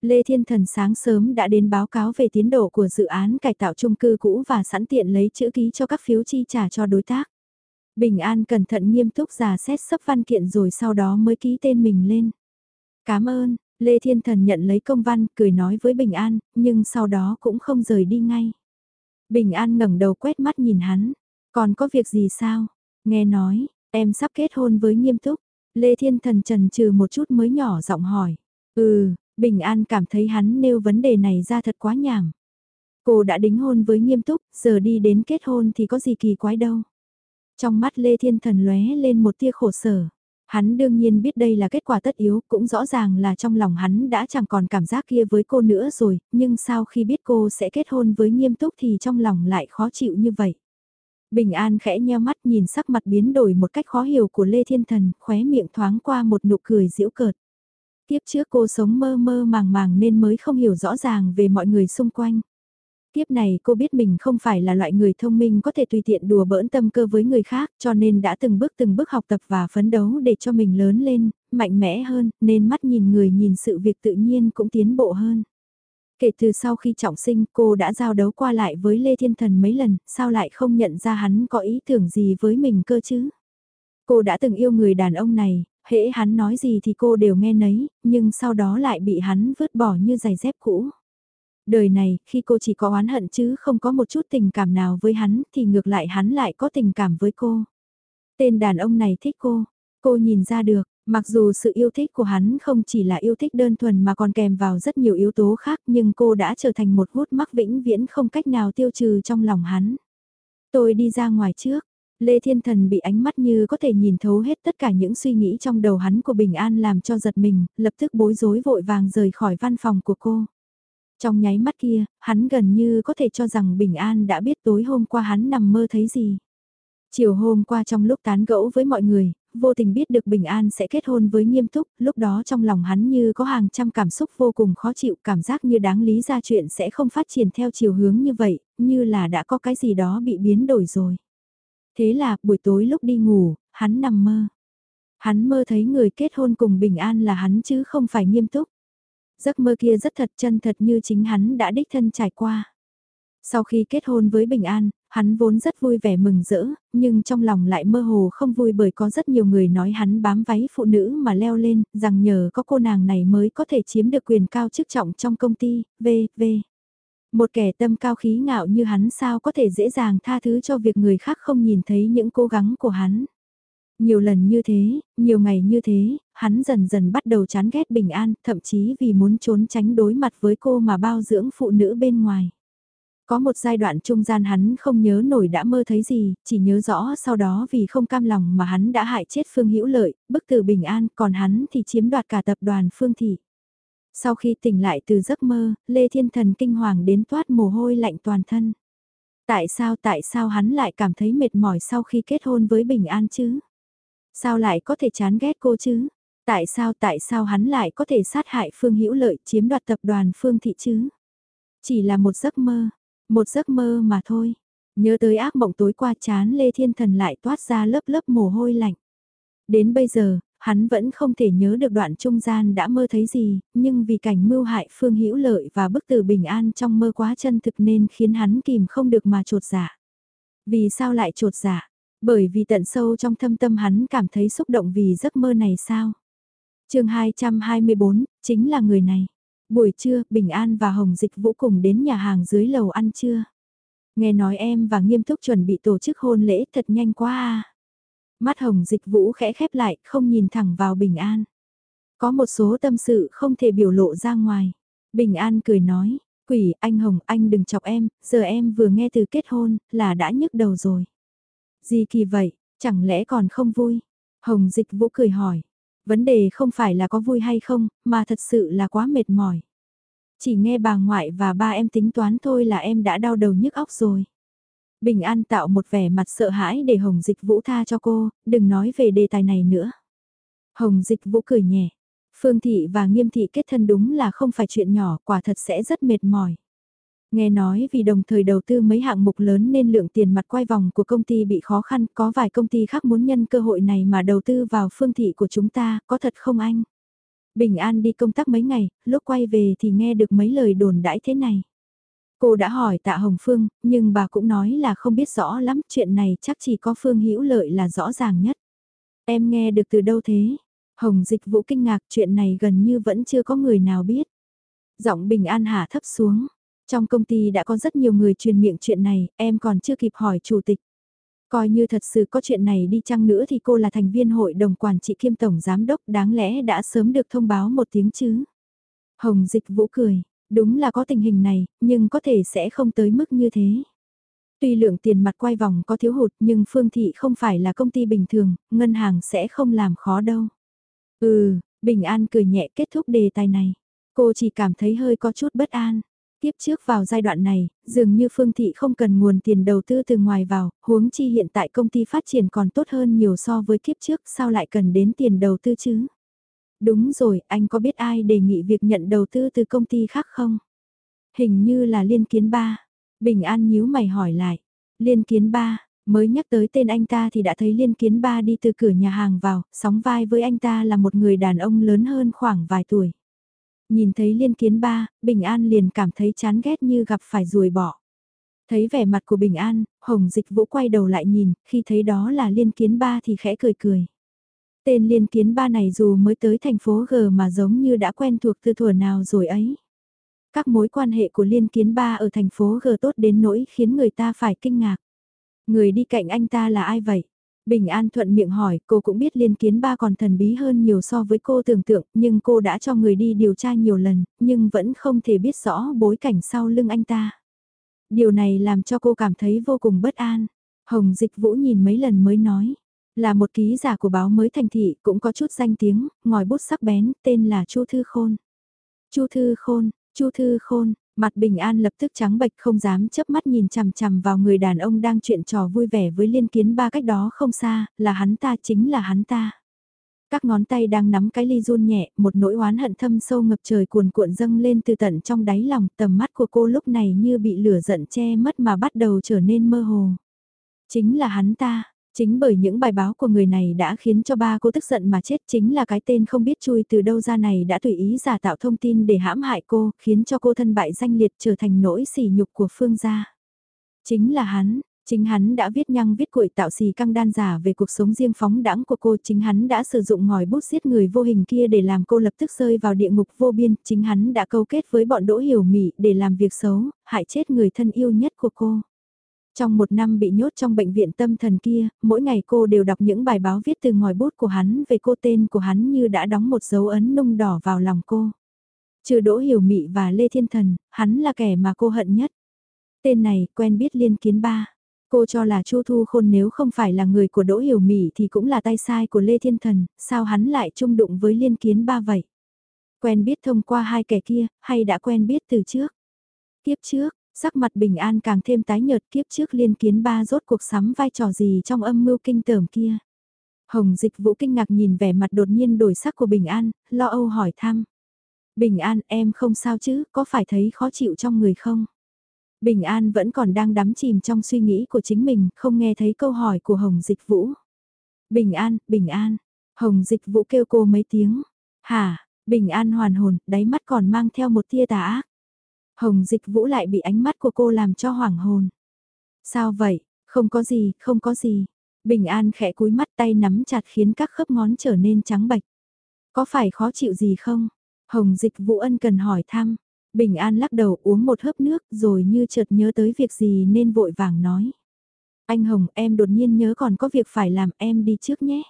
Lê Thiên Thần sáng sớm đã đến báo cáo về tiến độ của dự án cải tạo chung cư cũ và sẵn tiện lấy chữ ký cho các phiếu chi trả cho đối tác. Bình An cẩn thận nghiêm túc giả xét sắp văn kiện rồi sau đó mới ký tên mình lên. Cảm ơn, Lê Thiên Thần nhận lấy công văn, cười nói với Bình An, nhưng sau đó cũng không rời đi ngay. Bình An ngẩng đầu quét mắt nhìn hắn, còn có việc gì sao? Nghe nói, em sắp kết hôn với nghiêm túc. Lê Thiên Thần trần trừ một chút mới nhỏ giọng hỏi. Ừ, Bình An cảm thấy hắn nêu vấn đề này ra thật quá nhảm. Cô đã đính hôn với nghiêm túc, giờ đi đến kết hôn thì có gì kỳ quái đâu. Trong mắt Lê Thiên Thần lóe lên một tia khổ sở. Hắn đương nhiên biết đây là kết quả tất yếu, cũng rõ ràng là trong lòng hắn đã chẳng còn cảm giác kia với cô nữa rồi, nhưng sau khi biết cô sẽ kết hôn với nghiêm túc thì trong lòng lại khó chịu như vậy. Bình An khẽ nheo mắt nhìn sắc mặt biến đổi một cách khó hiểu của Lê Thiên Thần, khóe miệng thoáng qua một nụ cười giễu cợt. Tiếp trước cô sống mơ mơ màng màng nên mới không hiểu rõ ràng về mọi người xung quanh. Kiếp này cô biết mình không phải là loại người thông minh có thể tùy tiện đùa bỡn tâm cơ với người khác cho nên đã từng bước từng bước học tập và phấn đấu để cho mình lớn lên, mạnh mẽ hơn, nên mắt nhìn người nhìn sự việc tự nhiên cũng tiến bộ hơn. Kể từ sau khi trọng sinh cô đã giao đấu qua lại với Lê Thiên Thần mấy lần, sao lại không nhận ra hắn có ý tưởng gì với mình cơ chứ? Cô đã từng yêu người đàn ông này, hễ hắn nói gì thì cô đều nghe nấy, nhưng sau đó lại bị hắn vứt bỏ như giày dép cũ. Đời này, khi cô chỉ có oán hận chứ không có một chút tình cảm nào với hắn, thì ngược lại hắn lại có tình cảm với cô. Tên đàn ông này thích cô, cô nhìn ra được, mặc dù sự yêu thích của hắn không chỉ là yêu thích đơn thuần mà còn kèm vào rất nhiều yếu tố khác nhưng cô đã trở thành một hút mắc vĩnh viễn không cách nào tiêu trừ trong lòng hắn. Tôi đi ra ngoài trước, Lê Thiên Thần bị ánh mắt như có thể nhìn thấu hết tất cả những suy nghĩ trong đầu hắn của Bình An làm cho giật mình, lập tức bối rối vội vàng rời khỏi văn phòng của cô. Trong nháy mắt kia, hắn gần như có thể cho rằng Bình An đã biết tối hôm qua hắn nằm mơ thấy gì. Chiều hôm qua trong lúc tán gẫu với mọi người, vô tình biết được Bình An sẽ kết hôn với nghiêm túc, lúc đó trong lòng hắn như có hàng trăm cảm xúc vô cùng khó chịu, cảm giác như đáng lý ra chuyện sẽ không phát triển theo chiều hướng như vậy, như là đã có cái gì đó bị biến đổi rồi. Thế là, buổi tối lúc đi ngủ, hắn nằm mơ. Hắn mơ thấy người kết hôn cùng Bình An là hắn chứ không phải nghiêm túc. Giấc mơ kia rất thật chân thật như chính hắn đã đích thân trải qua. Sau khi kết hôn với Bình An, hắn vốn rất vui vẻ mừng rỡ, nhưng trong lòng lại mơ hồ không vui bởi có rất nhiều người nói hắn bám váy phụ nữ mà leo lên, rằng nhờ có cô nàng này mới có thể chiếm được quyền cao chức trọng trong công ty, v, v. Một kẻ tâm cao khí ngạo như hắn sao có thể dễ dàng tha thứ cho việc người khác không nhìn thấy những cố gắng của hắn. Nhiều lần như thế, nhiều ngày như thế, hắn dần dần bắt đầu chán ghét bình an, thậm chí vì muốn trốn tránh đối mặt với cô mà bao dưỡng phụ nữ bên ngoài. Có một giai đoạn trung gian hắn không nhớ nổi đã mơ thấy gì, chỉ nhớ rõ sau đó vì không cam lòng mà hắn đã hại chết Phương Hữu Lợi, bức tử bình an, còn hắn thì chiếm đoạt cả tập đoàn Phương Thị. Sau khi tỉnh lại từ giấc mơ, Lê Thiên Thần kinh hoàng đến toát mồ hôi lạnh toàn thân. Tại sao tại sao hắn lại cảm thấy mệt mỏi sau khi kết hôn với Bình An chứ? Sao lại có thể chán ghét cô chứ? Tại sao tại sao hắn lại có thể sát hại Phương Hữu Lợi chiếm đoạt tập đoàn Phương Thị chứ? Chỉ là một giấc mơ, một giấc mơ mà thôi. Nhớ tới ác mộng tối qua chán Lê Thiên Thần lại toát ra lớp lớp mồ hôi lạnh. Đến bây giờ, hắn vẫn không thể nhớ được đoạn trung gian đã mơ thấy gì, nhưng vì cảnh mưu hại Phương Hữu Lợi và bức tử bình an trong mơ quá chân thực nên khiến hắn kìm không được mà trột dạ. Vì sao lại trột dạ? Bởi vì tận sâu trong thâm tâm hắn cảm thấy xúc động vì giấc mơ này sao? chương 224, chính là người này. Buổi trưa, Bình An và Hồng Dịch Vũ cùng đến nhà hàng dưới lầu ăn trưa. Nghe nói em và nghiêm túc chuẩn bị tổ chức hôn lễ thật nhanh quá à. Mắt Hồng Dịch Vũ khẽ khép lại, không nhìn thẳng vào Bình An. Có một số tâm sự không thể biểu lộ ra ngoài. Bình An cười nói, quỷ anh Hồng anh đừng chọc em, giờ em vừa nghe từ kết hôn là đã nhức đầu rồi. Gì kỳ vậy, chẳng lẽ còn không vui? Hồng Dịch Vũ cười hỏi. Vấn đề không phải là có vui hay không, mà thật sự là quá mệt mỏi. Chỉ nghe bà ngoại và ba em tính toán thôi là em đã đau đầu nhức óc rồi. Bình An tạo một vẻ mặt sợ hãi để Hồng Dịch Vũ tha cho cô, đừng nói về đề tài này nữa. Hồng Dịch Vũ cười nhẹ. Phương Thị và Nghiêm Thị kết thân đúng là không phải chuyện nhỏ, quả thật sẽ rất mệt mỏi. Nghe nói vì đồng thời đầu tư mấy hạng mục lớn nên lượng tiền mặt quay vòng của công ty bị khó khăn, có vài công ty khác muốn nhân cơ hội này mà đầu tư vào phương thị của chúng ta, có thật không anh? Bình An đi công tác mấy ngày, lúc quay về thì nghe được mấy lời đồn đãi thế này. Cô đã hỏi tạ Hồng Phương, nhưng bà cũng nói là không biết rõ lắm, chuyện này chắc chỉ có Phương Hữu Lợi là rõ ràng nhất. Em nghe được từ đâu thế? Hồng Dịch Vũ kinh ngạc chuyện này gần như vẫn chưa có người nào biết. Giọng Bình An hạ thấp xuống. Trong công ty đã có rất nhiều người truyền miệng chuyện này, em còn chưa kịp hỏi chủ tịch. Coi như thật sự có chuyện này đi chăng nữa thì cô là thành viên hội đồng quản trị kiêm tổng giám đốc đáng lẽ đã sớm được thông báo một tiếng chứ. Hồng Dịch Vũ cười, đúng là có tình hình này, nhưng có thể sẽ không tới mức như thế. Tuy lượng tiền mặt quay vòng có thiếu hụt nhưng Phương Thị không phải là công ty bình thường, ngân hàng sẽ không làm khó đâu. Ừ, Bình An cười nhẹ kết thúc đề tài này. Cô chỉ cảm thấy hơi có chút bất an. Tiếp trước vào giai đoạn này, dường như Phương Thị không cần nguồn tiền đầu tư từ ngoài vào, huống chi hiện tại công ty phát triển còn tốt hơn nhiều so với kiếp trước, sao lại cần đến tiền đầu tư chứ? Đúng rồi, anh có biết ai đề nghị việc nhận đầu tư từ công ty khác không? Hình như là liên kiến ba. Bình An nhíu mày hỏi lại. Liên kiến ba, mới nhắc tới tên anh ta thì đã thấy liên kiến ba đi từ cửa nhà hàng vào, sóng vai với anh ta là một người đàn ông lớn hơn khoảng vài tuổi. Nhìn thấy liên kiến ba, Bình An liền cảm thấy chán ghét như gặp phải ruồi bỏ. Thấy vẻ mặt của Bình An, Hồng Dịch Vũ quay đầu lại nhìn, khi thấy đó là liên kiến ba thì khẽ cười cười. Tên liên kiến ba này dù mới tới thành phố G mà giống như đã quen thuộc từ thuở nào rồi ấy. Các mối quan hệ của liên kiến ba ở thành phố G tốt đến nỗi khiến người ta phải kinh ngạc. Người đi cạnh anh ta là ai vậy? Bình An thuận miệng hỏi, cô cũng biết liên kiến ba còn thần bí hơn nhiều so với cô tưởng tượng, nhưng cô đã cho người đi điều tra nhiều lần, nhưng vẫn không thể biết rõ bối cảnh sau lưng anh ta. Điều này làm cho cô cảm thấy vô cùng bất an. Hồng Dịch Vũ nhìn mấy lần mới nói, là một ký giả của báo mới thành thị, cũng có chút danh tiếng, ngòi bút sắc bén, tên là Chu Thư Khôn. Chu Thư Khôn, Chu Thư Khôn, mặt Bình An lập tức trắng bệch không dám chớp mắt nhìn chằm chằm vào người đàn ông đang chuyện trò vui vẻ với liên kiến ba cách đó không xa, là hắn ta chính là hắn ta. Các ngón tay đang nắm cái ly run nhẹ, một nỗi oán hận thâm sâu ngập trời cuồn cuộn dâng lên từ tận trong đáy lòng, tầm mắt của cô lúc này như bị lửa giận che mất mà bắt đầu trở nên mơ hồ. Chính là hắn ta, Chính bởi những bài báo của người này đã khiến cho ba cô tức giận mà chết chính là cái tên không biết chui từ đâu ra này đã tùy ý giả tạo thông tin để hãm hại cô, khiến cho cô thân bại danh liệt trở thành nỗi sỉ nhục của phương gia. Chính là hắn, chính hắn đã viết nhăng viết cuội tạo xì căng đan giả về cuộc sống riêng phóng đãng của cô, chính hắn đã sử dụng ngòi bút giết người vô hình kia để làm cô lập tức rơi vào địa ngục vô biên, chính hắn đã câu kết với bọn đỗ hiểu mị để làm việc xấu, hại chết người thân yêu nhất của cô. Trong một năm bị nhốt trong bệnh viện tâm thần kia, mỗi ngày cô đều đọc những bài báo viết từ ngòi bút của hắn về cô tên của hắn như đã đóng một dấu ấn nung đỏ vào lòng cô. Trừ Đỗ Hiểu Mị và Lê Thiên Thần, hắn là kẻ mà cô hận nhất. Tên này quen biết liên kiến ba. Cô cho là Chu Thu Khôn nếu không phải là người của Đỗ Hiểu Mị thì cũng là tay sai của Lê Thiên Thần, sao hắn lại chung đụng với liên kiến ba vậy? Quen biết thông qua hai kẻ kia, hay đã quen biết từ trước? Tiếp trước, Sắc mặt bình an càng thêm tái nhợt kiếp trước liên kiến ba rốt cuộc sắm vai trò gì trong âm mưu kinh tởm kia. Hồng dịch vũ kinh ngạc nhìn vẻ mặt đột nhiên đổi sắc của bình an, lo âu hỏi thăm. Bình an em không sao chứ, có phải thấy khó chịu trong người không? Bình an vẫn còn đang đắm chìm trong suy nghĩ của chính mình, không nghe thấy câu hỏi của Hồng dịch vũ. Bình an, bình an. Hồng dịch vũ kêu cô mấy tiếng. Hả, bình an hoàn hồn, đáy mắt còn mang theo một tia tà ác. Hồng dịch vũ lại bị ánh mắt của cô làm cho hoảng hồn. Sao vậy, không có gì, không có gì. Bình an khẽ cúi mắt tay nắm chặt khiến các khớp ngón trở nên trắng bạch. Có phải khó chịu gì không? Hồng dịch vũ ân cần hỏi thăm. Bình an lắc đầu uống một hớp nước rồi như chợt nhớ tới việc gì nên vội vàng nói. Anh Hồng em đột nhiên nhớ còn có việc phải làm em đi trước nhé.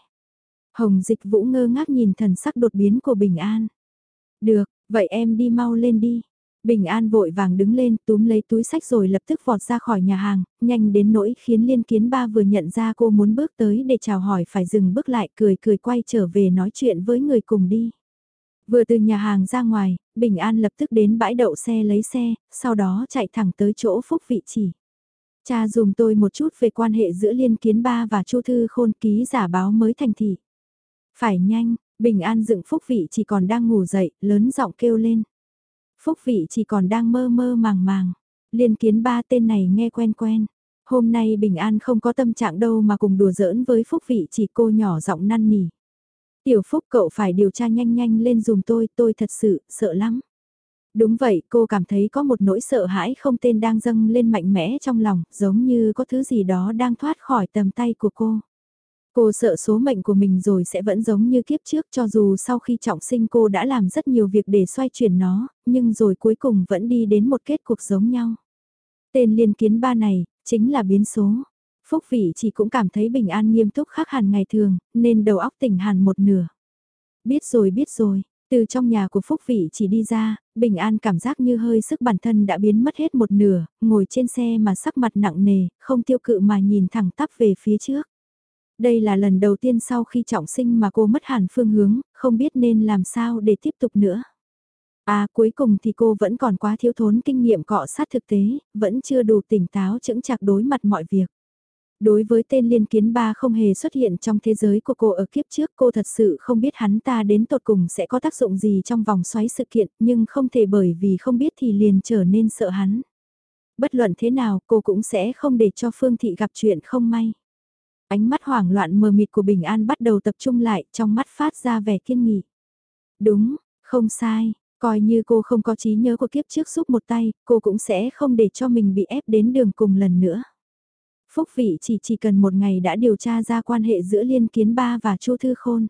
Hồng dịch vũ ngơ ngác nhìn thần sắc đột biến của Bình An. Được, vậy em đi mau lên đi. Bình An vội vàng đứng lên túm lấy túi sách rồi lập tức vọt ra khỏi nhà hàng, nhanh đến nỗi khiến Liên Kiến Ba vừa nhận ra cô muốn bước tới để chào hỏi phải dừng bước lại cười cười quay trở về nói chuyện với người cùng đi. Vừa từ nhà hàng ra ngoài, Bình An lập tức đến bãi đậu xe lấy xe, sau đó chạy thẳng tới chỗ Phúc vị chỉ. Cha dùm tôi một chút về quan hệ giữa Liên Kiến Ba và Chu Thư Khôn ký giả báo mới thành thị. Phải nhanh, Bình An dựng Phúc vị chỉ còn đang ngủ dậy, lớn giọng kêu lên. Phúc vị chỉ còn đang mơ mơ màng màng. Liên kiến ba tên này nghe quen quen. Hôm nay Bình An không có tâm trạng đâu mà cùng đùa giỡn với Phúc vị chỉ cô nhỏ giọng năn nỉ. Tiểu Phúc cậu phải điều tra nhanh nhanh lên dùm tôi, tôi thật sự, sợ lắm. Đúng vậy, cô cảm thấy có một nỗi sợ hãi không tên đang dâng lên mạnh mẽ trong lòng, giống như có thứ gì đó đang thoát khỏi tầm tay của cô. Cô sợ số mệnh của mình rồi sẽ vẫn giống như kiếp trước cho dù sau khi trọng sinh cô đã làm rất nhiều việc để xoay chuyển nó, nhưng rồi cuối cùng vẫn đi đến một kết cuộc giống nhau. Tên liên kiến ba này, chính là biến số. Phúc vị chỉ cũng cảm thấy bình an nghiêm túc khác hẳn ngày thường, nên đầu óc tỉnh hẳn một nửa. Biết rồi biết rồi, từ trong nhà của Phúc vị chỉ đi ra, bình an cảm giác như hơi sức bản thân đã biến mất hết một nửa, ngồi trên xe mà sắc mặt nặng nề, không tiêu cự mà nhìn thẳng tắp về phía trước. Đây là lần đầu tiên sau khi trọng sinh mà cô mất hẳn phương hướng, không biết nên làm sao để tiếp tục nữa. À cuối cùng thì cô vẫn còn quá thiếu thốn kinh nghiệm cọ sát thực tế, vẫn chưa đủ tỉnh táo chững chạc đối mặt mọi việc. Đối với tên liên kiến ba không hề xuất hiện trong thế giới của cô ở kiếp trước cô thật sự không biết hắn ta đến tột cùng sẽ có tác dụng gì trong vòng xoáy sự kiện nhưng không thể bởi vì không biết thì liền trở nên sợ hắn. Bất luận thế nào cô cũng sẽ không để cho Phương Thị gặp chuyện không may. Ánh mắt hoảng loạn mờ mịt của Bình An bắt đầu tập trung lại trong mắt phát ra vẻ kiên nghị. Đúng, không sai, coi như cô không có trí nhớ của kiếp trước giúp một tay, cô cũng sẽ không để cho mình bị ép đến đường cùng lần nữa. Phúc vị chỉ chỉ cần một ngày đã điều tra ra quan hệ giữa Liên Kiến Ba và Chu Thư Khôn.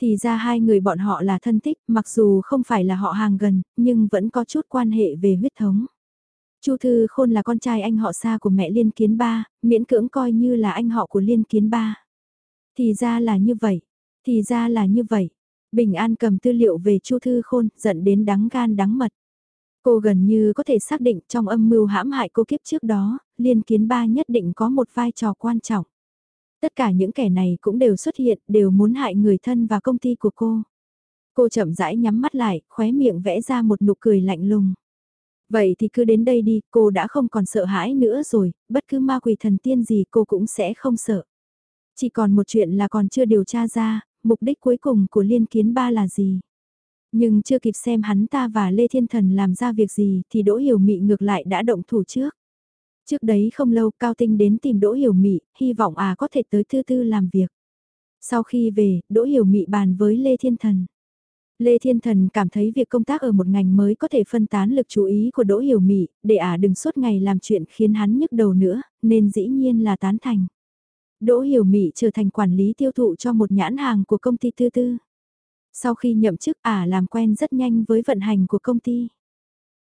Thì ra hai người bọn họ là thân thích, mặc dù không phải là họ hàng gần, nhưng vẫn có chút quan hệ về huyết thống. Chu Thư Khôn là con trai anh họ xa của mẹ Liên Kiến Ba, miễn cưỡng coi như là anh họ của Liên Kiến Ba. Thì ra là như vậy, thì ra là như vậy. Bình An cầm tư liệu về Chu Thư Khôn, giận đến đắng gan đắng mật. Cô gần như có thể xác định trong âm mưu hãm hại cô kiếp trước đó, Liên Kiến Ba nhất định có một vai trò quan trọng. Tất cả những kẻ này cũng đều xuất hiện, đều muốn hại người thân và công ty của cô. Cô chậm rãi nhắm mắt lại, khóe miệng vẽ ra một nụ cười lạnh lùng. Vậy thì cứ đến đây đi, cô đã không còn sợ hãi nữa rồi, bất cứ ma quỷ thần tiên gì cô cũng sẽ không sợ. Chỉ còn một chuyện là còn chưa điều tra ra, mục đích cuối cùng của liên kiến ba là gì. Nhưng chưa kịp xem hắn ta và Lê Thiên Thần làm ra việc gì thì Đỗ Hiểu Mị ngược lại đã động thủ trước. Trước đấy không lâu Cao Tinh đến tìm Đỗ Hiểu Mị, hy vọng à có thể tới tư tư làm việc. Sau khi về, Đỗ Hiểu Mị bàn với Lê Thiên Thần. Lê Thiên Thần cảm thấy việc công tác ở một ngành mới có thể phân tán lực chú ý của Đỗ Hiểu Mị, để ả à đừng suốt ngày làm chuyện khiến hắn nhức đầu nữa, nên dĩ nhiên là tán thành. Đỗ Hiểu Mị trở thành quản lý tiêu thụ cho một nhãn hàng của công ty tư tư. Sau khi nhậm chức ả à làm quen rất nhanh với vận hành của công ty.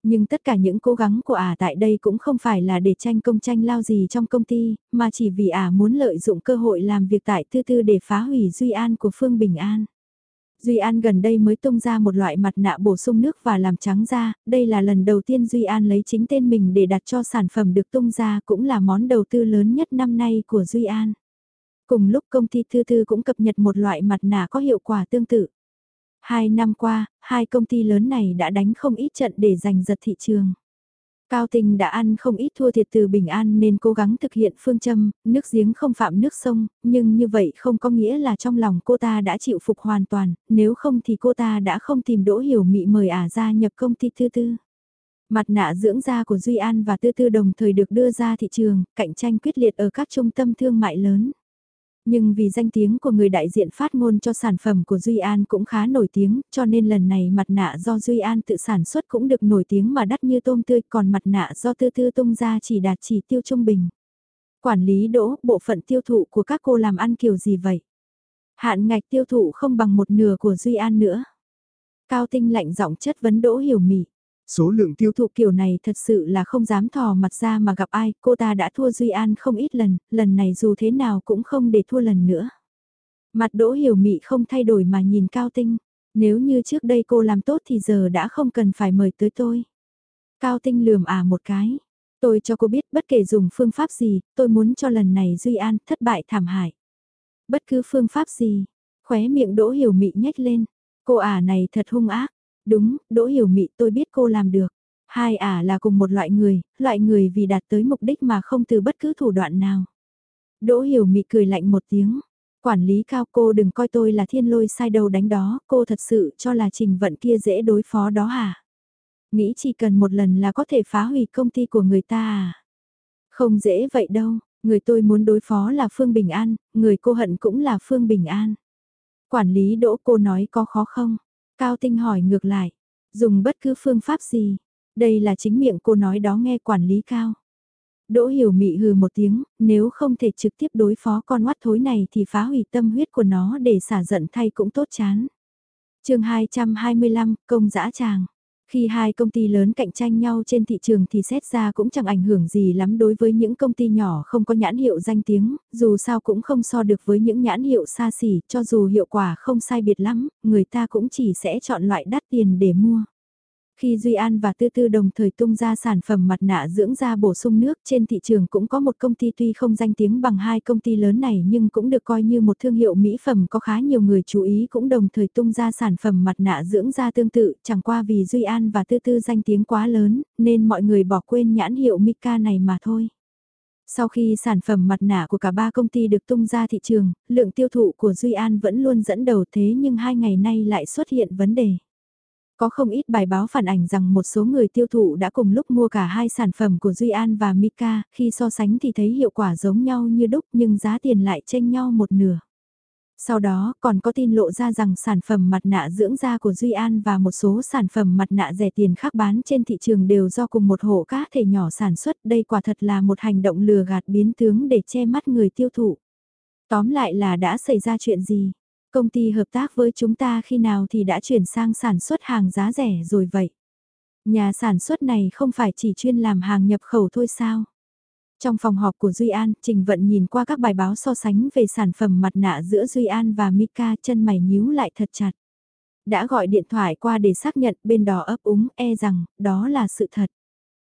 Nhưng tất cả những cố gắng của ả à tại đây cũng không phải là để tranh công tranh lao gì trong công ty, mà chỉ vì ả muốn lợi dụng cơ hội làm việc tại tư tư để phá hủy Duy An của Phương Bình An. Duy An gần đây mới tung ra một loại mặt nạ bổ sung nước và làm trắng da, đây là lần đầu tiên Duy An lấy chính tên mình để đặt cho sản phẩm được tung ra cũng là món đầu tư lớn nhất năm nay của Duy An. Cùng lúc công ty Thư Thư cũng cập nhật một loại mặt nạ có hiệu quả tương tự. Hai năm qua, hai công ty lớn này đã đánh không ít trận để giành giật thị trường. Cao Tình đã ăn không ít thua thiệt từ bình an nên cố gắng thực hiện phương châm, nước giếng không phạm nước sông, nhưng như vậy không có nghĩa là trong lòng cô ta đã chịu phục hoàn toàn, nếu không thì cô ta đã không tìm đỗ hiểu mị mời ả ra nhập công ty tư tư. Mặt nạ dưỡng da của Duy An và Tư Tư đồng thời được đưa ra thị trường, cạnh tranh quyết liệt ở các trung tâm thương mại lớn. Nhưng vì danh tiếng của người đại diện phát ngôn cho sản phẩm của Duy An cũng khá nổi tiếng, cho nên lần này mặt nạ do Duy An tự sản xuất cũng được nổi tiếng mà đắt như tôm tươi, còn mặt nạ do Tư Tư tung ra chỉ đạt chỉ tiêu trung bình. Quản lý đỗ, bộ phận tiêu thụ của các cô làm ăn kiểu gì vậy? Hạn ngạch tiêu thụ không bằng một nửa của Duy An nữa. Cao Tinh lạnh giọng chất vấn đỗ hiểu mỉ. Số lượng tiêu thụ kiểu này thật sự là không dám thò mặt ra mà gặp ai, cô ta đã thua Duy An không ít lần, lần này dù thế nào cũng không để thua lần nữa. Mặt đỗ hiểu mị không thay đổi mà nhìn cao tinh, nếu như trước đây cô làm tốt thì giờ đã không cần phải mời tới tôi. Cao tinh lườm à một cái, tôi cho cô biết bất kể dùng phương pháp gì, tôi muốn cho lần này Duy An thất bại thảm hại. Bất cứ phương pháp gì, khóe miệng đỗ hiểu mị nhếch lên, cô ả à này thật hung ác, Đúng, Đỗ Hiểu Mị tôi biết cô làm được. Hai ả là cùng một loại người, loại người vì đạt tới mục đích mà không từ bất cứ thủ đoạn nào. Đỗ Hiểu Mị cười lạnh một tiếng. Quản lý cao cô đừng coi tôi là thiên lôi sai đầu đánh đó, cô thật sự cho là trình vận kia dễ đối phó đó hả? Nghĩ chỉ cần một lần là có thể phá hủy công ty của người ta à? Không dễ vậy đâu, người tôi muốn đối phó là Phương Bình An, người cô hận cũng là Phương Bình An. Quản lý đỗ cô nói có khó không? Cao Tinh hỏi ngược lại, dùng bất cứ phương pháp gì, đây là chính miệng cô nói đó nghe quản lý cao. Đỗ hiểu mị hừ một tiếng, nếu không thể trực tiếp đối phó con oát thối này thì phá hủy tâm huyết của nó để xả giận thay cũng tốt chán. chương 225, công dã tràng. Khi hai công ty lớn cạnh tranh nhau trên thị trường thì xét ra cũng chẳng ảnh hưởng gì lắm đối với những công ty nhỏ không có nhãn hiệu danh tiếng, dù sao cũng không so được với những nhãn hiệu xa xỉ, cho dù hiệu quả không sai biệt lắm, người ta cũng chỉ sẽ chọn loại đắt tiền để mua. Khi Duy An và Tư Tư đồng thời tung ra sản phẩm mặt nạ dưỡng da bổ sung nước trên thị trường cũng có một công ty tuy không danh tiếng bằng hai công ty lớn này nhưng cũng được coi như một thương hiệu mỹ phẩm có khá nhiều người chú ý cũng đồng thời tung ra sản phẩm mặt nạ dưỡng da tương tự chẳng qua vì Duy An và Tư Tư danh tiếng quá lớn nên mọi người bỏ quên nhãn hiệu Mika này mà thôi. Sau khi sản phẩm mặt nạ của cả ba công ty được tung ra thị trường, lượng tiêu thụ của Duy An vẫn luôn dẫn đầu thế nhưng hai ngày nay lại xuất hiện vấn đề. Có không ít bài báo phản ảnh rằng một số người tiêu thụ đã cùng lúc mua cả hai sản phẩm của Duy An và Mika, khi so sánh thì thấy hiệu quả giống nhau như đúc nhưng giá tiền lại chênh nhau một nửa. Sau đó còn có tin lộ ra rằng sản phẩm mặt nạ dưỡng da của Duy An và một số sản phẩm mặt nạ rẻ tiền khác bán trên thị trường đều do cùng một hộ cá thể nhỏ sản xuất. Đây quả thật là một hành động lừa gạt biến tướng để che mắt người tiêu thụ. Tóm lại là đã xảy ra chuyện gì? Công ty hợp tác với chúng ta khi nào thì đã chuyển sang sản xuất hàng giá rẻ rồi vậy? Nhà sản xuất này không phải chỉ chuyên làm hàng nhập khẩu thôi sao? Trong phòng họp của Duy An, Trình Vận nhìn qua các bài báo so sánh về sản phẩm mặt nạ giữa Duy An và Mika chân mày nhíu lại thật chặt. Đã gọi điện thoại qua để xác nhận bên đó ấp úng e rằng đó là sự thật.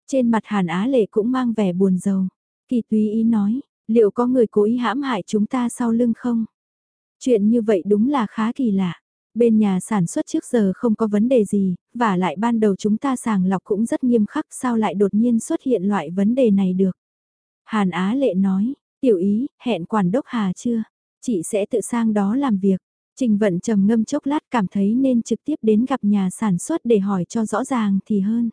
Trên mặt Hàn Á Lệ cũng mang vẻ buồn rầu. Kỳ túy ý nói, liệu có người cố ý hãm hại chúng ta sau lưng không? Chuyện như vậy đúng là khá kỳ lạ. Bên nhà sản xuất trước giờ không có vấn đề gì, và lại ban đầu chúng ta sàng lọc cũng rất nghiêm khắc sao lại đột nhiên xuất hiện loại vấn đề này được. Hàn Á Lệ nói, tiểu ý, hẹn quản đốc Hà chưa? Chị sẽ tự sang đó làm việc. Trình vận trầm ngâm chốc lát cảm thấy nên trực tiếp đến gặp nhà sản xuất để hỏi cho rõ ràng thì hơn.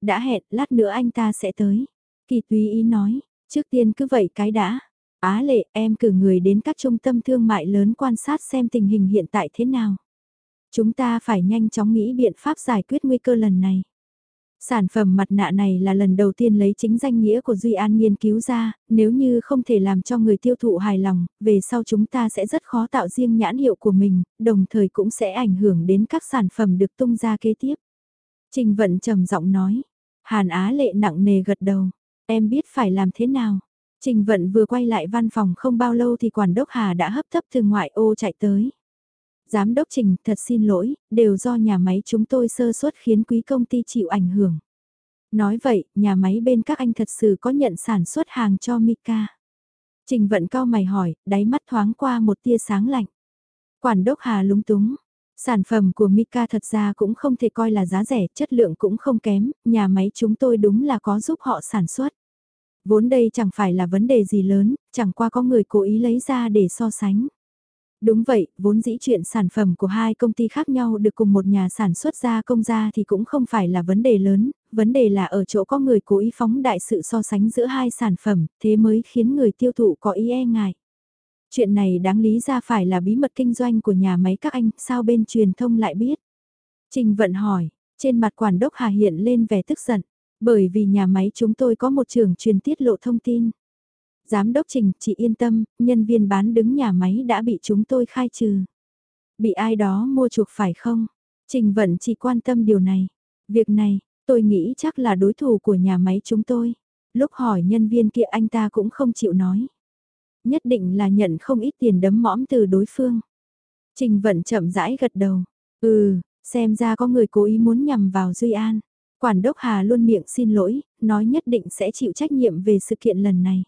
Đã hẹn, lát nữa anh ta sẽ tới. Kỳ túy ý nói, trước tiên cứ vậy cái đã. Á lệ, em cử người đến các trung tâm thương mại lớn quan sát xem tình hình hiện tại thế nào. Chúng ta phải nhanh chóng nghĩ biện pháp giải quyết nguy cơ lần này. Sản phẩm mặt nạ này là lần đầu tiên lấy chính danh nghĩa của Duy An nghiên cứu ra, nếu như không thể làm cho người tiêu thụ hài lòng, về sau chúng ta sẽ rất khó tạo riêng nhãn hiệu của mình, đồng thời cũng sẽ ảnh hưởng đến các sản phẩm được tung ra kế tiếp. Trình Vận trầm giọng nói, Hàn Á lệ nặng nề gật đầu, em biết phải làm thế nào. Trình Vận vừa quay lại văn phòng không bao lâu thì quản đốc Hà đã hấp tấp từ ngoại ô chạy tới. Giám đốc Trình, thật xin lỗi, đều do nhà máy chúng tôi sơ suất khiến quý công ty chịu ảnh hưởng. Nói vậy, nhà máy bên các anh thật sự có nhận sản xuất hàng cho Mika. Trình vận cao mày hỏi, đáy mắt thoáng qua một tia sáng lạnh. Quản đốc Hà lúng túng. Sản phẩm của Mika thật ra cũng không thể coi là giá rẻ, chất lượng cũng không kém, nhà máy chúng tôi đúng là có giúp họ sản xuất. Vốn đây chẳng phải là vấn đề gì lớn, chẳng qua có người cố ý lấy ra để so sánh. Đúng vậy, vốn dĩ chuyện sản phẩm của hai công ty khác nhau được cùng một nhà sản xuất ra công ra thì cũng không phải là vấn đề lớn, vấn đề là ở chỗ có người cố ý phóng đại sự so sánh giữa hai sản phẩm, thế mới khiến người tiêu thụ có ý e ngại. Chuyện này đáng lý ra phải là bí mật kinh doanh của nhà máy các anh, sao bên truyền thông lại biết? Trình vận hỏi, trên mặt quản đốc Hà hiện lên vẻ tức giận, bởi vì nhà máy chúng tôi có một trường truyền tiết lộ thông tin. Giám đốc Trình, chị yên tâm, nhân viên bán đứng nhà máy đã bị chúng tôi khai trừ. Bị ai đó mua chuộc phải không? Trình vẫn chỉ quan tâm điều này. Việc này, tôi nghĩ chắc là đối thủ của nhà máy chúng tôi. Lúc hỏi nhân viên kia anh ta cũng không chịu nói. Nhất định là nhận không ít tiền đấm mõm từ đối phương. Trình vận chậm rãi gật đầu. Ừ, xem ra có người cố ý muốn nhằm vào Duy An. Quản đốc Hà luôn miệng xin lỗi, nói nhất định sẽ chịu trách nhiệm về sự kiện lần này.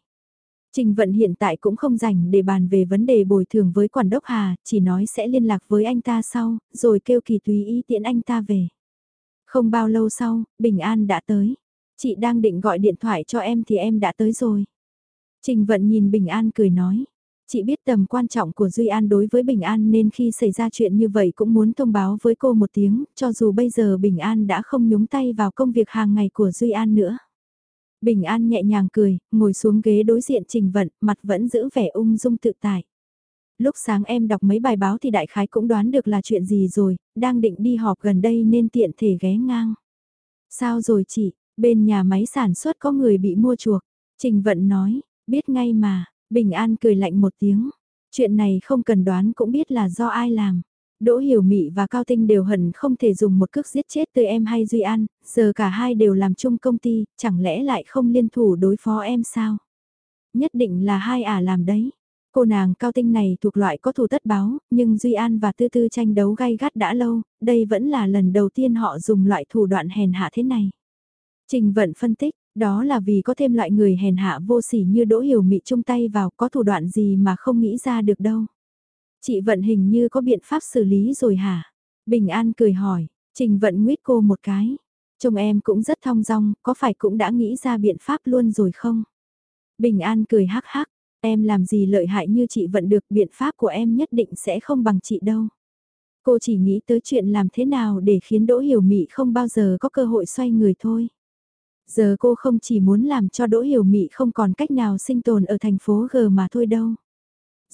Trình vận hiện tại cũng không rảnh để bàn về vấn đề bồi thường với quản đốc Hà, chỉ nói sẽ liên lạc với anh ta sau, rồi kêu kỳ tùy ý tiện anh ta về. Không bao lâu sau, Bình An đã tới. Chị đang định gọi điện thoại cho em thì em đã tới rồi. Trình vận nhìn Bình An cười nói. Chị biết tầm quan trọng của Duy An đối với Bình An nên khi xảy ra chuyện như vậy cũng muốn thông báo với cô một tiếng, cho dù bây giờ Bình An đã không nhúng tay vào công việc hàng ngày của Duy An nữa. Bình An nhẹ nhàng cười, ngồi xuống ghế đối diện Trình Vận, mặt vẫn giữ vẻ ung dung tự tại. Lúc sáng em đọc mấy bài báo thì đại khái cũng đoán được là chuyện gì rồi, đang định đi họp gần đây nên tiện thể ghé ngang. Sao rồi chị, bên nhà máy sản xuất có người bị mua chuộc. Trình Vận nói, biết ngay mà, Bình An cười lạnh một tiếng. Chuyện này không cần đoán cũng biết là do ai làm. Đỗ Hiểu Mị và Cao Tinh đều hận không thể dùng một cước giết chết từ em hay Duy An, giờ cả hai đều làm chung công ty, chẳng lẽ lại không liên thủ đối phó em sao? Nhất định là hai ả làm đấy. Cô nàng Cao Tinh này thuộc loại có thù tất báo, nhưng Duy An và Tư Tư tranh đấu gay gắt đã lâu, đây vẫn là lần đầu tiên họ dùng loại thủ đoạn hèn hạ thế này. Trình Vận phân tích, đó là vì có thêm loại người hèn hạ vô sỉ như Đỗ Hiểu Mị chung tay vào có thủ đoạn gì mà không nghĩ ra được đâu. Chị Vận hình như có biện pháp xử lý rồi hả? Bình An cười hỏi, Trình Vận nguyết cô một cái. Chồng em cũng rất thong dong, có phải cũng đã nghĩ ra biện pháp luôn rồi không? Bình An cười hắc hắc, em làm gì lợi hại như chị Vận được biện pháp của em nhất định sẽ không bằng chị đâu. Cô chỉ nghĩ tới chuyện làm thế nào để khiến Đỗ Hiểu Mị không bao giờ có cơ hội xoay người thôi. Giờ cô không chỉ muốn làm cho Đỗ Hiểu Mị không còn cách nào sinh tồn ở thành phố G mà thôi đâu.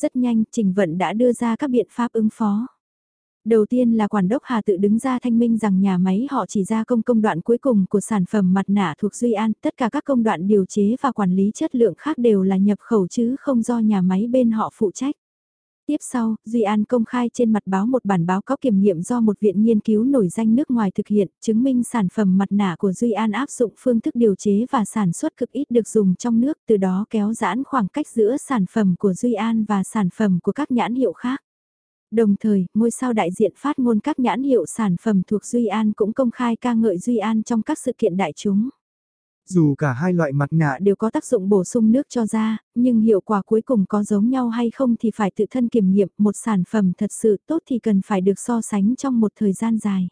Rất nhanh, Trình Vận đã đưa ra các biện pháp ứng phó. Đầu tiên là quản đốc Hà tự đứng ra thanh minh rằng nhà máy họ chỉ ra công công đoạn cuối cùng của sản phẩm mặt nạ thuộc Duy An, tất cả các công đoạn điều chế và quản lý chất lượng khác đều là nhập khẩu chứ không do nhà máy bên họ phụ trách. Tiếp sau, Duy An công khai trên mặt báo một bản báo cáo kiểm nghiệm do một viện nghiên cứu nổi danh nước ngoài thực hiện, chứng minh sản phẩm mặt nạ của Duy An áp dụng phương thức điều chế và sản xuất cực ít được dùng trong nước, từ đó kéo giãn khoảng cách giữa sản phẩm của Duy An và sản phẩm của các nhãn hiệu khác. Đồng thời, ngôi sao đại diện phát ngôn các nhãn hiệu sản phẩm thuộc Duy An cũng công khai ca ngợi Duy An trong các sự kiện đại chúng. Dù cả hai loại mặt nạ đều có tác dụng bổ sung nước cho da, nhưng hiệu quả cuối cùng có giống nhau hay không thì phải tự thân kiểm nghiệm, một sản phẩm thật sự tốt thì cần phải được so sánh trong một thời gian dài.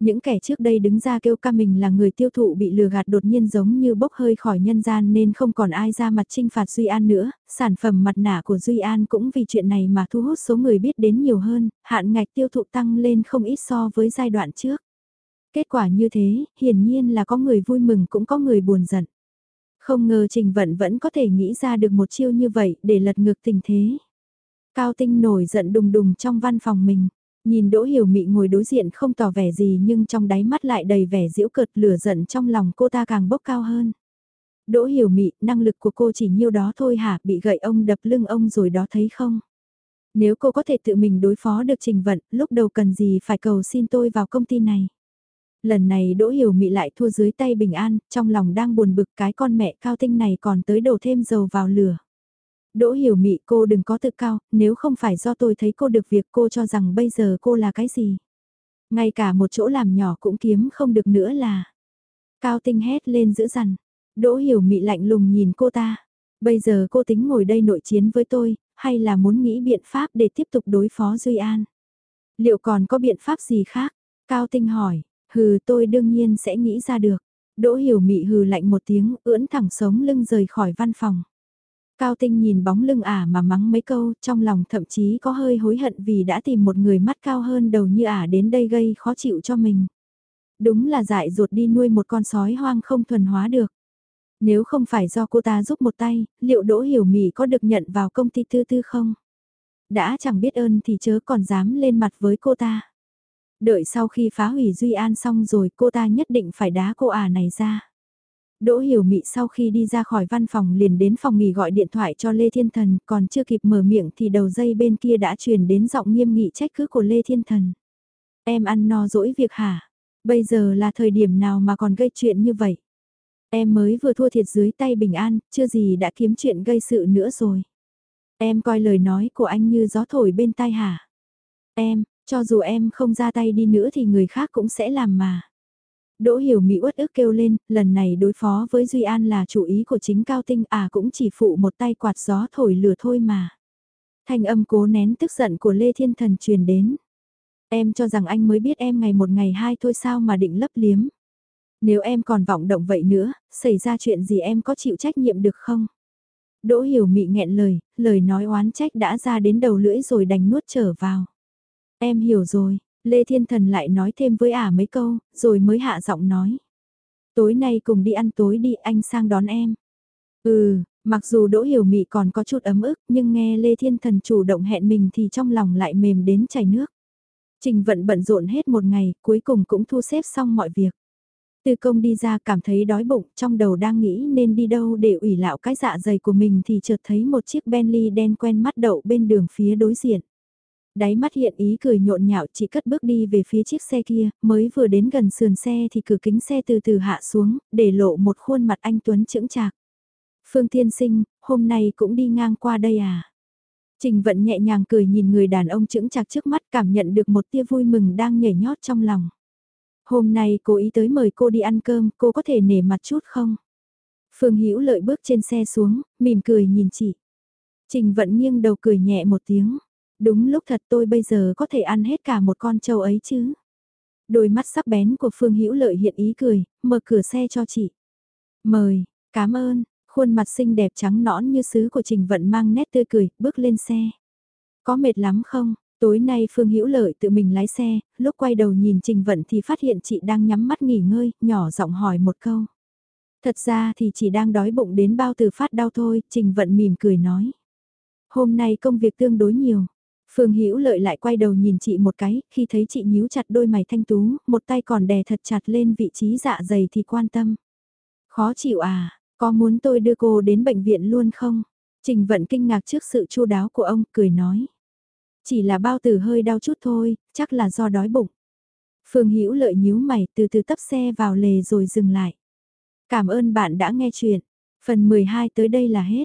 Những kẻ trước đây đứng ra kêu ca mình là người tiêu thụ bị lừa gạt đột nhiên giống như bốc hơi khỏi nhân gian nên không còn ai ra mặt trinh phạt Duy An nữa, sản phẩm mặt nạ của Duy An cũng vì chuyện này mà thu hút số người biết đến nhiều hơn, hạn ngạch tiêu thụ tăng lên không ít so với giai đoạn trước. Kết quả như thế, hiển nhiên là có người vui mừng cũng có người buồn giận. Không ngờ Trình Vận vẫn có thể nghĩ ra được một chiêu như vậy để lật ngược tình thế. Cao Tinh nổi giận đùng đùng trong văn phòng mình. Nhìn Đỗ Hiểu Mị ngồi đối diện không tỏ vẻ gì nhưng trong đáy mắt lại đầy vẻ giễu cợt lửa giận trong lòng cô ta càng bốc cao hơn. Đỗ Hiểu Mị, năng lực của cô chỉ nhiêu đó thôi hả, bị gậy ông đập lưng ông rồi đó thấy không? Nếu cô có thể tự mình đối phó được trình vận, lúc đầu cần gì phải cầu xin tôi vào công ty này? Lần này Đỗ Hiểu Mị lại thua dưới tay Bình An, trong lòng đang buồn bực cái con mẹ cao tinh này còn tới đổ thêm dầu vào lửa. Đỗ hiểu mị cô đừng có tự cao, nếu không phải do tôi thấy cô được việc cô cho rằng bây giờ cô là cái gì. Ngay cả một chỗ làm nhỏ cũng kiếm không được nữa là. Cao tinh hét lên giữ dằn. Đỗ hiểu mị lạnh lùng nhìn cô ta. Bây giờ cô tính ngồi đây nội chiến với tôi, hay là muốn nghĩ biện pháp để tiếp tục đối phó Duy An? Liệu còn có biện pháp gì khác? Cao tinh hỏi, hừ tôi đương nhiên sẽ nghĩ ra được. Đỗ hiểu mị hừ lạnh một tiếng, ưỡn thẳng sống lưng rời khỏi văn phòng. Cao Tinh nhìn bóng lưng ả mà mắng mấy câu, trong lòng thậm chí có hơi hối hận vì đã tìm một người mắt cao hơn đầu như ả đến đây gây khó chịu cho mình. Đúng là dại ruột đi nuôi một con sói hoang không thuần hóa được. Nếu không phải do cô ta giúp một tay, liệu Đỗ Hiểu Mỹ có được nhận vào công ty tư tư không? Đã chẳng biết ơn thì chớ còn dám lên mặt với cô ta. Đợi sau khi phá hủy Duy An xong rồi cô ta nhất định phải đá cô à này ra. Đỗ Hiểu Mị sau khi đi ra khỏi văn phòng liền đến phòng nghỉ gọi điện thoại cho Lê Thiên Thần, còn chưa kịp mở miệng thì đầu dây bên kia đã truyền đến giọng nghiêm nghị trách cứ của Lê Thiên Thần. Em ăn no dỗi việc hả? Bây giờ là thời điểm nào mà còn gây chuyện như vậy? Em mới vừa thua thiệt dưới tay bình an, chưa gì đã kiếm chuyện gây sự nữa rồi. Em coi lời nói của anh như gió thổi bên tai hả? Em, cho dù em không ra tay đi nữa thì người khác cũng sẽ làm mà. Đỗ Hiểu Mỹ uất ức kêu lên, lần này đối phó với Duy An là chủ ý của chính Cao Tinh à cũng chỉ phụ một tay quạt gió thổi lửa thôi mà. Thanh âm cố nén tức giận của Lê Thiên Thần truyền đến. Em cho rằng anh mới biết em ngày một ngày hai thôi sao mà định lấp liếm. Nếu em còn vọng động vậy nữa, xảy ra chuyện gì em có chịu trách nhiệm được không? Đỗ Hiểu Mị nghẹn lời, lời nói oán trách đã ra đến đầu lưỡi rồi đành nuốt trở vào. Em hiểu rồi, Lê Thiên Thần lại nói thêm với ả mấy câu, rồi mới hạ giọng nói. Tối nay cùng đi ăn tối đi anh sang đón em. Ừ, mặc dù Đỗ Hiểu Mị còn có chút ấm ức nhưng nghe Lê Thiên Thần chủ động hẹn mình thì trong lòng lại mềm đến chảy nước. Trình vận bận rộn hết một ngày, cuối cùng cũng thu xếp xong mọi việc. Từ công đi ra cảm thấy đói bụng, trong đầu đang nghĩ nên đi đâu để ủy lạo cái dạ dày của mình thì chợt thấy một chiếc Bentley đen quen mắt đậu bên đường phía đối diện. Đáy mắt hiện ý cười nhộn nhạo chỉ cất bước đi về phía chiếc xe kia, mới vừa đến gần sườn xe thì cửa kính xe từ từ hạ xuống, để lộ một khuôn mặt anh Tuấn chững chạc. Phương Thiên Sinh, hôm nay cũng đi ngang qua đây à? Trình vận nhẹ nhàng cười nhìn người đàn ông chững chạc trước mắt cảm nhận được một tia vui mừng đang nhảy nhót trong lòng. Hôm nay cô ý tới mời cô đi ăn cơm, cô có thể nể mặt chút không? Phương Hữu lợi bước trên xe xuống, mỉm cười nhìn chị. Trình vận nghiêng đầu cười nhẹ một tiếng. Đúng lúc thật tôi bây giờ có thể ăn hết cả một con trâu ấy chứ. Đôi mắt sắc bén của Phương Hữu Lợi hiện ý cười, mở cửa xe cho chị. Mời, cảm ơn, khuôn mặt xinh đẹp trắng nõn như sứ của Trình Vận mang nét tươi cười, bước lên xe. Có mệt lắm không? Tối nay Phương Hữu Lợi tự mình lái xe, lúc quay đầu nhìn Trình Vận thì phát hiện chị đang nhắm mắt nghỉ ngơi, nhỏ giọng hỏi một câu. Thật ra thì chỉ đang đói bụng đến bao từ phát đau thôi, Trình Vận mỉm cười nói. Hôm nay công việc tương đối nhiều. Phương Hữu Lợi lại quay đầu nhìn chị một cái, khi thấy chị nhíu chặt đôi mày thanh tú, một tay còn đè thật chặt lên vị trí dạ dày thì quan tâm. Khó chịu à, có muốn tôi đưa cô đến bệnh viện luôn không? Trình Vận kinh ngạc trước sự chu đáo của ông, cười nói. Chỉ là bao tử hơi đau chút thôi, chắc là do đói bụng. Phương Hữu Lợi nhíu mày từ từ tấp xe vào lề rồi dừng lại. Cảm ơn bạn đã nghe chuyện. Phần 12 tới đây là hết.